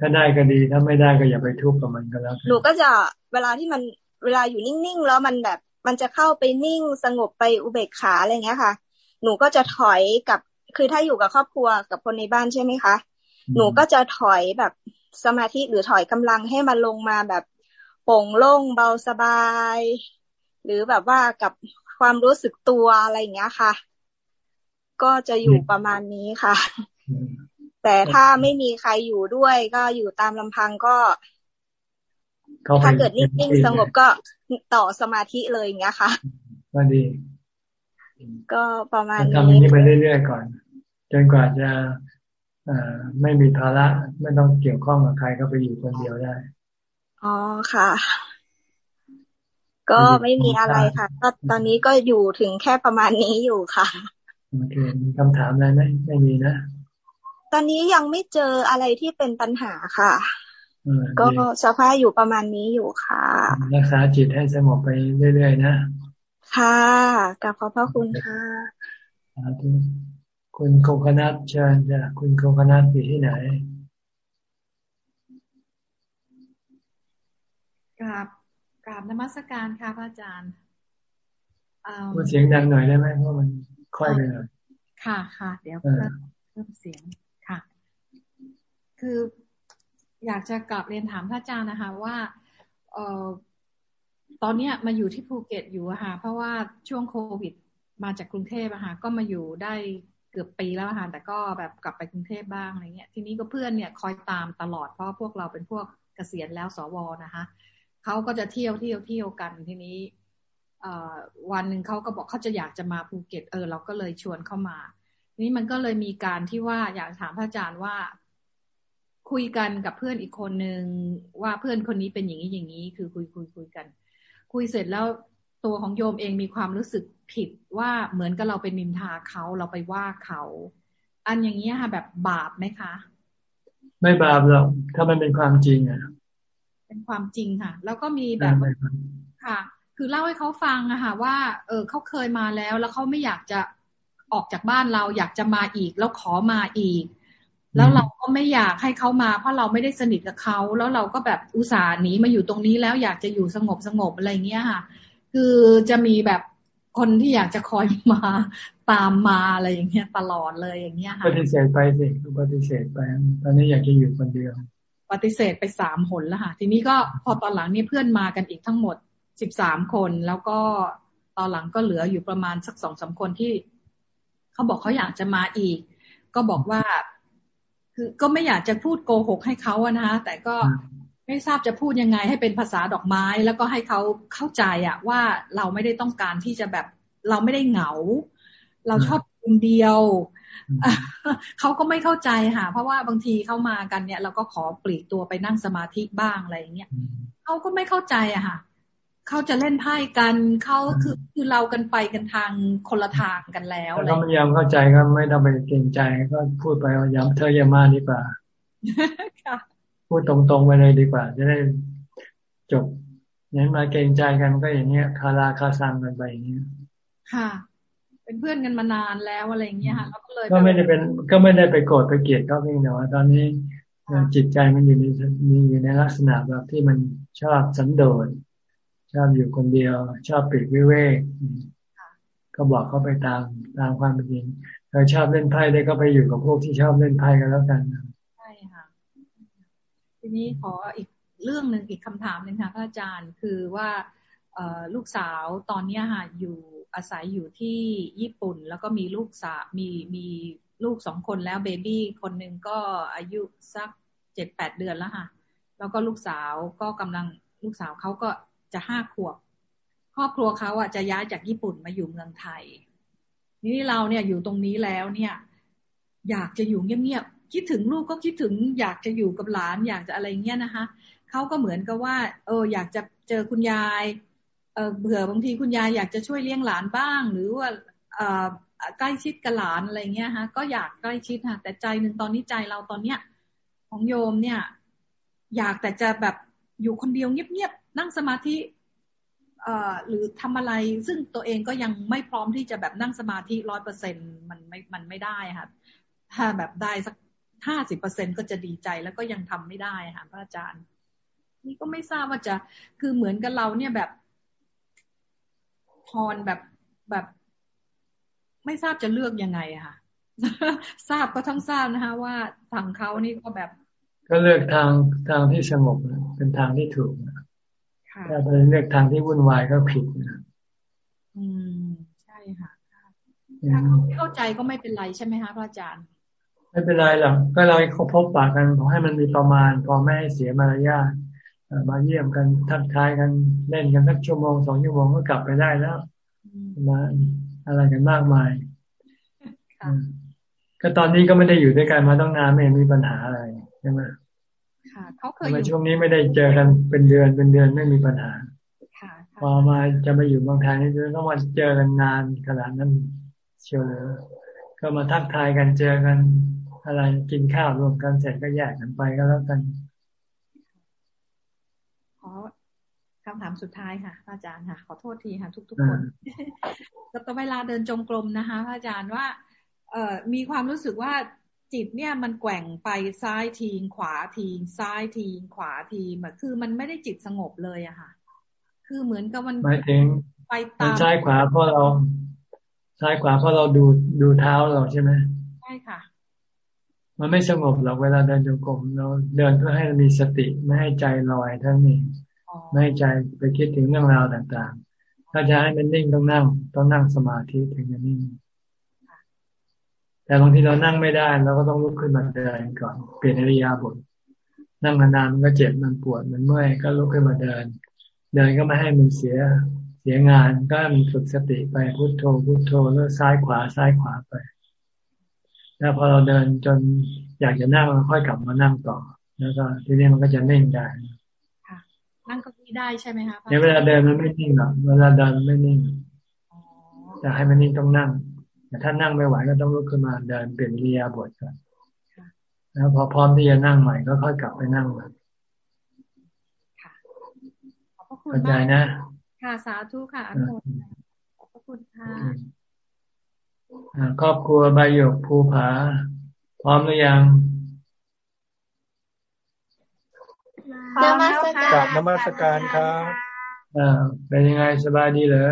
ถ้าได้ก็ดี ถ้าไม่ได้ก็อย่าไปทุกข์กับมันก็แล้วหนูก็จะเวลาที่มันเวลาอยู่นิ่งๆแล้วมันแบบมันจะเข้าไปนิ่งสงบไปอุเบกขาอะไรเงี้ยค่ะ หนูก็จะถอยกับคือถ้าอยู่กับครอบครัวกับคนในบ้านใช่ไหมคะ หนูก็จะถอยแบบสมาธิหรือถอยกำลังให้มันลงมาแบบ โป่งโล่งเบาสบาย หรือแบบว่ากับความรู้สึกตัวอะไรเงี้ยค่ะ ก็จะอยู่ประมาณนี้ค่ะ แต่ถ้าไม่มีใครอยู่ด้วย ก็อยู่ตามลำพังก็ถ้าเกิดนิ่งๆสงบก็ต่อสมาธิเลยอย่างเงี้ยค่ะก็ดี ก็ประมาณนี้ทำอย่างนี้ไปเรื่อยๆก่อน จนกว่าจะไม่มีภาระไม่ต้องเกี่ยวข้องกับใครก็ไปอยู่คนเดียวได้ อ๋อค่ะ ก็ไม่มีอะไรค่ะก็ตอนนี้ก็อยู่ถึงแค่ประมาณนี้อยู่ค่ะโอเคมีคำถามอะไรไหมไม่มีนะ ตอนนี้ยังไม่เจออะไรที่เป็นปัญหาค่ะ ก็สภาพอยู่ประมาณนี้อยู่ค่ะ รักษาจิตให้สงบไปเรื่อยๆนะ ค่ะกับขอบพระคุณค่ะคุณโคคนัทเชิญจ้ะคุณโคคนัทอยู่ที่ไหน กราบกราบนมัสการค่ะพระอาจารย์พูดเสียงดังหน่อยได้ไหมเพราะมันค่อยไปหน่อยค่ะค่ะ เดี๋ยวเพิ่มเสียงค่ะ คืออยากจะกลับเรียนถามพระอาจารย์นะคะ ว่าเออตอนเนี้ยมาอยู่ที่ภูเก็ตอยู่อะค่ะ เพราะว่าช่วงโควิดมาจากกรุงเทพอะค่ะก็มาอยู่ได้เกือบปีแล้วค่ะแต่ก็แบบกลับไปกรุงเทพบ้างอะไรเงี้ย ทีนี้ก็เพื่อนเนี่ยคอยตามตลอดเพราะพวกเราเป็นพวกเกษียณแล้วสวนะคะ เขาก็จะเที่ยวเที่ยวเที่ยวกันทีนี้วันหนึ่งเขาก็บอกเขาจะอยากจะมาภูเก็ตเออเราก็เลยชวนเข้ามา นี้มันก็เลยมีการที่ว่าอยากถามพระอาจารย์ว่า คุยกันกับเพื่อนอีกคนนึงว่าเพื่อนคนนี้เป็นอย่างนี้อย่างนี้ คือคุยคุยคุยกัน คุยเสร็จแล้วตัวของโยมเองมีความรู้สึกผิดว่าเหมือนกับเราเป็นนินทาเขาเราไปว่าเขา อันอย่างนี้ค่ะแบบบาปไหมคะ ไม่บาปหรอกถ้ามันเป็นความจริงอะ เป็นความจริงค่ะ แล้วก็มีแบบค่ะ คือเล่าให้เขาฟังอะค่ะว่า เออเขาเคยมาแล้ว แล้วเขาไม่อยากจะออกจากบ้านเราอยากจะมาอีก แล้วขอมาอีก แล้วเราก็ไม่อยากให้เขามา เพราะเราไม่ได้สนิทกับเขาแล้วเราก็แบบอุตส่าห์หนีมาอยู่ตรงนี้แล้วอยากจะอยู่สงบสงบอะไรเงี้ยค่ะ คือจะมีแบบคนที่อยากจะคอยมาตามมาอะไรอย่างเงี้ยตลอดเลยอย่างเงี้ยค่ะปฏิเสธไปสิปฏิเสธไป ตอนนี้อยากจะอยู่คนเดียว ปฏิเสธไปสามหนแล้วค่ะ ทีนี้ก็พอตอนหลังนี่เพื่อนมากันอีกทั้งหมดสิบสามคน แล้วก็ตอนหลังก็เหลืออยู่ประมาณสักสองสาคนที่เขาบอกเขาอยากจะมาอีก ก็บอกว่า คือก็ไม่อยากจะพูดโกหกให้เขาอะนะคะแต่ก็ไม่ทราบจะพูดยังไงให้เป็นภาษาดอกไม้ แล้วก็ให้เขาเข้าใจอะว่าเราไม่ได้ต้องการที่จะแบบเราไม่ได้เหงา เราชอบ คนเดียวเขาก็ไม่เข้าใจค่ะ เพราะว่าบางทีเข้ามากันเนี่ย เราก็ขอปลีกตัวไปนั่งสมาธิบ้างอะไรอย่างเงี้ยเขาก็ไม่เข้าใจอะค่ะเขาจะเล่นไพ่กันเขาคือคือเรากันไปกันทางคนละทางกันแล้วถ้าไม่ยอมเข้าใจก็ไม่ต้องไปเกรงใจก็พูดไปว่าย้ำเธออย่ามาดีกว่าพูดตรงๆไปเลยดีกว่า จะได้จบนั้นมาเกรงใจกันก็อย่างเงี้ยคาราคาซังกันไปอย่างเงี้ยค่ะ เป็นเพื่อนกันมานานแล้วอะไรเงี้ยค่ะเราก็เลยก็ไม่ได้เป็น ก็ไม่ได้ไปโกรธไปเกลียดเขาเพียงแต่ว่าตอนนี้จิตใจมันอยู่ในมีอยู่ในลักษณะแบบที่มันชอบสันโดษชอบอยู่คนเดียว ชอบปิดวิเวกก็บอกเขาไปตามตามความเป็นจริงเธอชอบเล่นไพ่ได้ก็ไปอยู่กับพวกที่ชอบเล่นไพ่กันแล้วกันใช่ค่ะทีนี้ขออีกเรื่องหนึ่งอีกคำถามหนึ่งค่ะพระอาจารย์คือว่าลูกสาวตอนนี้ค่ะอยู่ อาศัยอยู่ที่ญี่ปุ่น แล้วก็มีลูกสาวมีมีลูกสองคนแล้วเบบี้คนหนึ่งก็อายุสักเจ็ดแปดเดือนแล้วค่ะ แล้วก็ลูกสาวก็กำลังลูกสาวเขาก็จะห้าขวบ ครอบครัวเขาอะจะย้ายจากญี่ปุ่นมาอยู่เมืองไทย นี่เราเนี่ยอยู่ตรงนี้แล้วเนี่ย อยากจะอยู่เงียบๆคิดถึงลูกก็คิดถึง อยากจะอยู่กับหลานอยากจะอะไรเงี้ยนะคะเขาก็เหมือนกับว่า เออ อยากจะเจอคุณยาย เอเผื่อบางทีคุณยายอยากจะช่วยเลี้ยงหลานบ้าง หรือว่าอใกล้ชิดกับหลานอะไรเงี้ยฮะ ก็อยากใกล้ชิดค่ะแต่ใจหนึ่งตอนนี้ใจเราตอนเนี้ย ของโยมเนี่ย อยากแต่จะแบบอยู่คนเดียวเงียบนั่งสมาธิหรือทำอะไรซึ่งตัวเองก็ยังไม่พร้อมที่จะแบบนั่งสมาธิร้อยเปอร์เซ็นมันไม่มันไม่ได้ค่ะถ้าแบบได้สักห้าสิบเปอร์เซ็นก็จะดีใจแล้วก็ยังทำไม่ได้ค่ะพระอาจารย์ นี่ก็ไม่ทราบว่าจะคือเหมือนกับเราเนี่ยแบบ พรแบบแบบไม่ทราบจะเลือกยังไงค่ะ ทราบก็ทั้งทราบนะคะว่าทางเขานี่ก็แบบ ก็เลือกทางทางที่สงบเป็นทางที่ถูกถ้าไปเลือกทางที่วุ่นวายก็ผิดนะอืมใช่ค่ะถ้าไม่เข้าใจก็ไม่เป็นไรใช่ไหมคะพระอาจารย์ ไม่เป็นไรหรอกก็เราเขาพบปากกันพอให้มันมีประมาณ พอไม่ให้เสียมารยาท มาเยี่ยมกันทักทายกันเล่นกันสักชั่วโมงสองชั่วโมงก็กลับไปได้แล้วมาอะไรกันมากมายก็ตอนนี้ก็ไม่ได้อยู่ด้วยกันมาต้องนานไม่มีปัญหาอะไรใช่ไหมค่ะเขาเคยอยู่ช่วงนี้ไม่ได้เจอกันเป็นเดือนเป็นเดือนไม่มีปัญหาพอมาจะมาอยู่บางไทยนี่ต้องมาเจอกันนานขนาดนั้นเชียวเลยก็มาทักทายกันเจอกันอะไรกินข้าวรวมกันเสร็จก็แยกกันไปก็แล้วกัน ขอคำถามสุดท้ายค่ะอาจารย์ค่ะ ขอโทษทีค่ะ ทุกๆคนก็เวลาเดินจงกรมนะคะพระอาจารย์ว่า เอ่อมีความรู้สึกว่าจิตเนี่ยมันแกว่งไปซ้ายทีขวาทีซ้ายทีขวาทีแบบคือมันไม่ได้จิตสงบเลยอะค่ะ คือเหมือนกับมันหมายถึงไปตามซ้ายขวาเพราะเราซ้ายขวาเพราะเราดูดูเท้าเราใช่ไหมใช่ค่ะ มันไม่สงบหรอกเวลาเดินจงกรมเราเดินเพื่อให้มีสติไม่ให้ใจลอยทั้งนี้ไม่ให้ใจไปคิดถึงเรื่องราวต่างๆ ถ้าจะให้มันนิ่งต้องนั่ง ต้องนั่งสมาธิถึงจะนิ่ง แต่บางทีเรานั่งไม่ได้เราก็ต้องลุกขึ้นมาเดินก่อนเปลี่ยนอริยาบทนั่งนานๆมันก็เจ็บมันปวดมันเมื่อยก็ลุกขึ้นมาเดิน เดินก็ไม่ให้มันเสียเสียงานก็มันฝึกสติไปพุโทโธพุโทโธแล้วซ้ายขวาซ้ายขวาไป แล้วพอเราเดินจนอยากจะนั่งเราค่อยกลับมานั่งต่อ แล้วก็ทีนี้มันก็จะนิ่งได้ค่ะนั่งก็ไม่ได้ใช่ไหมคะเนี่ยเวลาเดินมันไม่นิ่งหรอกเวลาเดินไม่นิ่งจะให้มันนิ่งต้องนั่ง แต่ถ้านั่งไม่ไหวก็ต้องลุกขึ้นมาเดินเปลี่ยนเรียบทก่อนแล้วพอพร้อมที่จะนั่งใหม่ก็ค่อยกลับไปนั่งใหม่เข้าใจนะ ค่ะสาธุค่ะอนุโมทนาขอบคุณค่ะ ครอบครัวใบหยกภูผา พร้อมหรือยังนมัสการนมัสการครับอ่าเป็นยังไงสบายดีเหรอ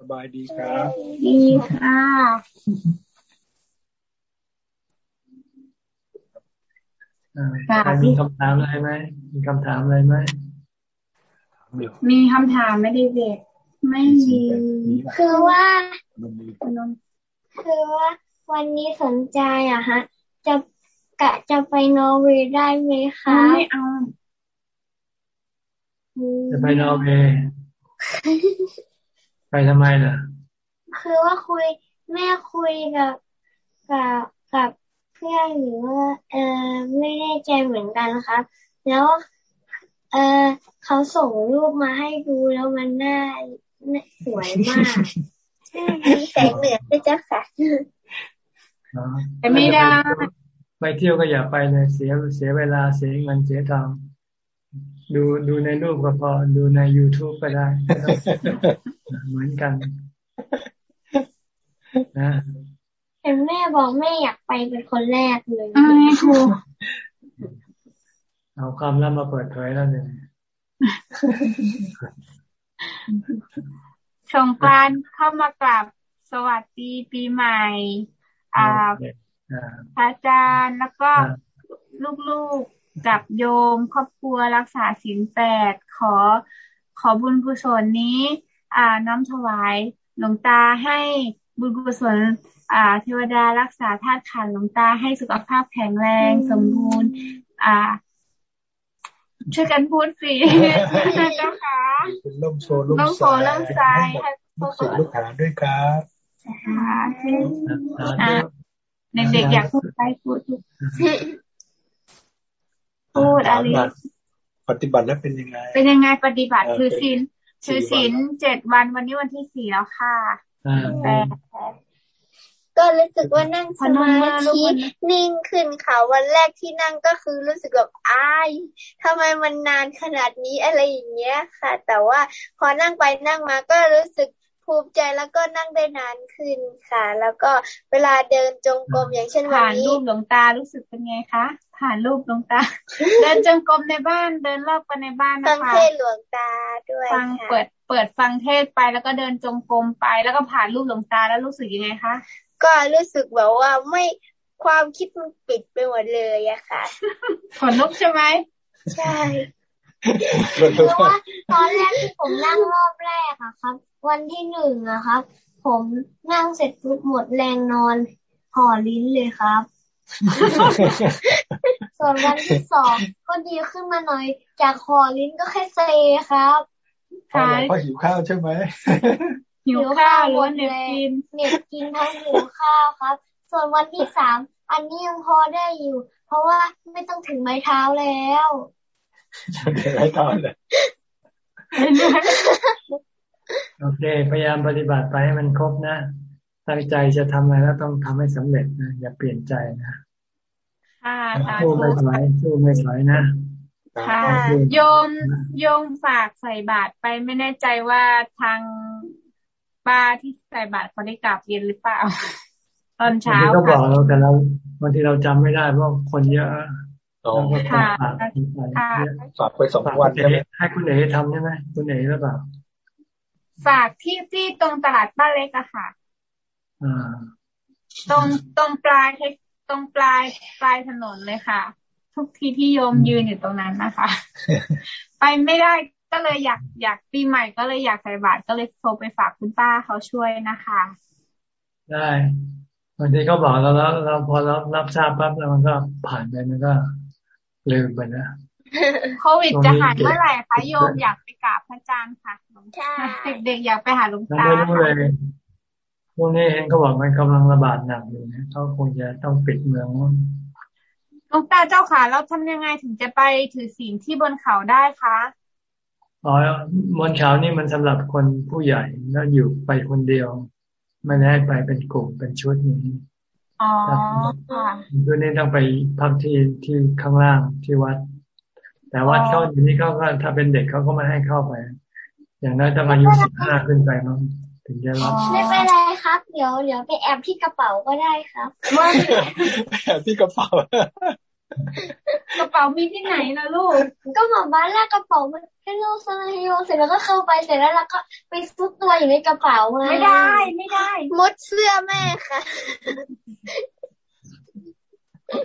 สบายดีครับ ดีค่ะมีคำถามอะไรไหม มีคำถามอะไรไหม มีคำถามไม่ได้เด็ก ไม่มี คือว่า คือว่าวันนี้สนใจอะฮะ จะกะจะไปนอร์เวย์ได้ไหมคะไม่เอาจะไปนอร์เวย์ไปทำไมล่ะ คือว่าคุยแม่คุยกับกับกับเพื่อนหรือว่าเออไม่แน่ใจเหมือนกันครับ แล้วเออเขาส่งรูปมาให้ดูแล้วมันน่าสวยมาก มีแสงเหนือด้วยจ้ะค่ะแต่ไม่ได้ไปเที่ยวก็อย่าไปเลยเสียเสียเวลาเสียเงินเสียทองดูดูในรูปก็พอดูใน youtube ก็ได้ เหมือนกันนะเห็นแม่บอกแม่อยากไปเป็นคนแรกเลยเอาความลับมาเปิดเผยแล้วเนี่ย สงกรานเข้ามากราบสวัสดีปีใหม่ อ่าอาจารย์แล้วก็ลูกๆกับโยมครอบครัวรักษาศีลแปดขอขอบุญกุศลนี้ อ่าน้ำถวายหลวงตาให้บุญกุศลอ่า เทวดารักษาธาตุขันหลวงตาให้สุขภาพแข็งแรงสมบูรณ์ อ่า ช่วยกันพูดสิเจ้าค่ะเป็นล่มโซล่มโซล่มใจให้ลูกศิษย์ลูกหาด้วยครับเด็กๆอยากพูดไปพูดพูดอะไรปฏิบัติแล้วเป็นยังไง เป็นยังไงปฏิบัติคือศีลคือศีลเจ็ดวันวันนี้วันที่สี่แล้วค่ะแต่ ก็รู้สึกว่านั่งสมาธินิ่งขึ้นค่ะวันแรกที่นั่งก็คือรู้สึกแบบอายทำไมมันนานขนาดนี้อะไรอย่างเงี้ยค่ะ แต่ว่าพอนั่งไปนั่งมาก็รู้สึกภูมิใจแล้วก็นั่งได้นานขึ้นค่ะ แล้วก็เวลาเดินจงกรมอย่างเช่นวันนี้ผ่านรูปหลวงตารู้สึกเป็นไงคะผ่านรูปหลวงตา เดินจงกรมในบ้านเดินรอบกันในบ้านนะคะฟังเทศหลวงตาด้วยฟังเปิดเปิดฟังเทศไปแล้วก็เดินจงกรมไป แล้วก็ผ่านรูปหลวงตาแล้วรู้สึกยังไงคะ ก็รู้สึกแบบว่าไม่ความคิดมันปิดไปหมดเลยอะค่ะขนลุกใช่ไหมใช่เพราะว่าตอนแรกที่ผมนั่งรอบแรกอะครับ วันที่หนึ่งอะครับ ผมนั่งเสร็จปุ๊บหมดแรงนอนห่อลิ้นเลยครับ ส่วนวันที่สองก็ดีขึ้นมาหน่อย จากคอลิ้นก็แค่เซครับใช่เพราะหิวข้าวใช่ไหม หิวข้าวล้วนเน็บกินเน็บกินทั้งหิวข้าวครับ ส่วนวันที่สามอันนี้ยังพอได้อยู่ เพราะว่าไม่ต้องถึงไม้เท้าแล้วถึงไม้เท้าเลยโอเค พยายามปฏิบัติไปให้มันครบนะตั้งใจจะทำอะไรแล้วต้องทำให้สำเร็จนะอย่าเปลี่ยนใจนะค่ะสู้ไม่ถอยสู้ไม่ถอยนะค่ะโยมโยมฝากใส่บาตรไปไม่แน่ใจว่าทาง ป้าที่ใส่บาตรเขาได้กราบเรียนหรือเปล่า ตอนเช้าก็บอกเราแต่เราบางทีเราจำไม่ได้เพราะคนเยอะค่ะฝากไปสองวันให้คุณเอ๋ทำใช่ไหมคุณเอ๋หรือเปล่าฝากที่ที่ตรงตลาดป้าเล็กอะค่ะตรงตรงปลายตรงปลายปลายถนนเลยค่ะ ทุกที่ที่โยมยืนอยู่ตรงนั้นนะคะ ไปไม่ได้ ก็เลยอยากอยากปีใหม่ก็เลยอยากใส่บาตรก็เลยโทรไปฝากคุณป้าเขาช่วยนะคะ ได้บางทีเขาบอกเราแล้วเราพอเรารับทราบปั๊บแล้วมันก็ผ่านไปมันก็ลืมไปนะโควิดจะหายเมื่อไหร่คะโยมอยากไปกราบพระอาจารย์ค่ะเด็กๆอยากไปหาหลวงตาไม่รู้เลยพวกนี้เองเขาบอกมันกำลังระบาดหนักอยู่นะเขาคงจะต้องปิดเมืองหลวงตาเจ้าค่ะแล้วทำยังไงถึงจะไปถือศีลที่บนเขาได้คะ อ๋อบนเขานี่มันสำหรับคนผู้ใหญ่แล้วอยู่ไปคนเดียว ไม่ได้ไปเป็นกลุ่มเป็นชุดนี้อ๋อค่ะด้วยนี้ต้องไปพักที่ที่ข้างล่างที่วัด แต่วัดเขาอยู่นี่เขาก็ถ้าเป็นเด็กเขาก็ไม่ให้เข้าไป อย่างน้อยต้องอายุสิบห้าขึ้นไปมั้งถึงจะรับไม่เป็นไรครับ เดี๋ยวเดี๋ยวไปแอบที่กระเป๋าก็ได้ครับไม่แอบที่กระเป๋า กระเป๋ามีที่ไหนนะลูก ก็หมอบ้านแรกกระเป๋ามันให้ลูกซะโยเสร็จแล้วก็เข้าไปเสร็จแล้วเราก็ไปซุกตัวอยู่ในกระเป๋าไงไม่ได้ไม่ได้ มดเสื้อแม่ค่ะ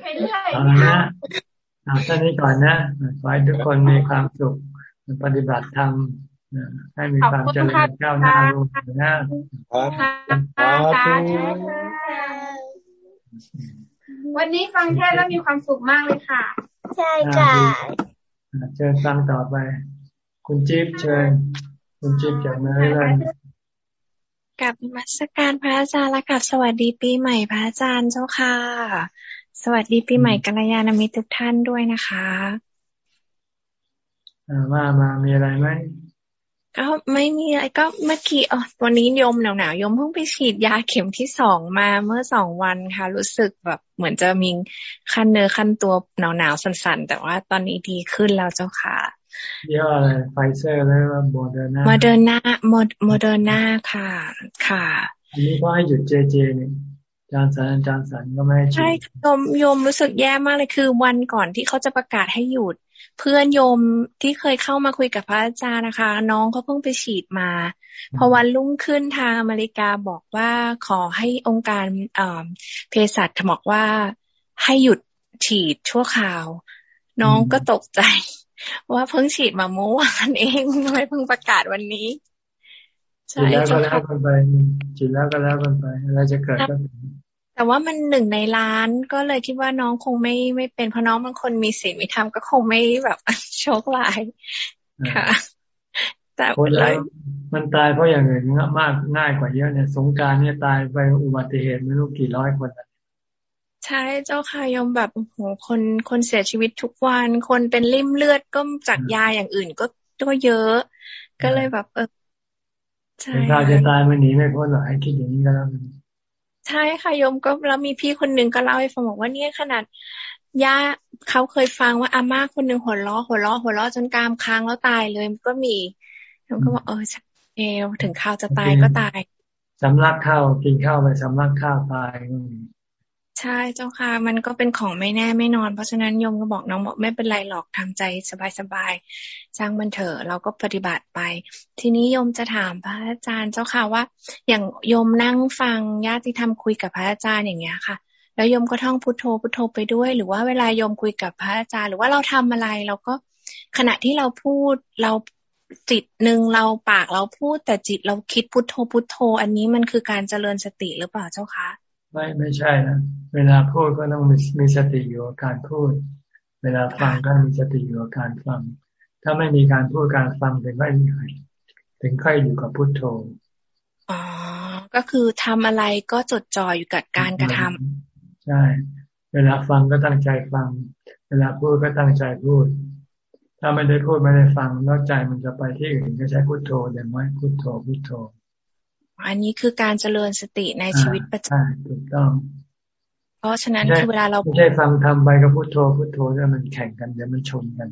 ไปเรื่อยเอาละเอาท่านี้ก่อนนะขอให้ทุกคนมีความสุขปฏิบัติธรรมให้มีความเจริญก้าวหน้าลูกนะ วันนี้ฟังแค่แล้วมีความสุขมากเลยค่ะ ใช่ค่ะเชิญฟังต่อไป คุณจิ๊บเชิญ คุณจิ๊บจากเมื่อไรกับมัสการพระอาจารย์และกับสวัสดีปีใหม่พระอาจารย์เจ้าค่ะ สวัสดีปีใหม่กัลยาณมิตรทุกท่านด้วยนะคะมามามีอะไรไหม ก็ไม่มีอะไรก็เมื่อกี้อ๋อวันนี้โยมหนาวหนาวโยมเพิ่งไปฉีดยาเข็มที่สองมาเมื่อสองวันค่ะ รู้สึกแบบเหมือนจะมีคันเนื้อคันตัวหนาวหนาวสั่นๆ แต่ว่าตอนนี้ดีขึ้นแล้วเจ้าค่ะยี่ห้ออะไรไฟเซอร์แล้วโมเดอร์นาโมเดอร์นาโมเดอร์นาค่ะ ค่ะ อันนี้ก็ให้หยุดเจเจเนี่ยจารสันจารสันก็ไม่ใช่โยมโยมรู้สึกแย่มากเลยคือวันก่อนที่เขาจะประกาศให้หยุด เพื่อนโยมที่เคยเข้ามาคุยกับพระอาจารย์นะคะ น้องเขาเพิ่งไปฉีดมา พอวันรุ่งขึ้นทางอเมริกาบอกว่าขอให้องค์การเภสัชบอกว่าให้หยุดฉีดชั่วคราว น้องก็ตกใจ ว่าเพิ่งฉีดมาเมื่อวานเองทำไมเพิ่งประกาศวันนี้ฉีดแล้วก็แล้วกันไปฉีดแล้วก็แล้วกันไปอะไรจะเกิดก็ แต่ว่ามันหนึ่งในล้านก็เลยคิดว่าน้องคงไม่ไม่เป็นเพราะน้องบางคนมีศีลมีธรรมก็คงไม่แบบโชคลายค่ะ แต่แล้วมันตายเพราะอย่างอื่นมากง่ายกว่าเยอะเนี่ย สงการเนี่ยตายไปอุบัติเหตุไม่รู้กี่ร้อยคนใช่เจ้าค่ะยมแบบโอ้โหคนคนเสียชีวิตทุกวัน คนเป็นริ่มเลือดก็จากยาอย่างอื่นก็ก็เยอะ ก็เลยแบบเออใช่ถ้าจะตายมันหนีไม่พ้นหรอกให้คิดอย่างนี้ก็แล้วกัน ใช่ค่ะโยมก็แล้วมีพี่คนหนึ่งก็เล่าให้ฟังบอกว่าเนี่ยขนาดย่าเขาเคยฟังว่าอาม่าคนหนึ่งหัวล้อหัวล้อหัวล้อจนกรามค้างแล้วตายเลยก็มีโยมก็บอกเออเอวถึงข้าวจะตายก็ตายสำลักข้าวกินข้าวไปสำลักข้าวตายก็มี ใช่เจ้าค่ะ มันก็เป็นของไม่แน่ไม่นอน เพราะฉะนั้นโยมก็บอกน้องบอกไม่เป็นไรหรอกทำใจสบายๆจ้างมันเถอะเราก็ปฏิบัติไป ทีนี้โยมจะถามพระอาจารย์เจ้าค่ะว่า อย่างโยมนั่งฟังญาติธรรมคุยกับพระอาจารย์อย่างเงี้ยค่ะ แล้วโยมก็ท่องพุทโธพุทโธไปด้วย หรือว่าเวลาโยมคุยกับพระอาจารย์ หรือว่าเราทำอะไรเราก็ขณะที่เราพูดเราจิตหนึ่งเราปากเราพูดแต่จิตเราคิดพุทโธพุทโธ อันนี้มันคือการเจริญสติหรือเปล่าเจ้าคะ ไม่ไม่ใช่นะเวลาพูดก็ต้องมีมีสติอยู่กับการพูด เวลาฟังก็มีสติอยู่กับการฟัง ถ้าไม่มีการพูดการฟังถึงไม่ถึงค่อยอยู่กับพุทโธอ๋อก็คือทำอะไรก็จดจ่ออยู่กับการกระทำใช่ เวลาฟังก็ตั้งใจฟัง เวลาพูดก็ตั้งใจพูด ถ้าไม่ได้พูดไม่ได้ฟังนอกใจมันจะไปที่อื่นก็ใช้พุทโธเดี๋ยวไว้พุทโธพุทโธ อันนี้คือการเจริญสติในชีวิตประจำวันถูกต้อง เพราะฉะนั้นคือเวลาเราไม่ใช่ฟังทำไปกับพุทโธพุทโธแล้วมันแข่งกันเดี๋ยวมันชนกัน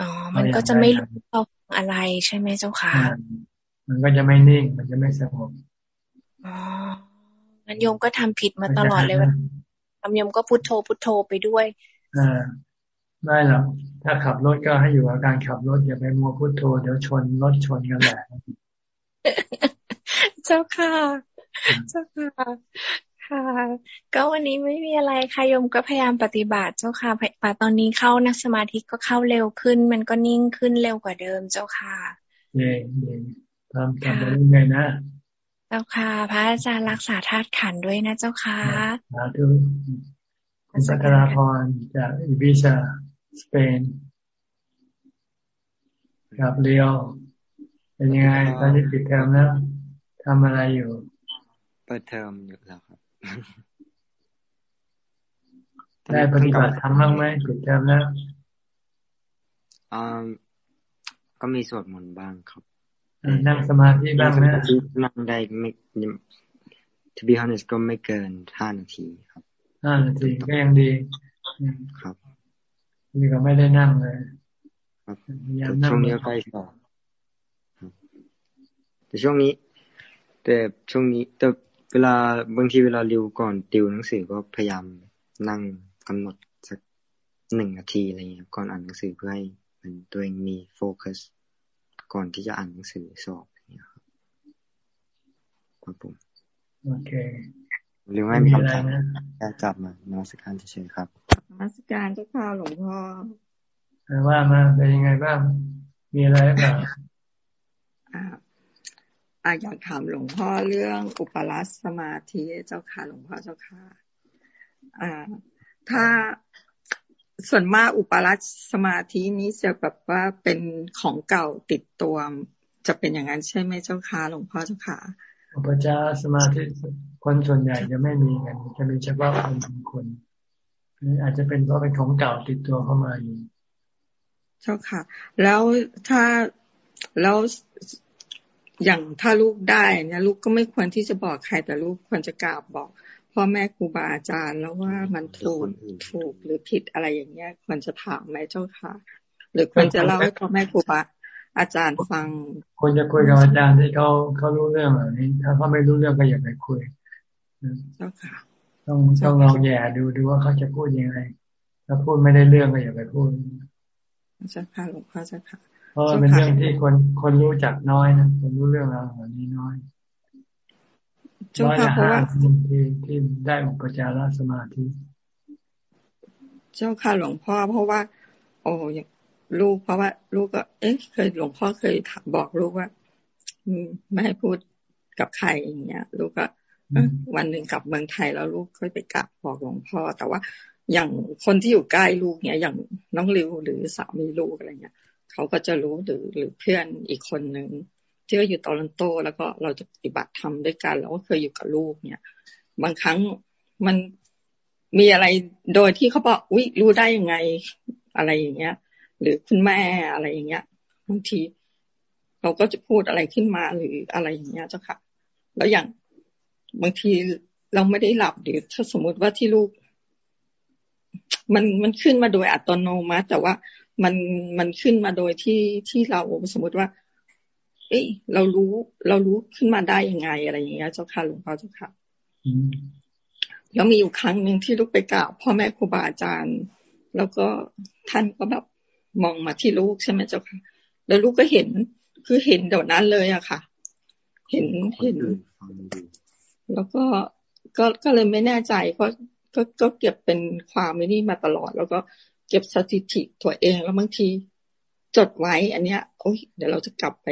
อ๋อมันก็จะไม่รู้เราอะไรใช่ไหมเจ้าค่ะมันก็จะไม่นิ่ง มันจะไม่สงบอ๋องั้นโยมก็ทำผิดมาตลอดเลยว่าทำโยมก็พุทโธพุทโธไปด้วยอ่าไม่หรอกถ้าขับรถก็ให้อยู่กับการขับรถอย่าไปมัวพุทโธเดี๋ยวชนรถชนกันแหละเจ้าค่ะ เจ้าค่ะ ค่ะ ก็วันนี้ไม่มีอะไรค่ะโยมก็พยายามปฏิบัติเจ้าค่ะป่าตอนนี้เข้านักสมาธิก็เข้าเร็วขึ้น มันก็นิ่งขึ้นเร็วกว่าเดิมเจ้าค่ะเย่เย่ทำทำไปเรื่อยๆนะ เจ้าค่ะ พระอาจารย์รักษาธาตุขันด้วยนะเจ้าค่ะสาธุคุณสักราพรจากอิบิชาสเปนกับเรียวเป็นยังไงตอนนี้ปิดเทอมแล้ว ทำอะไรอยู่ เปิดเทอมอยู่แล้วครับ ได้ปฏิบัติทำบ้างไหมปิดเทอมแล้วอ่าก็มีสวดมนต์บ้างครับนั่งสมาธิบ้างนะนั่งได้ไม่ to be honest ก็ไม่เกินห้านาทีครับห้านาทีก็ยังดีครับนี่ก็ไม่ได้นั่งเลยครับช่วงนี้ใกล้สอบแต่ช่วงนี้ แต่ช่วงนี้แต่เวลาบางทีเวลาเรียวก่อนติวหนังสือก็พยายามนั่งกำหนดสักหนึ่งนาทีอะไรเงี้ยก่อนอ่านหนังสือเพื่อให้มันตัวเองมีโฟกัสก่อนที่จะอ่านหนังสือสอบอย่างเงี้ยครับครับผมโอเคหรือไม่มีคำถามจะกลับมานมัสการเฉยๆครับนมัสการเจ้าค่ะหลวงพ่อว่ามาเป็นยังไงบ้าง มีอะไรบ้าง อาอยากถามหลวงพ่อเรื่องอุปรัสมาธิเจ้าค่ะหลวงพ่อเจ้าค่ะอ่า ถ้าส่วนมากอุปรัสสมาธินี้จะแบบว่าเป็นของเก่าติดตัว จะเป็นอย่างนั้นใช่ไหมเจ้าค่ะหลวงพ่อเจ้าค่ะอุปจารสมาธิคนส่วนใหญ่จะไม่มีกันจะมีเฉพาะคนบางคนอาจจะเป็นเพราะเป็นของเก่าติดตัวเข้ามาอยู่ เจ้าค่ะ แล้วถ้าแล้ว อย่างถ้าลูกได้เนี่ยลูกก็ไม่ควรที่จะบอกใครแต่ลูกควรจะกราบบอกพ่อแม่ครูบาอาจารย์แล้วว่ามันถูกถูกหรือผิดอะไรอย่างเงี้ย ควรจะถามไหมเจ้าค่ะ หรือควรจะเล่าให้พ่อแม่ครูบาอาจารย์ฟัง ควรจะคุยกับอาจารย์ที่เขาเขารู้เรื่องแบบนี้ ถ้าเขาไม่รู้เรื่องก็อย่าไปคุยเจ้าค่ะต้องต้องลองแย่ดูดูว่าเขาจะพูดยังไง ถ้าพูดไม่ได้เรื่องก็อย่าไปพูดเจ้าค่ะหลวงพ่อเจ้าค่ะ เพราะเป็นเรื่องที่คนคนรู้จักน้อยนะคนรู้เรื่องราวแบบนี้น้อยน้อยนะฮะที่ที่ได้อุปจารสมาธิ เจ้าค่ะหลวงพ่อ เพราะว่า โอ้ลูกเพราะว่า ลูกก็ เอ๊ะเคยหลวงพ่อเคยบอกลูกว่าไม่ให้พูดกับใครอย่างเงี้ย ลูกก็วันหนึ่งกลับเมืองไทยแล้วลูกค่อยไปกลับบอกหลวงพ่อ แต่ว่าอย่างคนที่อยู่ใกล้ลูกเนี่ยอย่างน้องริวหรือสามีลูกอะไรเงี้ย เขาก็จะรู้หรือหรือเพื่อนอีกคนหนึ่งที่ก็อยู่ตอรันโต แล้วก็เราจะปฏิบัติธรรมด้วยกันแล้วก็เคยอยู่กับลูกเนี่ย บางครั้งมันมีอะไรโดยที่เขาบอกอุ้ยรู้ได้ยังไงอะไรอย่างเงี้ย หรือคุณแม่อะไรอย่างเงี้ยบางทีเราก็จะพูดอะไรขึ้นมาหรืออะไรอย่างเงี้ยเจ้าค่ะ แล้วอย่างบางทีเราไม่ได้หลับหรือถ้าสมมุติว่าที่ลูก มันมันขึ้นมาโดยอัตโนมัติ แต่ว่า มันมันขึ้นมาโดยที่ที่เราสมมติว่า เอ้ยเรารู้เรารู้ขึ้นมาได้ยังไงอะไรอย่างเงี้ยเจ้าค่ะหลวงพ่อเจ้าค่ะแล้วมีอยู่ครั้งหนึ่งที่ลูกไปกล่าวพ่อแม่ครูบาอาจารย์ แล้วก็ท่านก็แบบมองมาที่ลูกใช่ไหมเจ้าค่ะ แล้วลูกก็เห็นคือเห็นเดี๋ยวนั้นเลยอะค่ะ เห็นเห็น แล้วก็ก็ก็เลยไม่แน่ใจก็ก็ก็เก็บเป็นความไม่นี่มาตลอด แล้วก็ เก็บสถิติตัวเองแล้วบางทีจดไว้ อันเนี้ยโอ้ยเดี๋ยวเราจะกลับไป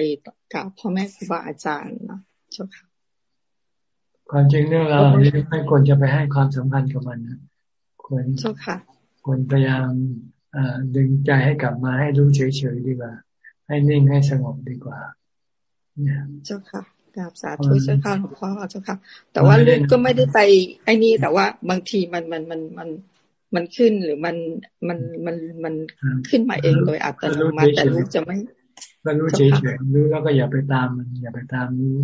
กราบพ่อแม่ครูบาอาจารย์นะเจ้าค่ะความจริงเรื่องเรานี้ไม่ควรจะไปให้ความสำคัญกับมันนะควรเจ้าค่ะควรพยายามดึงใจให้กลับมาให้รู้เฉยๆดีกว่า ให้นิ่งให้สงบดีกว่าเนี่ยเจ้าค่ะกราบสาธุเจ้าค่ะหลวงพ่อเจ้าค่ะ แต่ว่าลูกก็ไม่ได้ไปไอ้นี่แต่ว่าบางทีมันมันมันมัน มันขึ้นหรือมันมันมันมันขึ้นมาเองโดยอัตโนมัติแต่ลูกจะไม่ก็รู้เฉยๆรู้แล้วก็อย่าไปตามมัน อย่าไปตามรู้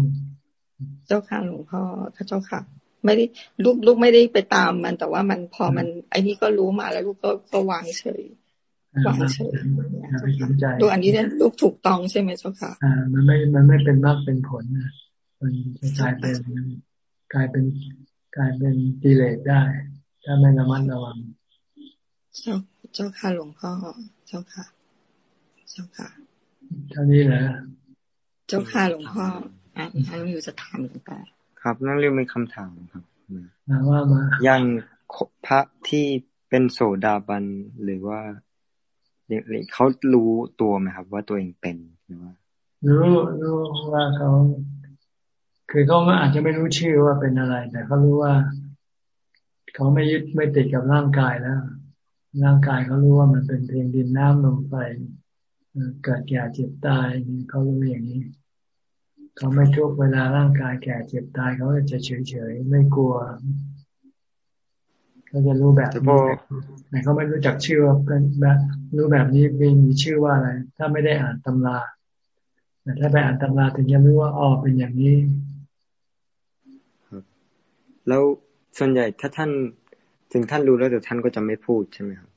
เจ้าค่ะหลวงพ่อพระเจ้าค่ะ ไม่ได้ลูกลูกไม่ได้ไปตามมัน แต่ว่ามันพอมันไอ้นี่ก็รู้มาแล้วลูกก็ก็วางเฉยวางเฉยดูอันนี้เนี่ยลูกถูกต้องใช่ไหมเจ้าค่ะ อ่า มันไม่มันไม่เป็นมากเป็นผลนะมันจะกลายเป็นกลายเป็นกลายเป็นกิเลสได้ ถ้าไม่ระมัดระวังเจ้าเจ้าค่ะหลวงพ่อเจ้าค่ะ เจ้าค่ะเท่านี้แหละเจ้าค่ะหลวงพ่ออ่าน้องอยู่จะถามหลวงพ่อครับนั่นเรียกมีคำถามครับว่ามาอย่างพระที่เป็นโสดาบันหรือว่าเขารู้ตัวไหมครับ ว่าตัวเองเป็นหรือว่ารู้รู้ว่าเขาคือเขาอาจจะไม่รู้ชื่อว่าเป็นอะไร แต่เขารู้ว่า เขาไม่ยึดไม่ติดกับร่างกายแล้ว ร่างกายเขารู้ว่ามันเป็นเพียงดินน้ำลมไฟเกิดแก่เจ็บตายเขารู้อย่างนี้ เขาไม่ทุกเวลาร่างกายแก่เจ็บตายเขาจะเฉยเฉยไม่กลัวเขาจะรู้แบบนี้แต่เขาไม่รู้จักชื่อว่าเป็นแบบรู้แบบนี้มีชื่อว่าอะไร ถ้าไม่ได้อ่านตำราแต่ถ้าไปอ่านตำราถึงจะรู้ว่าอ๋อเป็นอย่างนี้ครับแล้ว ส่วนใหญ่ถ้าท่านถึงท่านรู้แล้วแต่ท่านก็จะไม่พูดใช่ไหมครับ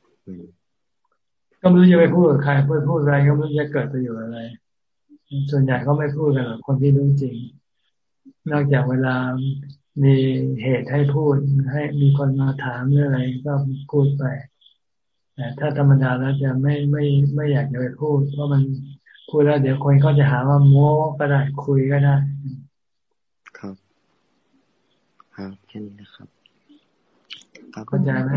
ก็ไม่รู้จะไปพูดกับใครพูดพูดอะไรก็ไม่รู้จะเกิดประโยชน์อะไร ส่วนใหญ่ก็ไม่พูดกันหรอกคนที่รู้จริง นอกจากเวลามีเหตุให้พูดให้มีคนมาถามเรื่องอะไรก็พูดไปแต่ถ้าธรรมดาแล้วจะไม่ไม่ไม่อยากจะไปพูด เพราะมันพูดแล้วเดี๋ยวคนก็จะหาว่าโม้ก็ได้คุยก็ได้ ครับ ครับแค่นี้นะครับเข้าใจไหม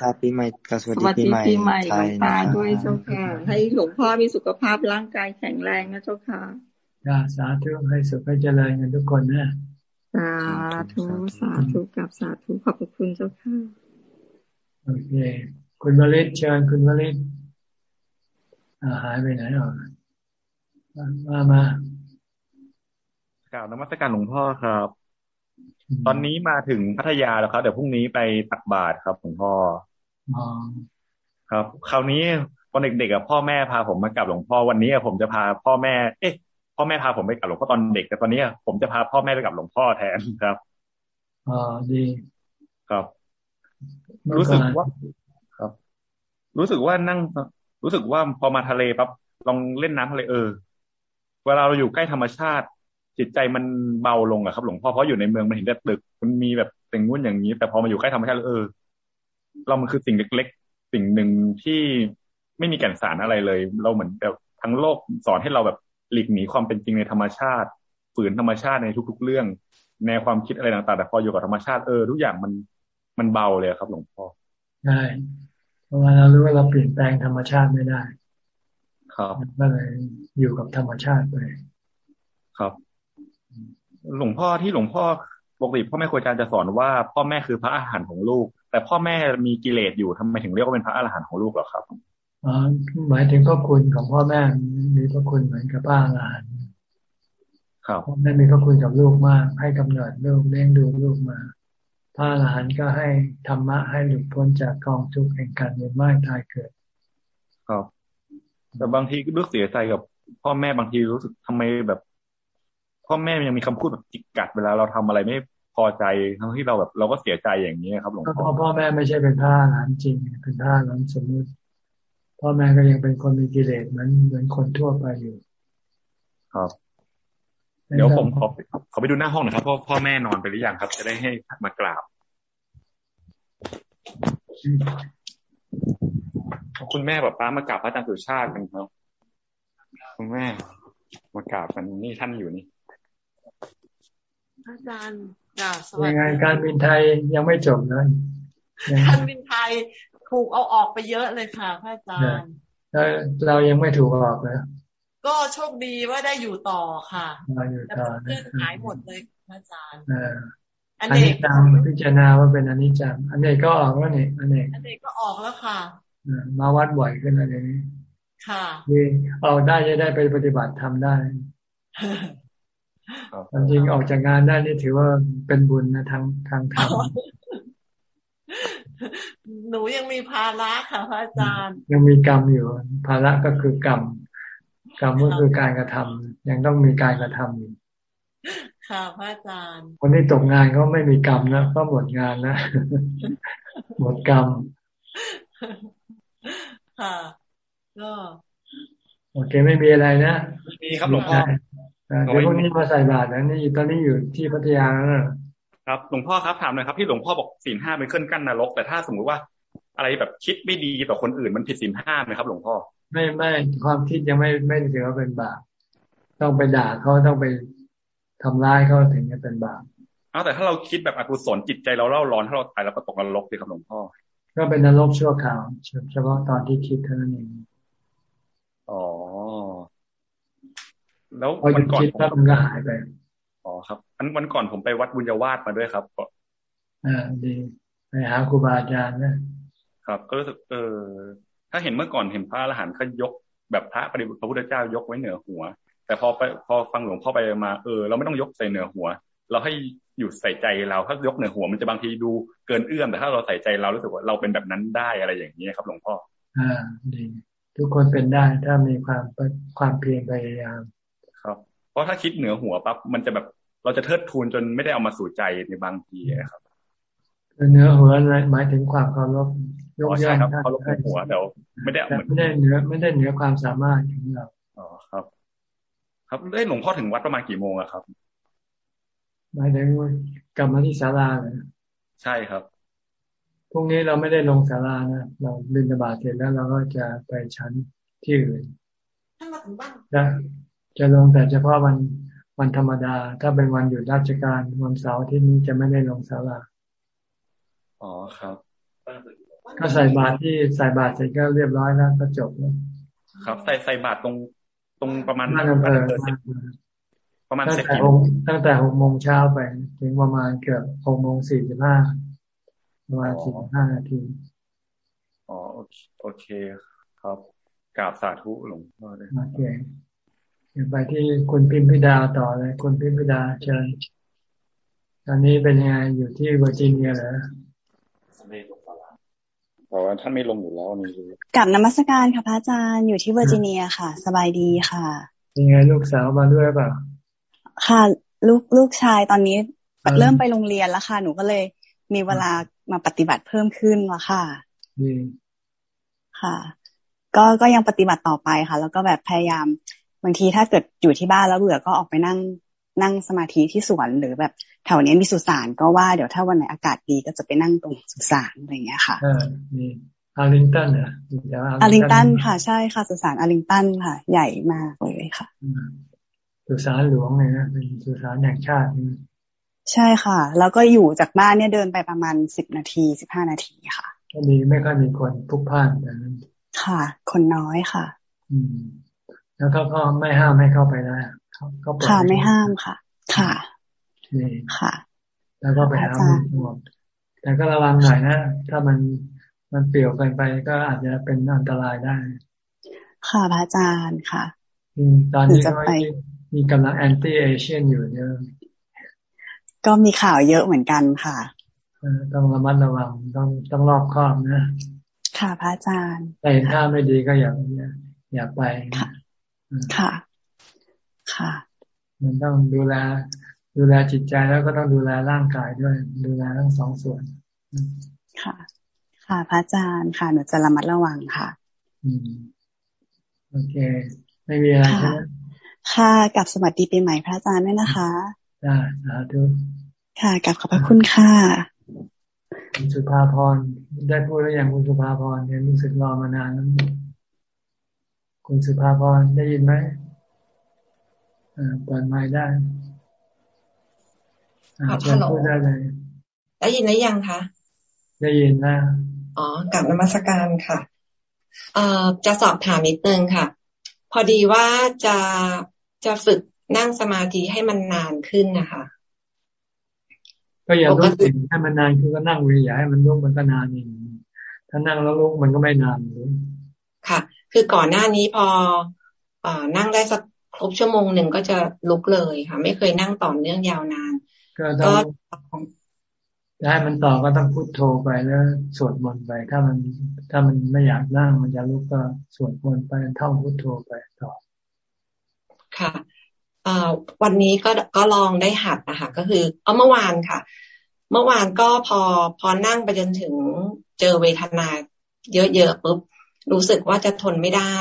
ครับปีใหม่กสวัสดีปีใหม่ไทยนะด้วยเจ้าค่ะ ให้หลวงพ่อมีสุขภาพร่างกายแข็งแรงนะเจ้าค่ะสาธุให้สุขให้เจริญกันทุกคนนะสาธุสาธุกับสาธุขอบคุณเจ้าค่ะโอเคคุณวลิศเชิญคุณวลิศหายไปไหนหรอมา มากล่าวนมัสการหลวงพ่อครับ ตอนนี้มาถึงพัทยาแล้วครับเดี๋ยวพรุ่งนี้ไปตักบาตรครับหลวงพ่อครับ คราวนี้ตอนเด็กๆกับพ่อแม่พาผมมากับหลวงพ่อวันนี้ผมจะพาพ่อแม่ เอ๊ะ พ่อแม่พาผมไปกับหลวงพ่อตอนเด็กแต่ตอนนี้ผมจะพาพ่อแม่ไปกับหลวงพ่อแทนครับอ๋อดีครับ รู้สึกว่า ครับ รู้สึกว่านั่ง รู้สึกว่าพอมาทะเลปั๊บลองเล่นน้ำทะเลเออเวลาเราอยู่ใกล้ธรรมชาติ จิตใจมันเบาลงอะครับ หลวงพ่อเพราะอยู่ในเมืองมันเห็นแต่ตึก มันมีแบบสิ่งนู้นอย่างนี้ แต่พอมาอยู่ใกล้ธรรมชาติเออ เรามันคือสิ่งเล็ก ๆ สิ่งหนึ่งที่ไม่มีแก่นสารอะไรเลย เราเหมือนแบบทั้งโลกสอนให้เราแบบหลีกหนีความเป็นจริงในธรรมชาติฝืนธรรมชาติในทุก ๆ เรื่องแนวความคิดอะไรต่างๆแต่พออยู่กับธรรมชาติเออทุกอย่างมันมันเบาเลยครับ หลวงพ่อใช่เพราะว่าเรารู้ว่าเราเปลี่ยนแปลงธรรมชาติไม่ได้ ครับก็เลยอยู่กับธรรมชาติไปครับ หลวงพ่อที่หลวงพ่อปกติพ่อแม่ครูอาจารย์จะสอนว่าพ่อแม่คือพระอาหารของลูก แต่พ่อแม่มีกิเลสอยู่ทำไมถึงเรียกว่าเป็นพระอาหารของลูกหรอครับอ๋อหมายถึงพระคุณของพ่อแม่มีพระคุณเหมือนกับพระอาหารครับพ่อแม่มีพระคุณกับลูกมาก ให้กำเนิดลูกเลี้ยงดูลูกมาพระอรหันต์ก็ให้ธรรมะให้หลุดพ้นจากกองทุกข์แห่งการเวียนว่ายตายเกิด ครับ แต่บางทีก็รู้เสียใจกับ พ่อแม่บางทีรู้สึกทำไมแบบ พ่อแม่ยังมีคำพูดแบบจิกกัดเวลาเราทำอะไรไม่พอใจทั้งที่เราแบบเราก็เสียใจอย่างนี้ครับหลวงพ่อพ่อแม่ไม่ใช่เป็นท่าหานจริง เป็นท่าหานสมมุติพ่อแม่ก็ยังเป็นคนมีกิเลสเหมือนเหมือนคนทั่วไปอยู่ ครับ เดี๋ยวผมขอขอไปดูหน้าห้องนะครับเพราะพ่อแม่นอนไปหรือยังครับ จะได้ให้มากราบคุณแม่แบบป้ามากราบพระอาจารย์สุชาติกันครับ คุณแม่มากราบกันนี่ท่านอยู่นี่ อาจารย์จ้าสวัสดีการบินไทยยังไม่จบนะการบินไทยถูกเอาออกไปเยอะเลยค่ะพระอาจารย์เรายังไม่ถูกออกนะก็โชคดีว่าได้อยู่ต่อค่ะอยู่ต่อเรื่องหายหมดเลยพระอาจารย์อันเอกจังพิจารณาว่าเป็นอันนี้จังอันเอกก็ออกแล้วนี่อันเอกอันเอกก็ออกแล้วค่ะมาวัดบ่อยขึ้นอะไรนี้ค่ะดีออกได้จะได้ไปปฏิบัติทำได้ จริงออกจากงานได้นี่ถือว่าเป็นบุญนะทางทางธรรมหนูยังมีภาระค่ะพระอาจารย์ ยังมีกรรมอยู่ ภาระก็คือกรรมกรรมก็คือการกระทำยังต้องมีการกระทำอยู่ค่ะพระอาจารย์ คนที่ตกงานก็ไม่มีกรรมนะก็หมดงานนะหมดกรรมค่ะก็โอเคไม่มีอะไรนะมีครับหลวงพ่อ เดี๋ยวพวกนี้มาใส่บาตรนะนี่ตอนนี้อยู่ที่พัทยาแล้วครับหลวงพ่อครับถามหน่อยครับที่หลวงพ่อบอกศีลห้าเป็นเครื่องกั้นนรก แต่ถ้าสมมุติว่าอะไรแบบคิดไม่ดีต่อคนอื่นมันผิดศีลห้าไหมครับ หลวงพ่อไม่ไม่ความคิดยังไม่ไม่ถือว่าเป็นบาปต้องไปด่าเขาต้องไปทำร้ายเขาถึงจะเป็นบาปเอาแต่ถ้าเราคิดแบบอกุศลจิตใจเราเล่าร้อนถ้าเราตายเราก็ตกนรกเลยครับหลวงพ่อก็เป็นนรกชั่วคราวเฉพาะตอนที่คิดเท่านั้นเองอ๋อ แล้ววันก่อนคิดแล้วมันก็หายไปอ๋อครับอันวันก่อนผมไปวัดบุญญาวาสมาด้วยครับก็อ่าดีไปหาครูบาอาจารย์นะครับ ก็รู้สึกเออถ้าเห็นเมื่อก่อนเห็นพระอรหันต์เขายกแบบพระปฏิบัติพระพุทธเจ้ายกไว้เหนือหัว แต่พอไปพอฟังหลวงพ่อไปมาเออเราไม่ต้องยกใส่เหนือหัว เราให้อยู่ใส่ใจเราถ้ายกเหนือหัวมันจะบางทีดูเกินเอื้อมแต่ถ้าเราใส่ใจเรารู้สึกว่าเราเป็นแบบนั้นได้อะไรอย่างนี้ครับ หลวงพ่อ อ่าดีทุกคนเป็นได้ถ้ามีความความเพียรพยายามค รับเพราะถ้าคิดเหนือหัวปั๊บมันจะแบบเราจะเทิดทูนจนไม่ได้เอามาสู่ใจในบางทีครับเนื้อหัวหมายถึงความเคารพยกย่องครับเคารพหัวเดี๋ยวไม่ได้ไม่ได้เหนือไม่ได้เหนือความสามารถของเราอ๋อครับ ครับได้หลวงพ่อถึงวัดประมาณกี่โมงอะครับหมายถึงกลับมาที่ศาลาเลยใช่ครับพรุ่งนี้เราไม่ได้ลงศาลานะเราบินบาตเสร็จแล้วเราก็จะไปชั้นที่อื่นจะ จะลงแต่เฉพาะวันวันธรรมดา ถ้าเป็นวันหยุดราชการวันเสาร์ที่นี้จะไม่ได้ลงศาลาอ๋อครับก็ใส่บาตรที่ใส่บาตรเสร็จก็เรียบร้อยแล้วก็จบแล้วครับใส่ใส่บาตรตรงตรงประมาณนั้นประมาณตั้งแต่หกตั้งแต่หกโมงเช้าไป ถึงประมาณเกือบหกโมงสี่สิบห้าประมาณสี่สิบห้านาทีอ๋อโอเคครับกราบสาธุหลวงพ่อเลยโอเค ไปที่คุณพิมพิดาต่อเลยคุณพิมพิดาเชิญตอนนี้เป็นยังไงอยู่ที่เวอร์จิเนียเหรอเพราะว่าท่านไม่ลงอยู่แล้วนี่กราบนมัสการค่ะพระอาจารย์อยู่ที่เวอร์จิเนียค่ะ สบายดีค่ะยังไงลูกสาวมาด้วยเปล่าค่ะ ลูกลูกชายตอนนี้เริ่มไปโรงเรียนแล้วค่ะ หนูก็เลยมีเวลามาปฏิบัติเพิ่มขึ้นแล้วค่ะค่ะ ก็ก็ยังปฏิบัติต่อไปค่ะ แล้วก็แบบพยายาม บางทีถ้าเกิดอยู่ที่บ้านแล้วเบื่อก็ออกไปนั่งนั่งสมาธิที่สวนหรือแบบแถวนี้มีสุสานก็ว่าเดี๋ยวถ้าวันไหนอากาศดีก็จะไปนั่งตรงสุสานอะไรอย่างเงี้ยค่ะมีอาริงตันเหรออาริงตันค่ะ ใช่ค่ะสุสานอาริงตันค่ะ ใหญ่มากเลยค่ะสุสานหลวงเลยนะเป็นสุสานแห่งชาติใช่ค่ะ แล้วก็อยู่จากบ้านเนี่ยเดินไปประมาณสิบนาทีสิบห้านาทีค่ะก็มีไม่ค่อยมีคนพุกพ่านแต่นั้นค่ะ คนน้อยค่ะ อืม แล้วก็ก็ไม่ห้ามให้เข้าไปนะก็ค่ะไม่ห้ามค่ะ ค่ะนี่ค่ะ แล้วก็ไปหาหมดแต่ก็ระวังหน่อยนะถ้ามันมันเปลี่ยวเกินไปก็อาจจะเป็นอันตรายได้ ค่ะพระอาจารย์ค่ะตอนนี้ก็มีกำลังแอนตี้เอเชียนอยู่เยอะก็มีข่าวเยอะเหมือนกันค่ะต้องระมัดระวังต้องต้องรอบคอบนะ ค่ะพระอาจารย์แต่ถ้าไม่ดีก็อย่าอย่าไปค่ะ ค่ะ ค่ะ มันต้องดูแล ดูแลจิตใจแล้วก็ต้องดูแลร่างกายด้วย ดูแลทั้งสองส่วน ค่ะ ค่ะพระอาจารย์ค่ะหนูจะระมัดระวังค่ะ อืมโอเค ไม่มีอะไรใช่ไหมค่ะกับสวัสดีปีใหม่พระอาจารย์ด้วยนะคะจ้าสาธุค่ะกับขอบพระคุณค่ะคุณสุภาพรได้พูดแล้วอย่างคุณสุภาพรเนี่ยรู้สึกรอมานานแล้ว คุณสุภาพรได้ยินไหมเปิดไม้ได้ฮัลโหลได้เลยได้ยินได้ยังคะได้ยินนะอ๋อกับนมัสการค่ะ เอ่อจะสอบถามนิดนึงค่ะ พอดีว่าจะจะฝึกนั่งสมาธิให้มันนานขึ้นนะคะ ก็อย่าลุกสิ่งให้มันนานคือก็นั่งวิอย่าให้มันลุกมันก็นานเองถ้านั่งแล้วลุกมันก็ไม่นานเลยค่ะ คือก่อนหน้านี้พออนั่งได้สักครบชั่วโมงหนึ่งก็จะลุกเลยค่ะ ไม่เคยนั่งต่อเนื่องยาวนาน ก็ต้องจะให้มันต่อก็ต้องพูดโทรไปแล้วสวดมนต์ไป ถ้ามัน ถ้ามันไม่อยากนั่งมันจะลุกก็สวดมนต์ไปท่องพูดโทรไปต่อ ค่ะวันนี้ก็ก็ลองได้หัดนะคะก็คือ เอาเมื่อวานค่ะ เมื่อวานก็พอพอนั่งไปจนถึงเจอเวทนาเยอะๆปุ๊บ รู้สึกว่าจะทนไม่ได้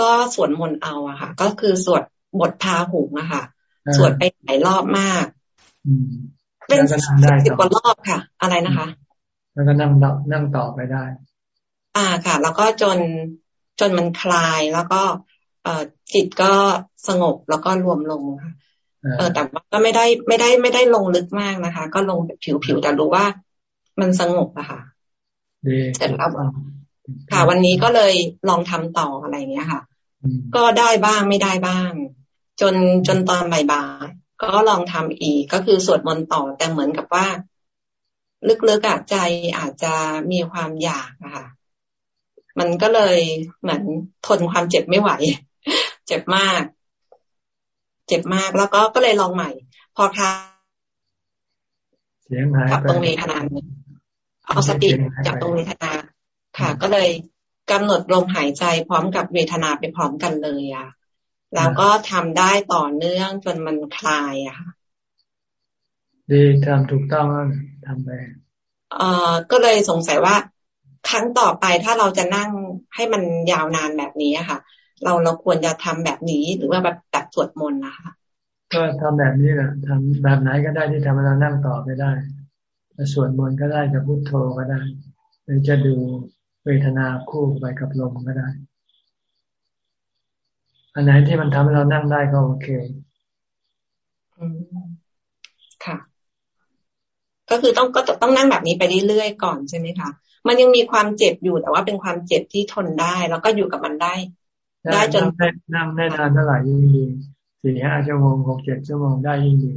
ก็สวดมนต์เอาอะค่ะ ก็คือสวดบทพาหุงอะค่ะ สวดไปหลายรอบมากเป็นสิบกว่ารอบค่ะ อะไรนะคะ แล้วก็นั่งนั่งต่อไปได้ อ่าค่ะ แล้วก็จนจนมันคลายแล้วก็ เอ่อจิตก็สงบแล้วก็รวมลงค่ะเออแต่ว่าก็ไม่ได้ไม่ได้ไม่ได้ลงลึกมากนะคะ ก็ลงแบบผิวๆแต่รู้ว่ามันสงบอะค่ะเสร็จแล้ว ค่ะ วันนี้ก็เลยลองทำต่ออะไรเงี้ยค่ะ ก็ได้บ้างไม่ได้บ้าง จนจนตอนบ่ายๆก็ลองทำอีกก็คือสวดมนต์ต่อแต่เหมือนกับว่า ลึกๆอะใจอาจจะมีความอยากอะค่ะ มันก็เลยเหมือนทนความเจ็บไม่ไหว เจ็บมาก เจ็บมากแล้วก็ก็เลยลองใหม่ พอค่ะเสียงหายกับตรงเวทนาเอาสติจากตรงเวทนา ค่ะ ก็เลยกำหนดลมหายใจพร้อมกับเวทนาไปพร้อมกันเลยอะแล้วก็ทำได้ต่อเนื่องจนมันคลายอะค่ะดีทำถูกต้องทำไปเอ่อก็เลยสงสัยว่าครั้งต่อไปถ้าเราจะนั่งให้มันยาวนานแบบนี้ค่ะ เราเราควรจะทำแบบนี้หรือว่าแบบแบบสวดมนต์นะคะก็ทำแบบนี้แหละทำแบบไหนก็ได้ที่ทำให้เรานั่งต่อไปได้จะสวดมนต์ก็ได้จะพุโทโธก็ได้หรือจะดู เวทนาคู่ไปกับลมก็ได้ อันไหนที่มันทำให้เรานั่งได้ก็โอเคค่ะ ก็คือต้องก็ต้องนั่งแบบนี้ไปเรื่อยๆก่อนใช่ไหมคะมันยังมีความเจ็บอยู่แต่ว่าเป็นความเจ็บที่ทนได้ แล้วก็อยู่กับมันได้ ได้จนนั่งได้นานเท่าไหร่ยิ่งดีสี่ห้าชั่วโมงหกเจ็ดชั่วโมงได้ยิ่งดี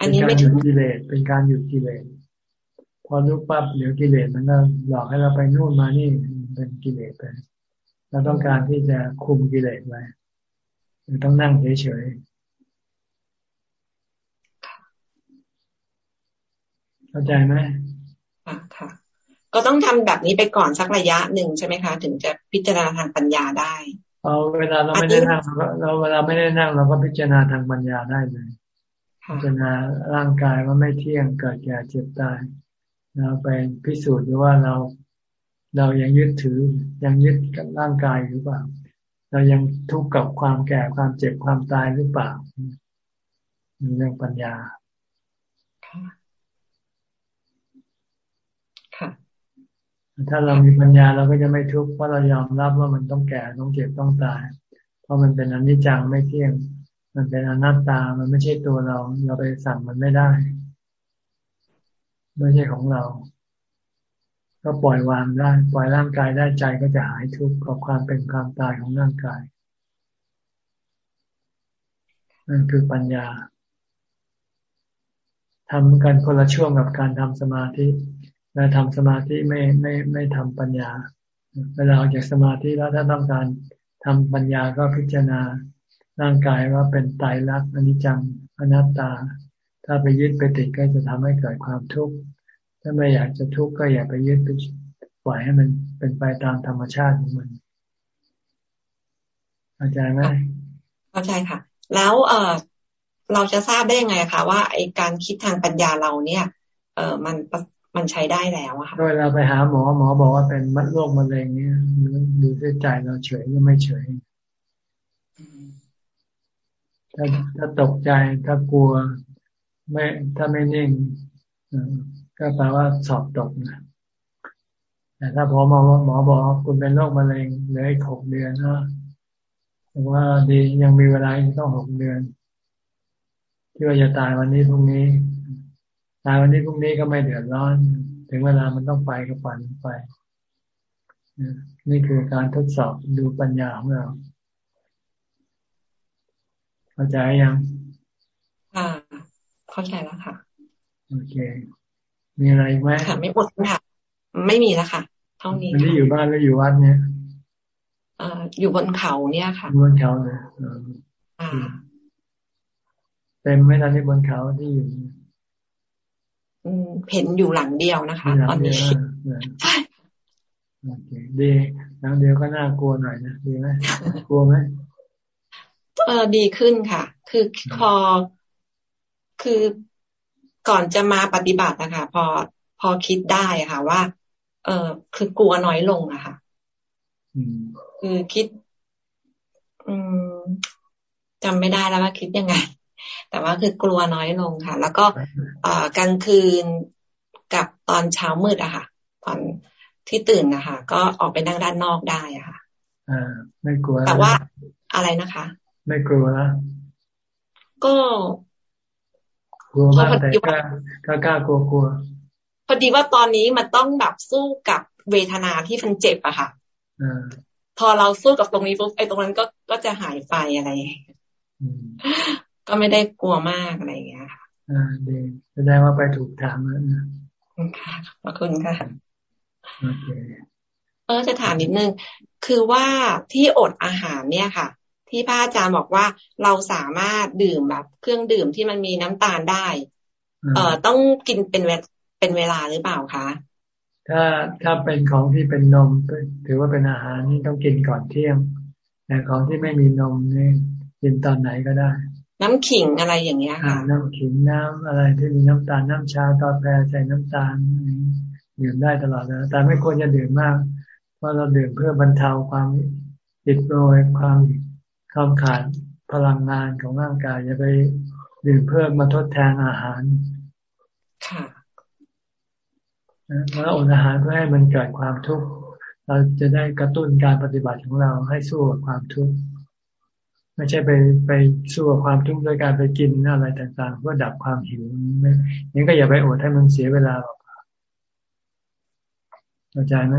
อันนี้ไม่ถึงกิเลสเป็นการหยุดกิเลส พอลุกปั๊บเดี๋ยวกิเลสมันก็หลอกให้เราไปนู่นมานี่เป็นกิเลสไปเราต้องการที่จะคุมกิเลสไว้เราต้องนั่งเฉยๆเข้าใจไหมค่ะค่ะ ก็ต้องทำแบบนี้ไปก่อนสักระยะหนึ่งใช่ไหมคะ ถึงจะพิจารณาทางปัญญาได้เอาเวลาเราไม่ได้นั่งเราเวลาไม่ได้นั่งเราก็พิจารณาทางปัญญาได้เลยพิจารณาร่างกายว่าไม่เที่ยงเกิดแก่เจ็บตาย เราไปพิสูจน์ว่าเราเรายังยึดถือยังยึดกับร่างกายหรือเปล่า เรายังทุกข์กับความแก่ความเจ็บความตายหรือเปล่าเรื่องปัญญาถ้าเรามีปัญญาเราก็จะไม่ทุกข์เพราะเรายอมรับว่ามันต้องแก่ต้องเจ็บต้องตาย เพราะมันเป็นอนิจจังไม่เที่ยง มันเป็นอนัตตา มันไม่ใช่ตัวเรา เราไปสั่งมันไม่ได้ ไม่ใช่ของเรา ก็ปล่อยวางได้ ปล่อยร่างกายได้ใจก็จะหายทุกข์กับความเป็นความตายของร่างกาย นั่นคือปัญญาทำกันคนละช่วงกับการทำสมาธิเราทำสมาธิไม่ไม่ไม่ทำปัญญา เวลาออกจากสมาธิแล้วถ้าต้องการทำปัญญาก็พิจารณาร่างกายว่าเป็นตายรักอนิจจังอนัตตา ถ้าไปยึดไปติดก็จะทำให้เกิดความทุกข์ ถ้าไม่อยากจะทุกข์ก็อย่าไปยึดไปปล่อยให้มันเป็นไปตามธรรมชาติของมันเข้าใจไหมเข้าใจค่ะ แล้วเออเราจะทราบได้ยังไงคะว่าไอการคิดทางปัญญาเราเนี่ย เออมันมันใช้ได้แล้วอะค่ะเวลาไปหาหมอหมอบอกว่าเป็นมัดโรคมะเร็งเนี่ยดูด้วยใจเราเฉยก็ไม่เฉยถ้าถ้าตกใจถ้ากลัว ไม่ถ้าไม่นิ่งก็แปลว่าสอบตกนะแต่ถ้าพอหมอหมอบอกคุณเป็นโรคมะเร็งเหลืออีกหกเดือนนะถือว่าดียังมีเวลาต้องหกเดือน ที่ว่าจะตายวันนี้พรุ่งนี้ ตายวันนี้พรุ่งนี้ก็ไม่เดือดร้อน ถึงเวลามันต้องไปก็ปันไปนี่คือการทดสอบดูปัญญาของเราเข้าใจยังค่ะ เข้าใจแล้วค่ะ โอเค มีอะไรไหมค่ะ ไม่หมดค่ะ ไม่มีแล้วค่ะ เท่านี้อันนี้อยู่บ้านหรืออยู่วัดเนี่ยเอ่ออยู่บนเขาเนี่ยค่ะบนเขาเลยอ่าเต็มไหมตอนนี้บนเขาที่อยู่อืมเห็นอยู่หลังเดียวนะคะตอนนี้ใช่โอเคดีหลังเดียวก็น่ากลัวหน่อยนะดีไหมกลัวไหมเออดีขึ้นค่ะ คือพอ คือก่อนจะมาปฏิบัตินะคะพอพอคิดได้ค่ะ ว่า เออคือกลัวน้อยลงอะค่ะคือคิด อืมจำไม่ได้แล้วว่าคิดยังไง แต่ว่าคือกลัวน้อยลงค่ะ แล้วก็กลางคืนกับตอนเช้ามืดอะค่ะ ตอนที่ตื่นนะคะก็ออกไปนั่งด้านนอกได้อะค่ะอ่าไม่กลัวแต่ว่าอะไรนะคะ ไม่กลัวนะก็ กลัวมากแต่กล้ากล้ากล้ากลัวกลัวพอดีว่าตอนนี้มันต้องแบบสู้กับเวทนาที่มันเจ็บอะค่ะพอเราสู้กับตรงนี้ปุ๊บไอ้ตรงนั้นก็ก็จะหายไปอะไรก็ไม่ได้กลัวมากอะไรอย่างเงี้ยค่ะอ่าดีแสดงว่าไปถูกทางแล้วนะค่ะขอบคุณค่ะโอเคเออจะถามนิดนึง คือว่าที่อดอาหารเนี่ยค่ะ ที่พระอาจารย์บอกว่าเราสามารถดื่มแบบ เครื่องดื่มที่มันมีน้ำตาลได้ เอ่อต้องกินเป็นเวเป็นเวลาหรือเปล่าคะถ้าถ้าเป็นของที่เป็นนมถือว่าเป็นอาหารนี่ต้องกินก่อนเที่ยงแต่ของที่ไม่มีนมนี่กินตอนไหนก็ได้ น้ำขิงอะไรอย่างเงี้ยค่ะ น้ำขิงน้ำอะไรที่มีน้ำตาลน้ำชาตอนแพรใส่น้ำตาลดื่มได้ตลอดเลยแต่ไม่ควรจะดื่มมาก เพราะเราดื่มเพื่อบรรเทาความอิดโรยความ ความขาดพลังงานของร่างกายอย่าไปดื่มเพื่อมาทดแทนอาหารค่ะแล้วอดอาหารเพื่อให้มันเกิดความทุกข์เราจะได้กระตุ้นการปฏิบัติของเราให้สู้กับความทุกข์ไม่ใช่ไปไปสู้กับความทุกข์โดยการไปกินอะไรต่างๆเพื่อดับความหิวไม่ยังก็อย่าไปอดให้มันเสียเวลาเข้าใจไหม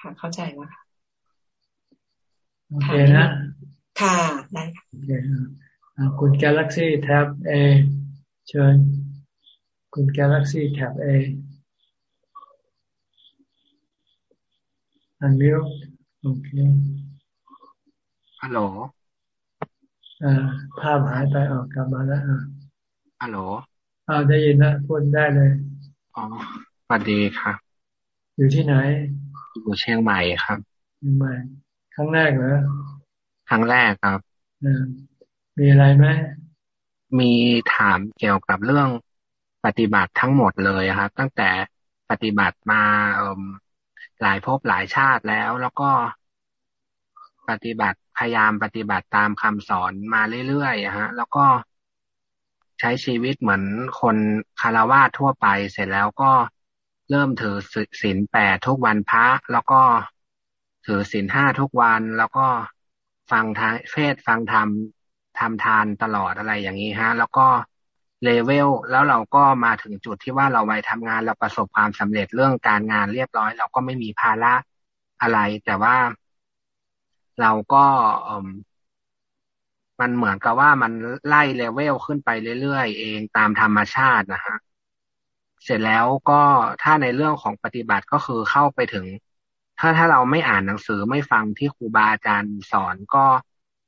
ค่ะเข้าใจแล้วค่ะ โอเคนะ ค่ะได้ค่ะโอเคคุณ Galaxy Tab A เชิญ คุณ Galaxy Tab A อันมิวโอเคฮัลโหลอ่าภาพหายไปออกกลับมาแล้วอ่าฮัลโหลอ่าได้ยินนะพูดได้เลย อ๋อสวัสดีครับ อยู่ที่ไหน อยู่เชียงใหม่ครับ เชียงใหม่ ครั้งแรกเหรอครั้งแรกครับมีอะไรไหมมีถามเกี่ยวกับเรื่องปฏิบัติทั้งหมดเลยครับ ตั้งแต่ปฏิบัติมาหลายภพหลายชาติแล้ว แล้วก็ปฏิบัติพยายามปฏิบัติตามคำสอนมาเรื่อยๆฮะ แล้วก็ใช้ชีวิตเหมือนคนคารวาสทั่วไป เสร็จแล้วก็เริ่มถือศีลแปดทุกวันพระ แล้วก็ ถือศีลห้าทุกวันแล้วก็ฟังทางเทศฟังธรรมทำทานตลอดอะไรอย่างนี้ฮะ แล้วก็เลเวลแล้วเราก็มาถึงจุดที่ว่าเราไปทำงานเราประสบความสำเร็จเรื่องการงานเรียบร้อย เราก็ไม่มีภาระอะไร แต่ว่าเราก็มันเหมือนกับว่ามันไล่เลเวลขึ้นไปเรื่อยๆเองตามธรรมชาตินะฮะเสร็จแล้วก็ถ้าในเรื่องของปฏิบัติก็คือเข้าไปถึง ถ้าถ้าเราไม่อ่านหนังสือไม่ฟังที่ครูบาอาจารย์สอนก็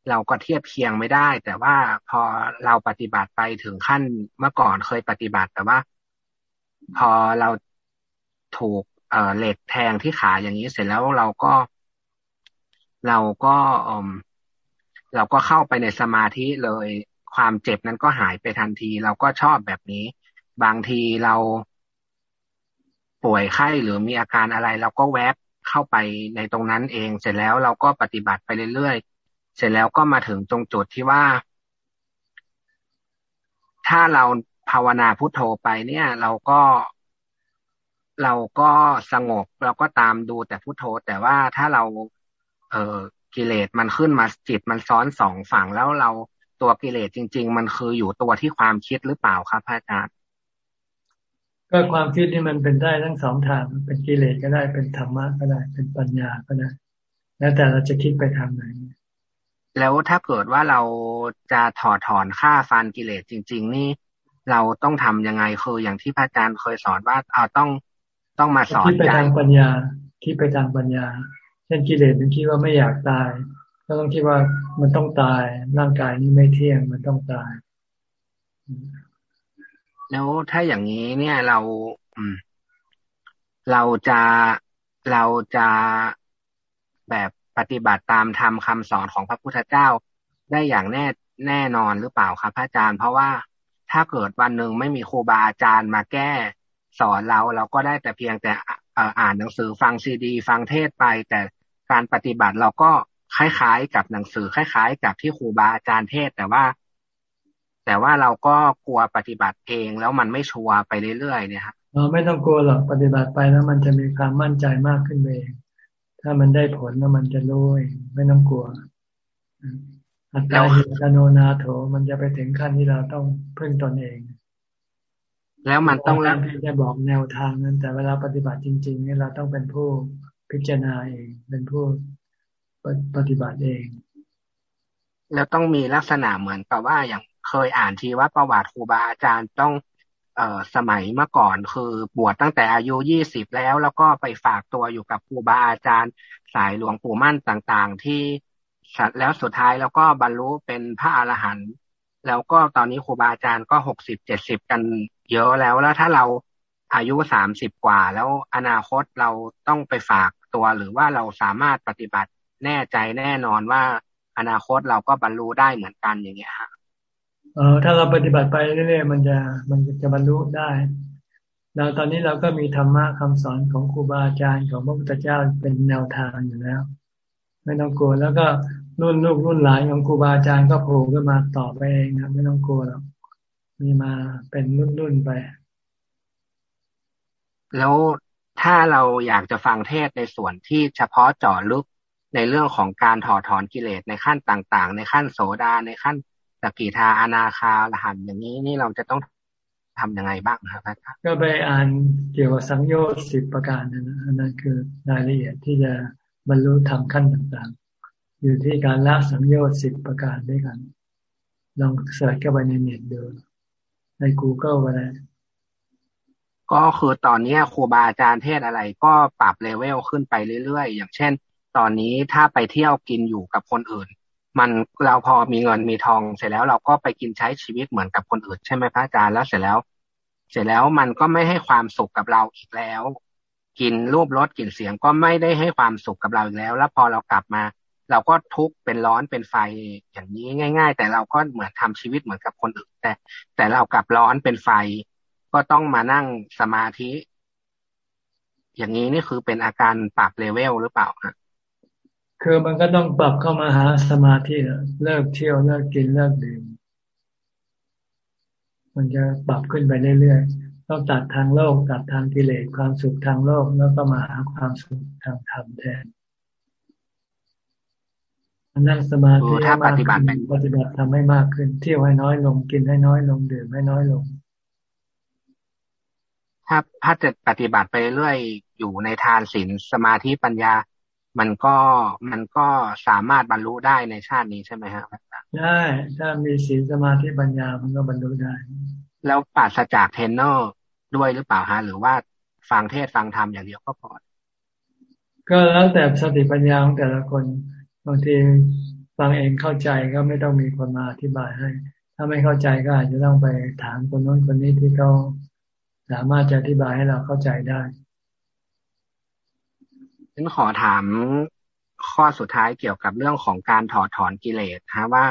เราก็เทียบเคียงไม่ได้ แต่ว่าพอเราปฏิบัติไปถึงขั้นเมื่อก่อนเคยปฏิบัติ แต่ว่า พอเราถูกเอ่อเหล็กแทงที่ขาอย่างนี้เสร็จแล้วเราก็ เราก็อืมเราก็เข้าไปในสมาธิเลยความเจ็บนั้นก็หายไปทันที เราก็ชอบแบบนี้ บางทีเราป่วยไข้หรือมีอาการอะไร เราก็แวบ เข้าไปในตรงนั้นเอง เสร็จแล้วเราก็ปฏิบัติไปเรื่อยๆ เสร็จแล้วก็มาถึงตรงจุดที่ว่า ถ้าเราภาวนาพุทโธไปเนี่ย เราก็เราก็สงบเราก็ตามดูแต่พุทโธ แต่ว่าถ้าเรา เออกิเลสมันขึ้นมาจิตมันซ้อนสองฝั่งแล้วเราตัวกิเลสจริง ๆ มันคืออยู่ตัวที่ความคิดหรือเปล่าครับพระอาจารย์ ก็ความคิดที่มันเป็นได้ทั้งสองทาง เป็นกิเลสก็ได้ เป็นธรรมะก็ได้ เป็นปัญญาก็ได้ แล้วแต่เราจะคิดไปทางไหน แล้วถ้าเกิดว่าเราจะถอดถอนค่าฟันกิเลสจริง ๆ นี่เราต้องทํำยังไงคืออย่างที่พระอาจารย์เคยสอนว่าเอาต้องต้องมาสอนใจคิดไปทางปัญญา คิดไปทางปัญญา เช่นกิเลสมันคิดว่าไม่อยากตาย ก็ต้องคิดว่ามันต้องตาย ร่างกายนี้ไม่เที่ยง มันต้องตาย แล้วถ้าอย่างนี้เนี่ยเราเราจะเราจะแบบปฏิบัติตามธรรมคาสอนของพระพุทธเจ้าได้อย่างแน่แน่นอนหรือเปล่าครับพระอาจารย์ เพราะว่าถ้าเกิดวันหนึ่งไม่มีครูบาอาจารย์มาแก้สอนเราเราก็ได้แต่เพียงแต่อ่านหนังสือฟังซีดี ฟังเทศไป แต่การปฏิบัติเราก็คล้ายๆ กับหนังสือคล้าย ๆ กับที่ครูบาอาจารย์เทศ แต่ว่า แต่ว่าเราก็กลัวปฏิบัติเองแล้วมันไม่ชัวร์ไปเรื่อยๆเนี่ยครับเราไม่ต้องกลัวหรอกปฏิบัติไปแล้วมันจะมีความมั่นใจมากขึ้นเอง ถ้ามันได้ผลแล้วมันจะรู้เองไม่ต้องกลัวอัตตาหิตโนนาโถมันจะไปถึงขั้นที่เราต้องพึ่งตนเอง แล้วมันต้องแล้วจะบอกแนวทางนั้น แต่เวลาปฏิบัติจริงๆเนี่ยเราต้องเป็นผู้พิจารณาเอง เป็นผู้ปฏิบัติเอง แล้วต้องมีลักษณะเหมือนกับว่าอย่างเค ยอ่านทีว่าประวัติครูบาอาจารย์ต้องเอ่อสมัยเมื่อก่อนคือบวชตั้งแต่อายุยี่สิบแล้ว แล้วก็ไปฝากตัวอยู่กับครูบาอาจารย์ สายหลวงปู่มั่นต่างๆ ที่แล้วสุดท้ายแล้วก็บรรลุเป็นพระอรหันต์แล้วก็ตอนนี้ครูบาอาจารย์ก็หกสิบเจ็ดสิบกันเยอะแล้วแล้วถ้าเราอายุสามสิบกว่า แล้วอนาคตเราต้องไปฝากตัวหรือว่าเราสามารถปฏิบัติแน่ใจแน่นอนว่าอนาคตเราก็บรรลุได้เหมือนกันอย่างเงี้ยครับ เออถ้าเราปฏิบัติไปเรื่อยๆมันจะมันจะบรรลุได้ เราตอนนี้เราก็มีธรรมะคำสอนของครูบาอาจารย์ของพระพุทธเจ้าเป็นแนวทางอยู่แล้ว ไม่ต้องกลัวแล้วก็รุ่นลูกรุ่นหลานของครูบาอาจารย์ก็โผล่ขึ้นมาต่อไปเองนะไม่ต้องกลัวหรอกมีมาเป็นรุ่นรุ่นไป แล้วถ้าเราอยากจะฟังเทศในส่วนที่เฉพาะเจาะลึกในเรื่องของการถอดถอนกิเลสในขั้นต่าง ๆ ในขั้นโสดาในขั้น สกิทาอนาคาลหันอย่างนี้นี่เราจะต้องทํำยังไงบ้างครับอาจารย์ก็ไปอ่านเกี่ยวกับสังโยชน์สิบประการนั่นนั่นคือรายละเอียดที่จะบรรลุธรรมขั้นต่างๆ อยู่ที่การละสังโยชน์สิบประการด้วยกัน ลองเสิร์ชเข้าไปในเน็ตดูใน Google ไปเลยก็คือตอนนี้ครูบาอาจารย์เทศอะไรก็ปรับเลเวลขึ้นไปเรื่อยๆ อย่างเช่น ตอนนี้ถ้าไปเที่ยวกินอยู่กับคนอื่น มันเราพอมีเงินมีทองเสร็จแล้วเราก็ไปกินใช้ชีวิตเหมือนกับคนอื่นใช่ไหมพระอาจารย์แล้วเสร็จแล้ว เสร็จแล้วมันก็ไม่ให้ความสุขกับเราอีกแล้ว กินรูปรสกลิ่นเสียงก็ไม่ได้ให้ความสุขกับเราอีกแล้ว แล้วพอเรากลับมา เราก็ทุกข์เป็นร้อนเป็นไฟอย่างนี้ง่าย ๆ แต่เราก็เหมือนทำชีวิตเหมือนกับคนอื่น แต่ แต่เรากลับร้อนเป็นไฟ ก็ต้องมานั่งสมาธิ อย่างนี้นี่คือเป็นอาการปรับเลเวลหรือเปล่าครับ คือมันก็ต้องปรับเข้ามาหาสมาธิเลิกเที่ยวเลิกกินเลิกดื่มมันจะปรับขึ้นไปเรื่อยๆต้องตัดทางโลกตัดทางกิเลสความสุขทางโลกแล้วก็มาหาความสุขทางธรรมแทนนั่งสมาธิถ้าปฏิบัติปฏิบัติทำให้มากขึ้น เที่ยวให้น้อยลงกินให้น้อยลงดื่มให้น้อยลง ถ้าถ้าจะปฏิบัติไปเรื่อยอยู่ในทานศีลสมาธิปัญญา มันก็มันก็สามารถบรรลุได้ในชาตินี้ใช่ไหมครับใช่ถ้ามีศีลสมาธิปัญญามันก็บรรลุได้ แล้วปราศจากเทรนเนอร์ด้วยหรือเปล่าฮะหรือว่าฟังเทศฟังธรรมอย่างเดียวก็พอก็แล้วแต่สติปัญญาของแต่ละคนบางทีฟังเองเข้าใจก็ไม่ต้องมีคนมาอธิบายให้ ถ้าไม่เข้าใจก็อาจจะต้องไปถามคนโน้นคนนี้ที่เขาสามารถจะอธิบายให้เราเข้าใจได้ ฉันขอถามข้อสุดท้ายเกี่ยวกับเรื่องของการถอดถอนกิเลสฮะว่า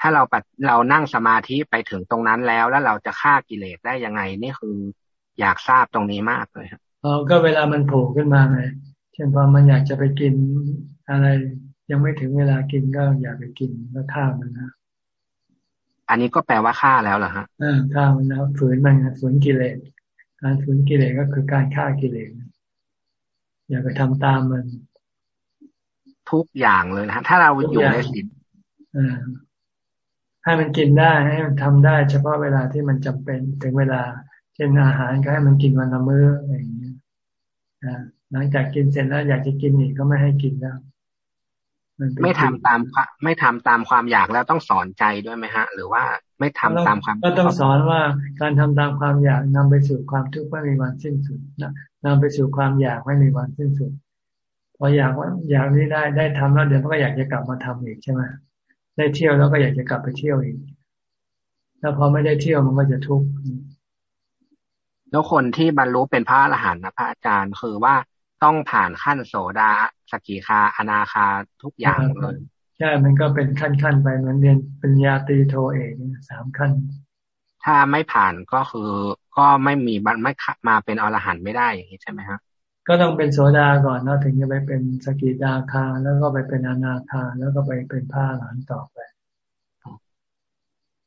ถ้าเราปเรานั่งสมาธิไปถึงตรงนั้นแล้ว แล้วเราจะฆ่ากิเลสได้ยังไงนี่คืออยากทราบตรงนี้มากเลยครับเออก็เวลามันโผล่ขึ้นมาไงเช่นพอมันอยากจะไปกินอะไร ยังไม่ถึงเวลากินก็อยากไปกินก็ฆ่ามันนะอันนี้ก็แปลว่าฆ่าแล้วเหรอฮะอ่าฆ่ามันแล้วฝืนมันฝืนกิเลสการฝืนกิเลสก็คือการฆ่ากิเลส อย่าไปทำตามมันทุกอย่างเลยนะถ้าเราอยู่ในศีลให้มันกินได้ให้มันทำได้ เฉพาะเวลาที่มันจำเป็นถึงเวลาเช่นอาหารก็ให้มันกินวันละมื้ออะไรอย่างเงี้ยหลังจากกินเสร็จแล้วอยากจะกินอีกก็ไม่ให้กินแล้วไม่ทำตามไม่ทำตามความอยากแล้วต้องสอนใจด้วยไหมฮะ หรือว่า ไม่ทำตามความก็ต้องสอนว่าการทำตามความอยากนำไปสู่ความทุกข์ไม่มีวันสิ้นสุดนะนำไปสู่ความอยากไม่มีวันสิ้นสุดพออยากว่าอยากนี้ได้ได้ทำแล้วเดี๋ยวมันก็อยากจะกลับมาทำอีกใช่ไหมได้เที่ยวแล้วก็อยากจะกลับไปเที่ยวอีกแล้วพอไม่ได้เที่ยวมันก็จะทุกข์แล้วคนที่บรรลุเป็นพระอรหันต์นะพระอาจารย์คือว่าต้องผ่านขั้นโสดาสกิคาอนาคาทุกอย่างเลย ใช่มันก็เป็นขั้นขั้นไปเหมือนเรียนปัญญาตรีโทเอกสามขั้น ถ้าไม่ผ่านก็คือ ก็ไม่มีบัรไม่มาเป็นอรหันต์ไม่ได้อย่างนี้ใช่ไหมครับก็ต้องเป็นโสดาก่อนเนาะถึงจะไปเป็นสกิดาคา แล้วก็ไปเป็นอนาคา แล้วก็ไปเป็นพระอรหันต์ต่อไป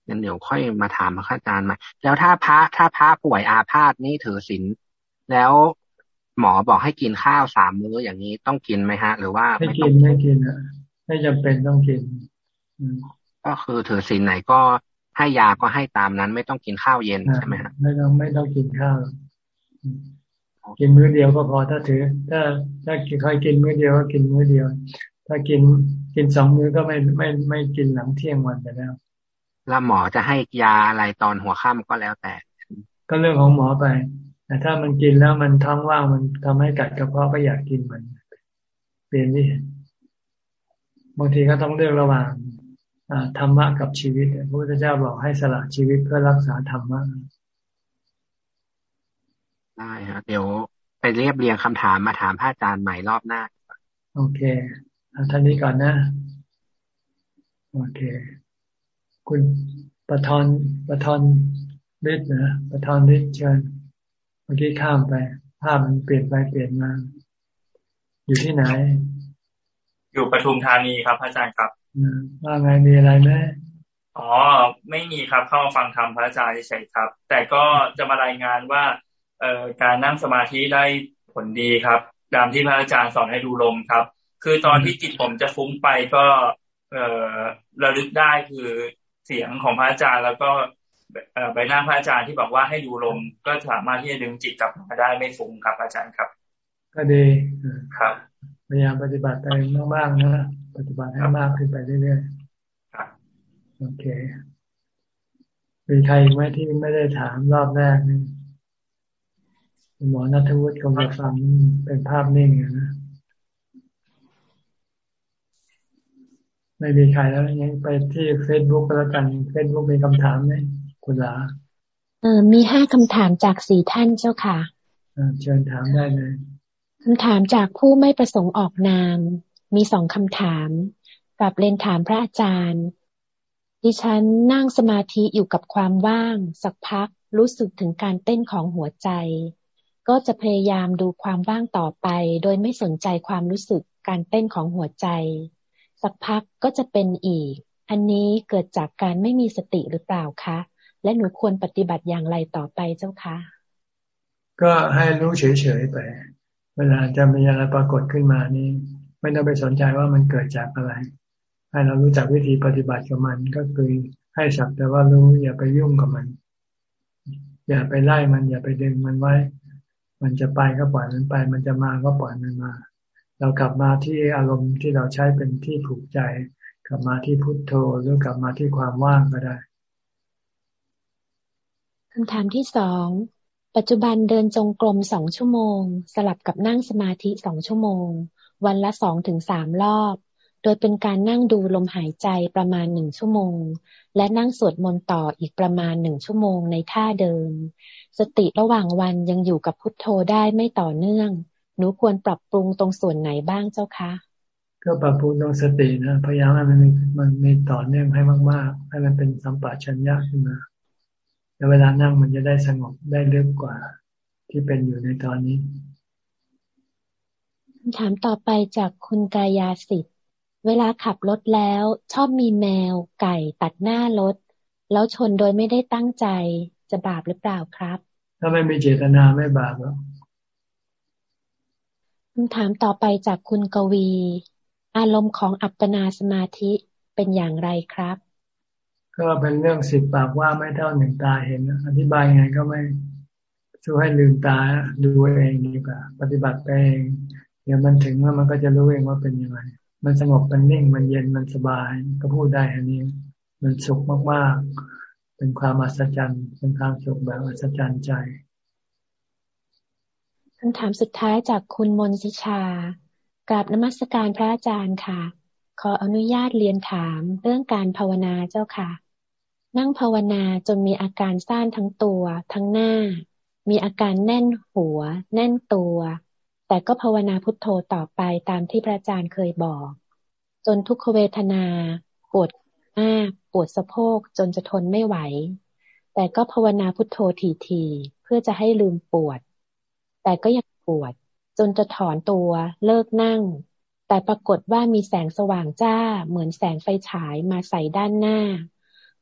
งั้นเดี๋ยวค่อยมาถามพระอาจารย์มาแล้วถ้าพระถ้าพระป่วยอาพาธนี่ถือศีลแล้วหมอบอกให้กินข้าวสามมื้ออย่างนี้ต้องกินไหมฮะ หรือว่าไม่กินไม่กินอะ ไม่จำเป็นต้องกิน ก็คือถือศีลไหนก็ให้ยาก็ให้ตามนั้น ไม่ต้องกินข้าวเย็นใช่ไหมฮะไม่ต้องไม่ต้องกินข้าวกินมื้อเดียวก็พอถ้าถือ ถ้าถ้าใครกินมื้อเดียวก็กินมื้อเดียว ถ้ากินกินสองมื้อก็ไม่ไม่ไม่กินหลังเที่ยงวันไปแล้ว แล้วหมอจะให้ยาอะไรตอนหัวค่ำก็แล้วแต่ ก็เรื่องของหมอไป แต่ถ้ามันกินแล้วมันท้องว่างมันทำให้กัดกระเพาะก็อยากกินมัน เปลี่ยนนี่ บางทีก็ต้องเลือกระหว่างธรรมะกับชีวิตพระพุทธเจ้าบอกให้สละชีวิตเพื่อรักษาธรรมะได้ครับเดี๋ยวไปเรียบเรียงคำถามมาถามพระอาจารย์ใหม่รอบหน้า โอเคท่านนี้ก่อนนะ โอเค คุณประทอนประทอนฤทธิ์นะประทอนฤทธิ์เชิญเมื่อกี้ข้ามไป ภาพมันเปลี่ยนไปเปลี่ยนมา อยู่ที่ไหน อยู่ปทุมธานีครับพระอาจารย์ครับว่าไงมีอะไรไหมอ๋อ ไม่มีครับเข้าฟังธรรมพระอาจารย์เฉยครับ แต่ก็จะมารายงานว่า เอ่อการนั่งสมาธิได้ผลดีครับตามที่พระอาจารย์สอนให้ดูลมครับ คือตอนที่จิตผมจะฟุ้งไปก็ เอ่อระลึกได้คือเสียงของพระอาจารย์แล้วก็ใบหน้าพระอาจารย์ที่บอกว่าให้ดูลมก็สามารถที่จะดึงจิตกลับมาได้ไม่ฟุ้งครับ อาจารย์ครับ ก็ดีครับ พยายามปฏิบัติไปมากๆนะ ปฏิบัติให้มากขึ้นไปเรื่อยๆครับโอเคมีใครไหมที่ไม่ได้ถามรอบแรกนี่หมอนัทวุฒิคงจะฟังเป็นภาพนิ่งนะไม่มีใครแล้วยังไปที่เฟซบุ๊กก็แล้วกันเฟซบุ๊กมีคำถามไหมคุณลาเออมีห้าคำถามจากสี่ท่านเจ้าค่ะเชิญถามได้เลย คำถามจากผู้ไม่ประสงค์ออกนาม มีสองคำถามกับเรียนถามพระอาจารย์ ดิฉันนั่งสมาธิอยู่กับความว่าง สักพักรู้สึกถึงการเต้นของหัวใจ ก็จะพยายามดูความว่างต่อไป โดยไม่สนใจความรู้สึกการเต้นของหัวใจ สักพักก็จะเป็นอีก อันนี้เกิดจากการไม่มีสติหรือเปล่าคะ และหนูควรปฏิบัติอย่างไรต่อไปเจ้าคะ ก็ให้รู้เฉยๆไป เวลาจะมีอะไรปรากฏขึ้นมานี่ไม่ต้องไปสนใจว่ามันเกิดจากอะไร ให้เรารู้จักวิธีปฏิบัติกับมันก็คือให้สักแต่ว่ารู้อย่าไปยุ่งกับมัน อย่าไปไล่มันอย่าไปดึงมันไว้ มันจะไปก็ปล่อยมันไป มันจะมาก็ปล่อยมันมา เรากลับมาที่อารมณ์ที่เราใช้เป็นที่ผูกใจ กลับมาที่พุทโธหรือกลับมาที่ความว่างก็ได้คำถามที่สอง ปัจจุบันเดินจงกรมสองชั่วโมง สลับกับนั่งสมาธิสองชั่วโมง วันละสองถึงสามรอบ โดยเป็นการนั่งดูลมหายใจประมาณหนึ่งชั่วโมง และนั่งสวดมนต์ต่ออีกประมาณหนึ่งชั่วโมงในท่าเดิม สติระหว่างวันยังอยู่กับพุทโธได้ไม่ต่อเนื่อง หนูควรปรับปรุงตรงส่วนไหนบ้างเจ้าคะก็ปรับปรุงตรงสตินะพยายามให้มันมีมันมีต่อเนื่องให้มาก ๆ ให้มันเป็นสัมปชัญญะขึ้นมา แล้วเวลานั่งมันจะได้สงบได้เร็วกว่า ที่เป็นอยู่ในตอนนี้คำถามต่อไปจากคุณกายาสิทธิ์ เวลาขับรถแล้ว ชอบมีแมว ไก่ตัดหน้ารถ แล้วชนโดยไม่ได้ตั้งใจจะบาปหรือเปล่าครับ ถ้าไม่มีเจตนาไม่บาปหรอกคำถามต่อไปจากคุณกวี อารมณ์ของอัปปนาสมาธิเป็นอย่างไรครับ ก็เป็นเรื่องสิบปากว่าไม่เท่าหนึ่งตาเห็น อธิบายยังไงก็ไม่ช่วยให้ลืมตาดูเองดีกว่า ปฏิบัติไปเอง เดี๋ยวมันถึงว่ามันก็จะรู้เองว่าเป็นยังไงมันสงบมันนิ่งมันเย็นมันสบาย ก็พูดได้อันนี้ มันสุขมากๆ เป็นความอัศจรรย์เป็นความสุขแบบอัศจรรย์ใจคำถามสุดท้ายจากคุณมนสิชากราบนมัสการพระอาจารย์ค่ะ ขออนุญาตเรียนถามเรื่องการภาวนาเจ้าค่ะ นั่งภาวนาจนมีอาการซ่านทั้งตัว ทั้งหน้า มีอาการแน่นหัว แน่นตัว แต่ก็ภาวนาพุทโธต่อไปตามที่พระอาจารย์เคยบอก จนทุกขเวทนา ปวดหน้าปวดสะโพกจนจะทนไม่ไหว แต่ก็ภาวนาพุทโธทีๆเพื่อจะให้ลืมปวด แต่ก็ยังปวด จนจะถอนตัวเลิกนั่ง แต่ปรากฏว่ามีแสงสว่างจ้าเหมือนแสงไฟฉายมาใส่ด้านหน้า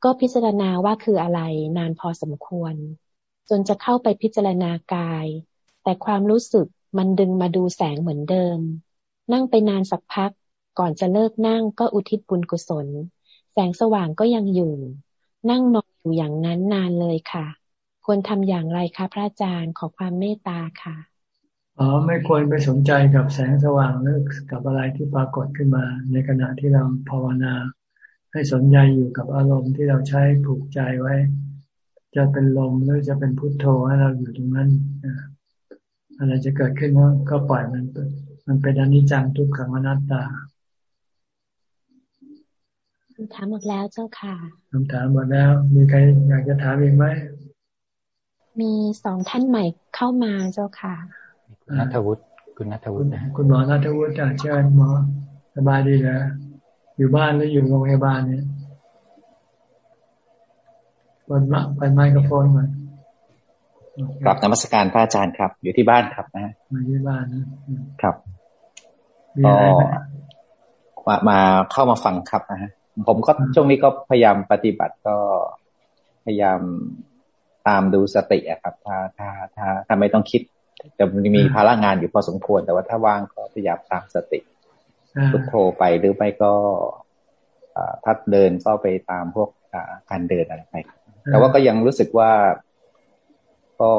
ก็พิจารณาว่าคืออะไรนานพอสมควร จนจะเข้าไปพิจารณากาย แต่ความรู้สึกมันดึงมาดูแสงเหมือนเดิม นั่งไปนานสักพัก ก่อนจะเลิกนั่งก็อุทิศบุญกุศล แสงสว่างก็ยังอยู่ นั่งนอนอยู่อย่างนั้นนานเลยค่ะ ควรทำอย่างไรคะพระอาจารย์ขอความเมตตาค่ะอ๋อไม่ควรไปสนใจกับแสงสว่างหรือกับอะไรที่ปรากฏขึ้นมา ในขณะที่เราภาวนา ให้สนใจอยู่กับอารมณ์ที่เราใช้ผูกใจไว้ จะเป็นลมหรือจะเป็นพุทโธให้เราอยู่ตรงนั้นอะไรจะเกิดขึ้นก็ปล่อยมันมันเป็นอนิจจังทุกขังอนัตตาคำถามหมดแล้วเจ้าค่ะคำถามหมดแล้ว มีใครอยากจะถามอีกไหมมีสองท่านใหม่เข้ามาเจ้าค่ะนัทวุฒิคุณนัทวุฒิคุณหมอนัทวุฒิเชิญหมอสบายดีเหร ออยู่บ้านหรืออยู่โรงพยาบาลเนี่ยเปิดมาเปิดไมโครโฟนมากลับนมัสการพระอาจารย์ครับ อยู่ที่บ้านครับนะมาที่บ้านนะครับก็มามาเข้ามาฟังครับนะฮะผมก็ช่วงนี้ก็พยายามปฏิบัติก็พยายามตามดูสติอะครับ ถ้าถ้าถ้าถ้าไม่ต้องคิดจะมีภาระงานอยู่พอสมควร แต่ว่าถ้าว่างก็พยายามตามสติ พุทโธไปหรือไม่ก็ถ้าเดินก็ไปตามพวกการเดินอะไรไป แต่ว่าก็ยังรู้สึกว่าก็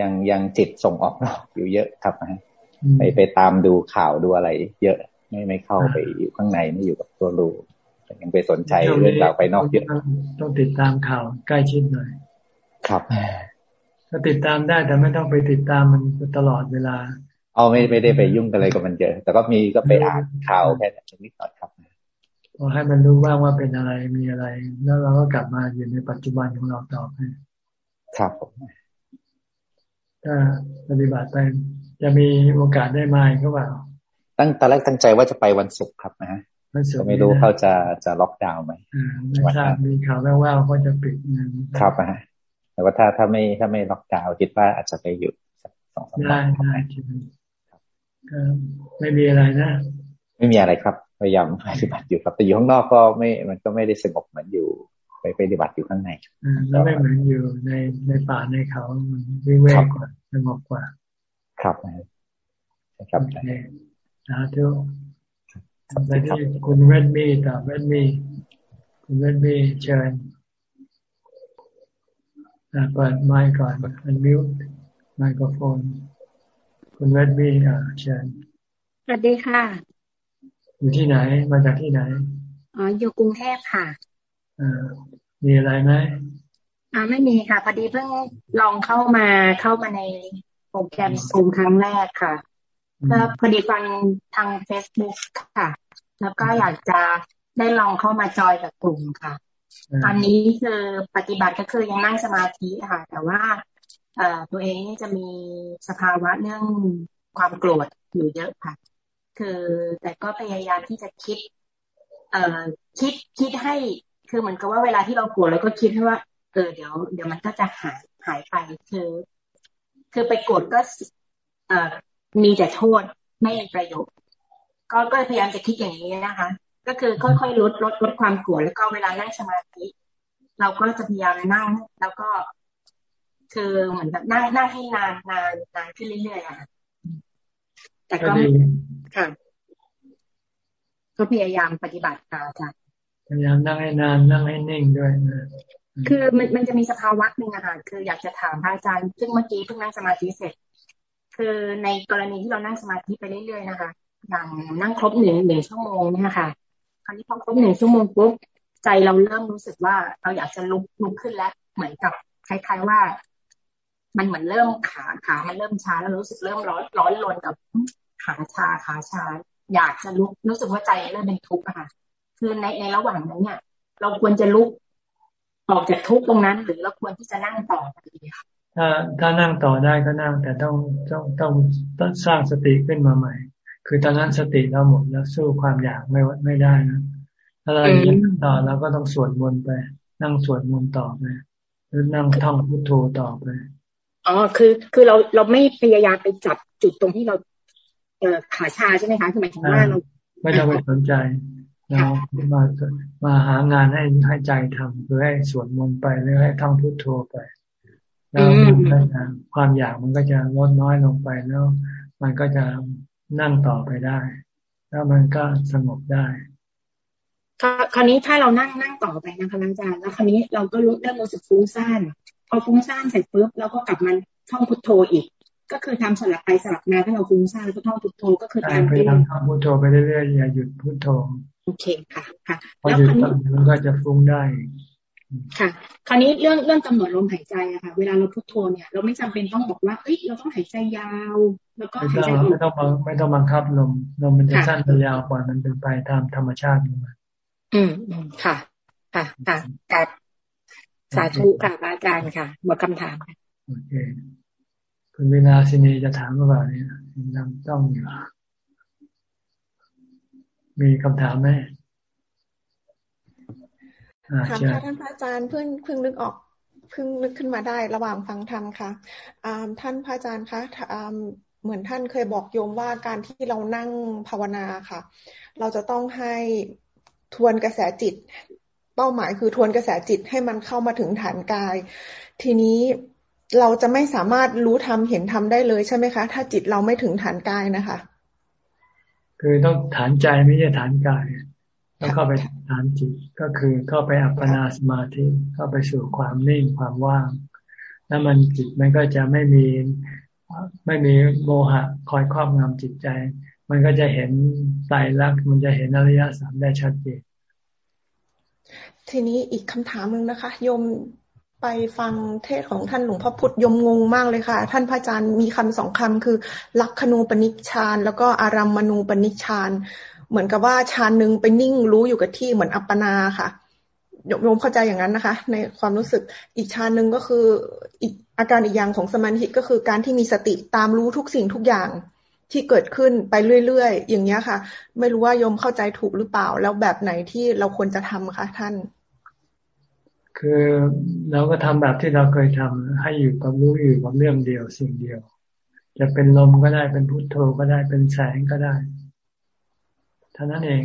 ยังยังจิตส่งออกนอกอยู่เยอะครับนะไปไปตามดูข่าวดูอะไร เยอะไม่ไม่เข้าไปอยู่ข้างในไม่อยู่กับตัวรู้ยังไปสนใจเรื่องราวไปนอกเยอะต้องติดตามข่าวใกล้ชิดหน่อย ครับก็ติดตามได้แต่ไม่ต้องไปติดตามมันตลอดเวลา เอาไม่ไม่ได้ไปยุ่งอะไรกับมันเยอะ แต่ก็มีก็ไปอ่านข่าวแค่นิดหน่อยครับพอให้มันรู้ว่างว่าเป็นอะไรมีอะไร แล้วเราก็กลับมาอยู่ในปัจจุบันของเราต่อไปครับผมถ้าปฏิบัติไปจะมีโอกาสได้มาก็ว่าตั้งตอนแรกตั้งใจว่าจะไปวันศุกร์ครับนะก็ไม่รู้เขาจะจะล็อกดาวน์ไหมไม่ทราบมีข่าวแว่วๆเขาจะปิดครับนะแต่ว่าถ้าถ้าไม่ถ้าไม่ล็อกดาวน์คิดว่าอาจจะไปอยู่สองสามวันได้ไม่มีอะไรนะ ไม่มีอะไรครับ พยายามปฏิบัติอยู่ครับ แต่อยู่ข้างนอกก็ไม่ มันก็ไม่ได้สงบเหมือนอยู่ ไปปฏิบัติอยู่ข้างในแล้วไม่เหมือนอยู่ในในป่าในเขามันวิเวกกว่าสงบกว่า ครับครับนะทุกไปที่คุณเวดมีต่อเวดมีคุณเวดมีเชิญเปิดไมค์ก่อนอันมิวไมโครโฟน คุณเวดบี้อ่าเชิญสวัสดีค่ะ อยู่ที่ไหน มาจากที่ไหน อ๋อ อยู่กรุงเทพค่ะอ่ามีอะไรไหมอ่าไม่มีค่ะ พอดีเพิ่งลองเข้ามาเข้ามาในโปรแกรมซูมครั้งแรกค่ะแล้วพอดีฟังทางเฟซบุ๊กค่ะ แล้วก็อยากจะได้ลองเข้ามาจอยกับกลุ่มค่ะ ตอนนี้คือปฏิบัติก็คือยังนั่งสมาธิค่ะ แต่ว่าเอ่อ ตัวเองจะมีสภาวะเรื่องความโกรธอยู่เยอะค่ะ คือแต่ก็พยายามที่จะคิด เอ่อคิดคิดให้คือเหมือนกับว่าเวลาที่เราโกรธแล้วก็คิดว่า เออเดี๋ยว เดี๋ยวมันก็จะหายหายไปคือ คือไปโกรธก็เอ่อมีแต่โทษไม่มีประโยชน์ก็ก็พยายามจะคิดอย่างนี้นะคะ ก็คือค่อยๆลดลดลดความโกลัวแล้วก็เวลานั่งสมาธิเราก็จะพยายามนั่ง แล้วก็ คือเหมือนแบบนั่งนั่งให้นานนานนานขึ้นเรื่อยๆอะแต่ก็ค่ะก็พยายามปฏิบัติค่ะอาจารย์พยายามนั่งให้นานนั่งให้นิ่งด้วยนะคือมันมันจะมีสภาวะหนึ่งอะค่ะคืออยากจะถามพระอาจารย์ซึ่งเมื่อกี้เพิ่งนั่งสมาธิเสร็จ คือในกรณีที่เรานั่งสมาธิไปเรื่อยๆนะคะอย่างนั่งครบหนึ่งหนึ่งชั่วโมงเนี่ยค่ะ คราวนี้พอครบหนึ่งชั่วโมงปุ๊บใจเราเริ่มรู้สึกว่าเราอยากจะลุกลุกขึ้นแล้ว เหมือนกับคล้ายๆว่า มันเหมือนเริ่มขาขามันเริ่มช้าแล้วรู้สึกเริ่มร้อนร้อนรนกับขาชาขาชา อยากจะลุกรู้สึกว่าใจเริ่มเป็นทุกข์ค่ะ คือในในระหว่างนั้นเนี่ย เราควรจะลุกออกจากทุกข์ตรงนั้น หรือเราควรที่จะนั่งต่อดีค่ะถ้าถ้านั่งต่อได้ก็นั่งแต่ต้องต้องต้องต้องสร้างสติขึ้นมาใหม่ คือตอนนั้นสติเราหมดแล้วสู้ความอยากไม่ไม่ได้นะถ้าเราอยากต่อเราก็ต้องสวดมนต์ไป นั่งสวดมนต์ต่อไปหรือนั่งท่องพุทโธต่อไป อ๋อคือคือเราเราไม่พยายามไปจับจุดตรงที่เราเอ่อขาชาใช่ไหมคะคือหมายถึงว่าเราไม่ต้องไปสนใจเรามามาหางานให้ให้ใจทำคือให้สวดมนต์ไปหรือให้ท่องพุทโธไปแล้วความอยากมันก็จะลดน้อยลงไปแล้ว มันก็จะนั่งต่อไปได้ แล้วมันก็สงบได้คราวนี้ถ้าเรานั่งนั่งต่อไปนะคะอาจารย์แล้วคราวนี้เราก็รู้เริ่มรู้สึกฟุ้งซ่าน พอฟุ้งซ่านเสร็จปุ๊บเราก็กลับมาท่องพุทโธอีก ก็คือทำสลับไปสลับมาถ้าเราฟุ้งซ่านก็ท่องพุทโธก็คือตามที่ท่องพุทโธไปเรื่อยๆอย่าหยุดพุทโธโอเคค่ะค่ะพอหยุดมันก็จะฟุ้งได้ ค่ะ คราวนี้เรื่องเรื่องกำหนดลมหายใจอะค่ะ เวลาเราพุทโธเนี่ยเราไม่จำเป็นต้องบอกว่าเอ้ยเราต้องหายใจยาว แล้วก็หายใจไม่ต้องไม่ต้องบังคับลมลมมันจะสั้นจะยาวกว่ามันเป็นไปตามธรรมชาติของมันอืมค่ะ ค่ะค่ะกับ สาธุค่ะอาจารย์ค่ะ หมดคำถามค่ะโอเคคุณวินาสินีจะถามว่าเนี่ยยังต้องอยู่มีคำถามไหมค่ะพระท่านพระอาจารย์เพิ่งเพิ่งนึกออกเพิ่งนึกขึ้นมาได้ระหว่างฟังธรรมค่ะท่านพระอาจารย์คะเหมือนท่านเคยบอกโยมว่าการที่เรานั่งภาวนาค่ะ เราจะต้องให้ทวนกระแสจิต เป้าหมายคือทวนกระแสจิตให้มันเข้ามาถึงฐานกาย ทีนี้เราจะไม่สามารถรู้ทำเห็นทำได้เลยใช่ไหมคะ ถ้าจิตเราไม่ถึงฐานกายนะคะ คือต้องฐานใจไม่ใช่ฐานกายต้องเข้าไปฐานจิตก็คือเข้าไปอัปปนาสมาธิเข้าไปสู่ความนิ่งความว่าง แล้วมันจิตมันก็จะไม่มีไม่มีโมหะคอยครอบงำจิตใจ มันก็จะเห็นไตรลักษณ์มันจะเห็นอริยสัจได้ชัดเจน ทีนี้อีกคำถามหนึ่งนะคะ โยมไปฟังเทศของท่านหลวงพ่อพุธยมงงมากเลยค่ะ ท่านพระอาจารย์มีคำสองคำคือ ลักขณูปนิชฌานแล้วก็อารัมมณูปนิชฌานเหมือนกับว่าชานหนึ่งไปนิ่งรู้อยู่กับที่เหมือนอัปปนาค่ะโยมเข้าใจอย่างนั้นนะคะ ในความรู้สึกอีกชานหนึ่งก็คืออีกอาการอีกอย่างของสมาธิก็คือการที่มีสติตามรู้ทุกสิ่งทุกอย่างที่เกิดขึ้นไปเรื่อยๆอย่างเนี้ยค่ะ ไม่รู้ว่าโยมเข้าใจถูกหรือเปล่า แล้วแบบไหนที่เราควรจะทำคะท่าน คือเราก็ทำแบบที่เราเคยทำให้อยู่กับรู้อยู่กับเรื่องเดียวสิ่งเดียว จะเป็นลมก็ได้เป็นพุทโธก็ได้เป็นแสงก็ได้ท่านั้นเอง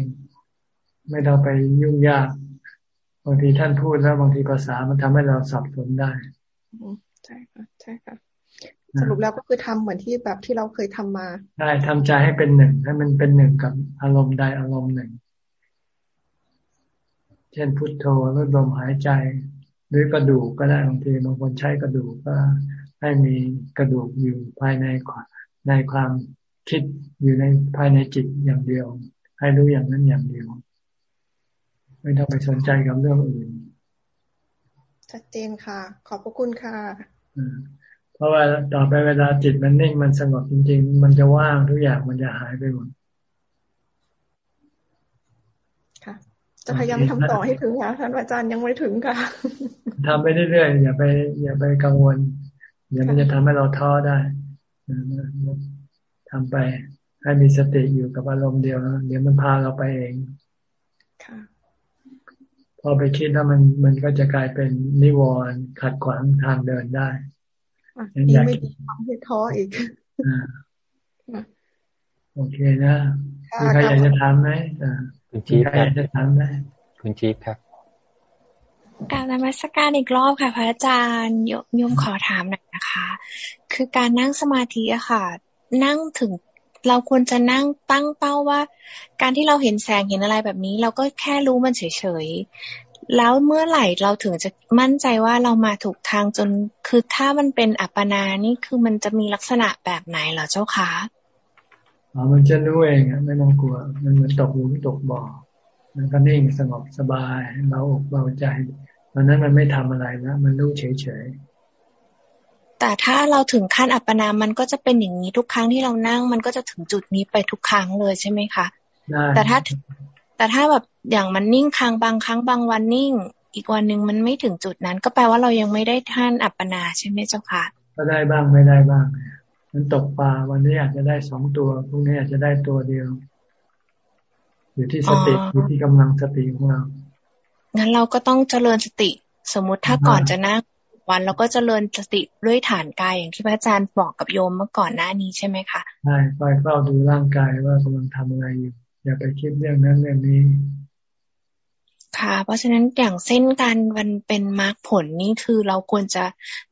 ไม่ต้องไปยุ่งยากบางทีท่านพูดแล้วบางทีภาษามันทำให้เราสับสนได้ใช่ค่ะใช่ค่ะสรุปแล้วก็คือทำเหมือนที่แบบที่เราเคยทำมา ได้ทำใจให้เป็นหนึ่งให้มันเป็นหนึ่งกับอารมณ์ใดอารมณ์หนึ่ง เช่นพุทโธลดลมหายใจ หรือกระดูกก็ได้บางทีบางคนใช้กระดูกก็ให้มีกระดูกอยู่ภายในในความคิดอยู่ในภายในจิตอย่างเดียว ให้รู้อย่างนั้นอย่างเดียว ไม่ต้องไปสนใจกับเรื่องอื่นชัดเจนค่ะ ขอบพระคุณค่ะเพราะว่าต่อไปเวลาจิตมันนิ่งมันสงบจริง ๆ มันจะว่างทุกอย่างมันจะหายไปหมดค่ะ จะพยายามทำต่อให้ถึงค่ะท่านอาจารย์ยังไม่ถึงค่ะทำไปเรื่อยๆอย่าไป อย่าไปกังวลเดี๋ยวมันจะทำให้เราท้อได้ทำไปให้มีสติอยู่กับอารมณ์เดียวเดี๋ยวมันพาเราไปเองพอไปคิดแล้วมันมันก็จะกลายเป็นนิวรณ์ขัดขวางทางเดินได้ยังอยากไม่ดีทำให้ท้ออีกโอเคนะมีใครอยากจะถามไหม คุณจี๊ใครอยากจะถามไหมคุณจี๊บครับการนมัสการอีกรอบค่ะ พระอาจารย์ยมขอถามหน่อยนะคะ คือการนั่งสมาธิอะค่ะ นั่งถึงเราควรจะนั่งตั้งเป้าว่า การที่เราเห็นแสงเห็นอะไรแบบนี้ เราก็แค่รู้มันเฉยๆ แล้วเมื่อไหร่เราถึงจะมั่นใจว่าเรามาถูกทางจนคือถ้ามันเป็นอัปปนานี่คือมันจะมีลักษณะแบบไหนเหรอเจ้าคะ อ๋อมันจะรู้เองอะไม่ต้องกลัว มันเหมือนตกหลุมตกบ่อมันก็นิ่งสงบสบายเบาอกเบาใจวันนั้นมันไม่ทำอะไรนะมันรู้เฉยเฉยแต่ถ้าเราถึงขั้นอัปปนา มันก็จะเป็นอย่างนี้ทุกครั้งที่เรานั่ง มันก็จะถึงจุดนี้ไปทุกครั้งเลยใช่ไหมคะแต่ถ้าแต่ถ้าแบบอย่างมันนิ่งครั้งบางครั้งบางวันนิ่ง อีกวันหนึ่งมันไม่ถึงจุดนั้น ก็แปลว่าเรายังไม่ได้ท่านอัปปนาใช่ไหมเจ้าค่ะก็ได้บ้างไม่ได้บ้าง มันตกปลาวันนี้อาจจะได้สองตัวพรุ่งนี้อาจจะได้ตัวเดียว อยู่ที่สติอยู่ที่กำลังสติของเรางั้นเราก็ต้องเจริญสติ สมมุติถ้าก่อนจะนั่งวันเราก็เจริญสติด้วยฐานกายอย่างที่พระอาจารย์บอกกับโยมเมื่อก่อนหน้านี้ใช่ไหมคะใช่ไปเฝ้าดูร่างกายว่ากำลังทำอะไรอยู่อย่าไปคิดเรื่องนั้นเรื่องนี้ ค่ะ เพราะฉะนั้นอย่างเส้นการวันเป็นมรรคผลนี่คือเราควรจะ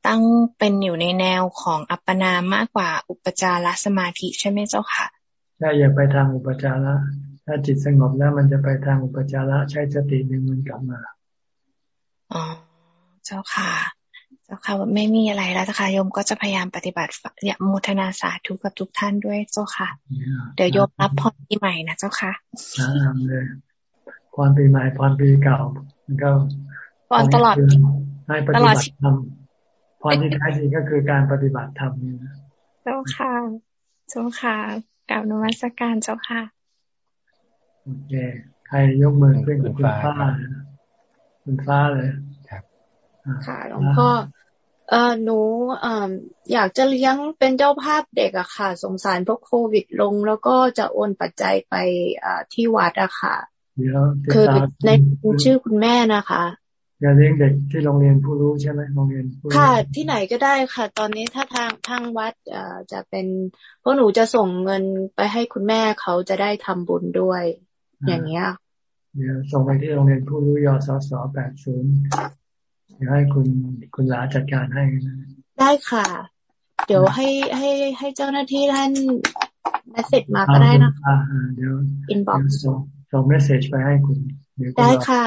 ตั้งเป็นอยู่ในแนวของอัปปนามากกว่าอุปจารสมาธิใช่ไหมเจ้าค่ะใช่อย่าไปทางอุปจาระถ้าจิตสงบแล้วมันจะไปทางอุปจาระใช้สติดึงมันกลับมาอ๋อเจ้าค่ะ เจ้าค่ะไม่มีอะไรแล้วนะคะโยมก็จะพยายามปฏิบัติอยากมุทนาสาธุกับทุกท่านด้วยเจ้าค่ะ เดี๋ยวโยมรับพรปีใหม่นะเจ้าค่ะทำเลย พรปีใหม่พรปีเก่า มันก็พรตลอดให้ปฏิบัติธรรมพรที่แท้จริงก็คือการปฏิบัติธรรมนี่นะเจ้าค่ะเจ้าค่ะกล่าวนมัสการเจ้าค่ะโอเคใครยกมือขึ้นคุณฟ้าคุณฟ้าเลยค่ะหลวงพ่อเออหนูออยากจะเลี้ยงเป็นเจ้าภาพเด็กอะค่ะ สงสารพวกโควิดลง แล้วก็จะโอนปัจจัยไปที่วัดอะค่ะ คือในชื่อคุณแม่นะคะอย่าเลี้ยงเด็กที่โรงเรียนผู้รู้ใช่ไหมโรงเรียนค่ะ ที่ไหนก็ได้ค่ะ ตอนนี้ถ้าทางทางวัดจะเป็นเพราะหนูจะส่งเงินไปให้คุณแม่เขาจะได้ทำบุญด้วย อย่างเงี้ยเดี๋ยวส่งไปที่โรงเรียนผู้รู้ยศสแปดศูนย์เดี๋ยวให้คุณคุณลาจัดการให้ได้ค่ะ เดี๋ยวให้ให้ให้เจ้าหน้าที่ท่าน message มาก็ได้นะคะเดี๋ยว inbox ส่ง message ไปให้คุณได้ค่ะ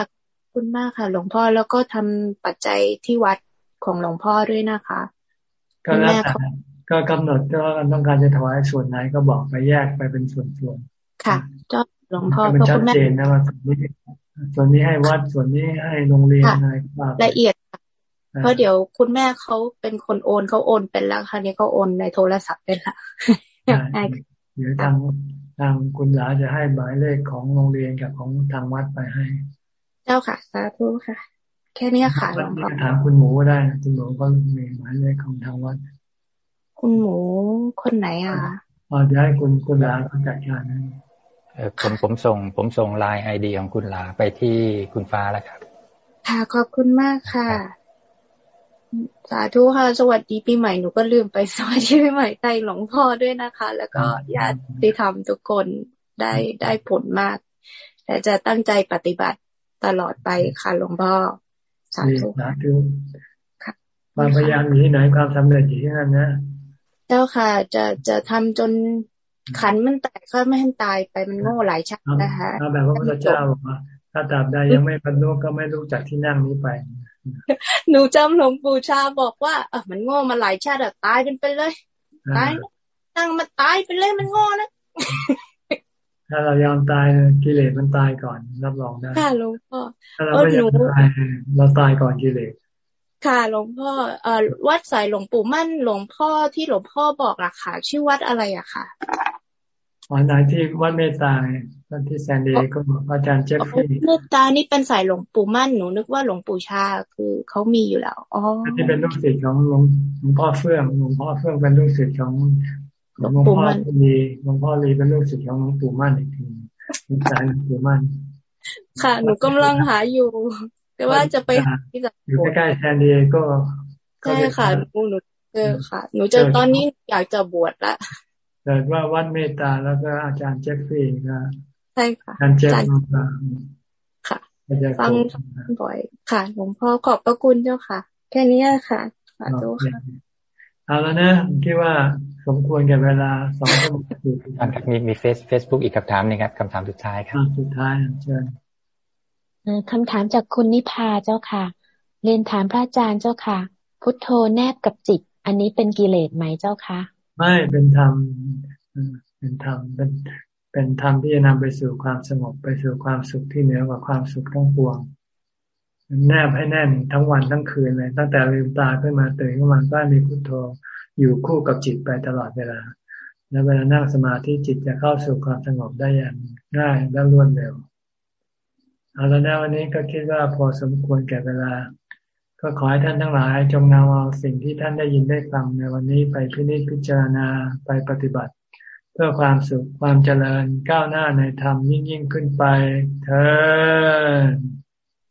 คุณมากค่ะ หลวงพ่อแล้วก็ทำปัจจัยที่วัดของหลวงพ่อด้วยนะคะ ก็แล้วแต่ก็กำหนดก็ต้องการจะถวายส่วนไหนก็บอกไปแยกไปเป็นส่วนๆค่ะเจ้าหลวงพ่อเพราะคุณแม่ชัดเจนนะว่าส่วนนี้ส่วนนี้ให้วัดส่วนนี้ให้โรงเรียนอะไรละเอียดเพราะเดี๋ยวคุณแม่เขาเป็นคนโอนเขาโอนเป็นแล้วคราวนี้เขาโอนในโทรศัพท์เป็นละเดี๋ยวทาง ทางคุณหลาจะให้หมายเลขของโรงเรียนกับของทางวัดไปให้ เจ้าค่ะสาธุค่ะ แค่นี้ค่ะหลวงพ่อถามคุณหมูได้คุณหมูก็มีหมายเลขของทางวัด คุณหมูคนไหนอะอ๋อจะให้คุณคุณหลาจัดการให้ผมผมส่ง ผมส่งไลน์ไอดีของคุณลาไปที่คุณฟ้าแล้วครับ ค่ะขอบคุณมากค่ะ สาธุค่ะ สวัสดีปีใหม่หนูก็ลืมไปสวัสดีปีใหม่ใจหลวงพ่อด้วยนะคะ แล้วก็ญาติธรรมทุกคนได้ได้ผลมาก แต่จะตั้งใจปฏิบัติตลอดไปค่ะหลวงพ่อสาธุสาธุความพยายามอยู่ที่ไหนความสำเร็จอยู่ที่นั่นนะ เจ้าค่ะ จะจะทำจนขันมันแตกก็ไม่ให้ตายไปมันโง่หลายชาตินะคะถ้าแบบพระพุทธเจ้าบอกว่าถ้าตราบใดยังไม่บรรลุก็ไม่รู้จักที่นั่งนี้ไป หนูจำหลวงปู่ชาบอกว่าเออมันโง่มาหลายชาติตายกันไปเลยตายนั่งมาตายไปเลยมันโง่นะถ้าเรายอมตายกิเลสมันตายก่อนรับรองได้ค่ะหลวงพ่อถ้าเราไม่ยอมตายเราตายก่อนกิเลสค่ะหลวงพ่อเอ่อวัดสายหลวงปู่มั่นหลวงพ่อที่หลวงพ่อบอกอะค่ะ ชื่อวัดอะไรอะค่ะ อ๋อไหนที่วัดเมตตาวัดที่แซนดีก็อาจารย์เจฟฟี่เมตตานี่เป็นสายหลวงปู่มั่นหนูนึกว่าหลวงปู่ชาคือเขามีอยู่แล้วอ๋อที่เป็นลูกศิษย์ของหลวงหลวงพ่อเฟื่องหลวงพ่อเฟื่องเป็นลูกศิษย์ของหลวงพ่อลีหลวงพ่อลีเป็นลูกศิษย์ของหลวงปู่มั่นอีกทีเป็นสายหลวงปู่มั่นค่ะ หนูกำลังหาอยู่แต่ว่าจะไปที่จะอยู่ใกล้ๆแซนดีก็ใช่ค่ะหนูหนูเจอค่ะ หนูเจอตอนนี้อยากจะบวชละ เกิดว่าวัดเมตตาแล้วก็อาจารย์เจฟฟี่นะใช่ค่ะอาจารย์เจฟค่ะฟังบ่อยค่ะหลวงพ่อขอบพระคุณเจ้าค่ะ แค่นี้ค่ะสาธุค่ะเอาแล้วนะคิดว่าสมควรแก่เวลาสองชั่วโมงมีมีเฟซเฟซบุ๊กอีกคำถามนึงครับคำถามสุดท้ายครับสุดท้ายเชิญคำถามจากคุณนิพาเจ้าค่ะ เรียนถามพระอาจารย์เจ้าค่ะ พุทโธแนบกับจิต อันนี้เป็นกิเลสไหมเจ้าคะ ไม่เป็นธรรมเป็นธรรมเป็นเป็นธรรมที่จะนำไปสู่ความสงบไปสู่ความสุขที่เหนือกว่าความสุขทั้งปวงแนบให้แน่นทั้งวันทั้งคืนเลยตั้งแต่ลืมตาขึ้นมาตื่นขึ้นมาก็มีพุทโธอยู่คู่กับจิตไปตลอดเวลา แล้วเวลานั่งสมาธิจิตจะเข้าสู่ความสงบได้อย่างง่ายและรวดเร็วเอาแล้วนะวันนี้ก็คิดว่าพอสมควรแก่เวลา ก็ขอให้ท่านทั้งหลายจงนำเอาสิ่งที่ท่านได้ยินได้ฟังในวันนี้ไปพินิจพิจารณาไปปฏิบัติ เพื่อความสุขความเจริญก้าวหน้าในธรรมยิ่งยิ่งขึ้นไปเธอ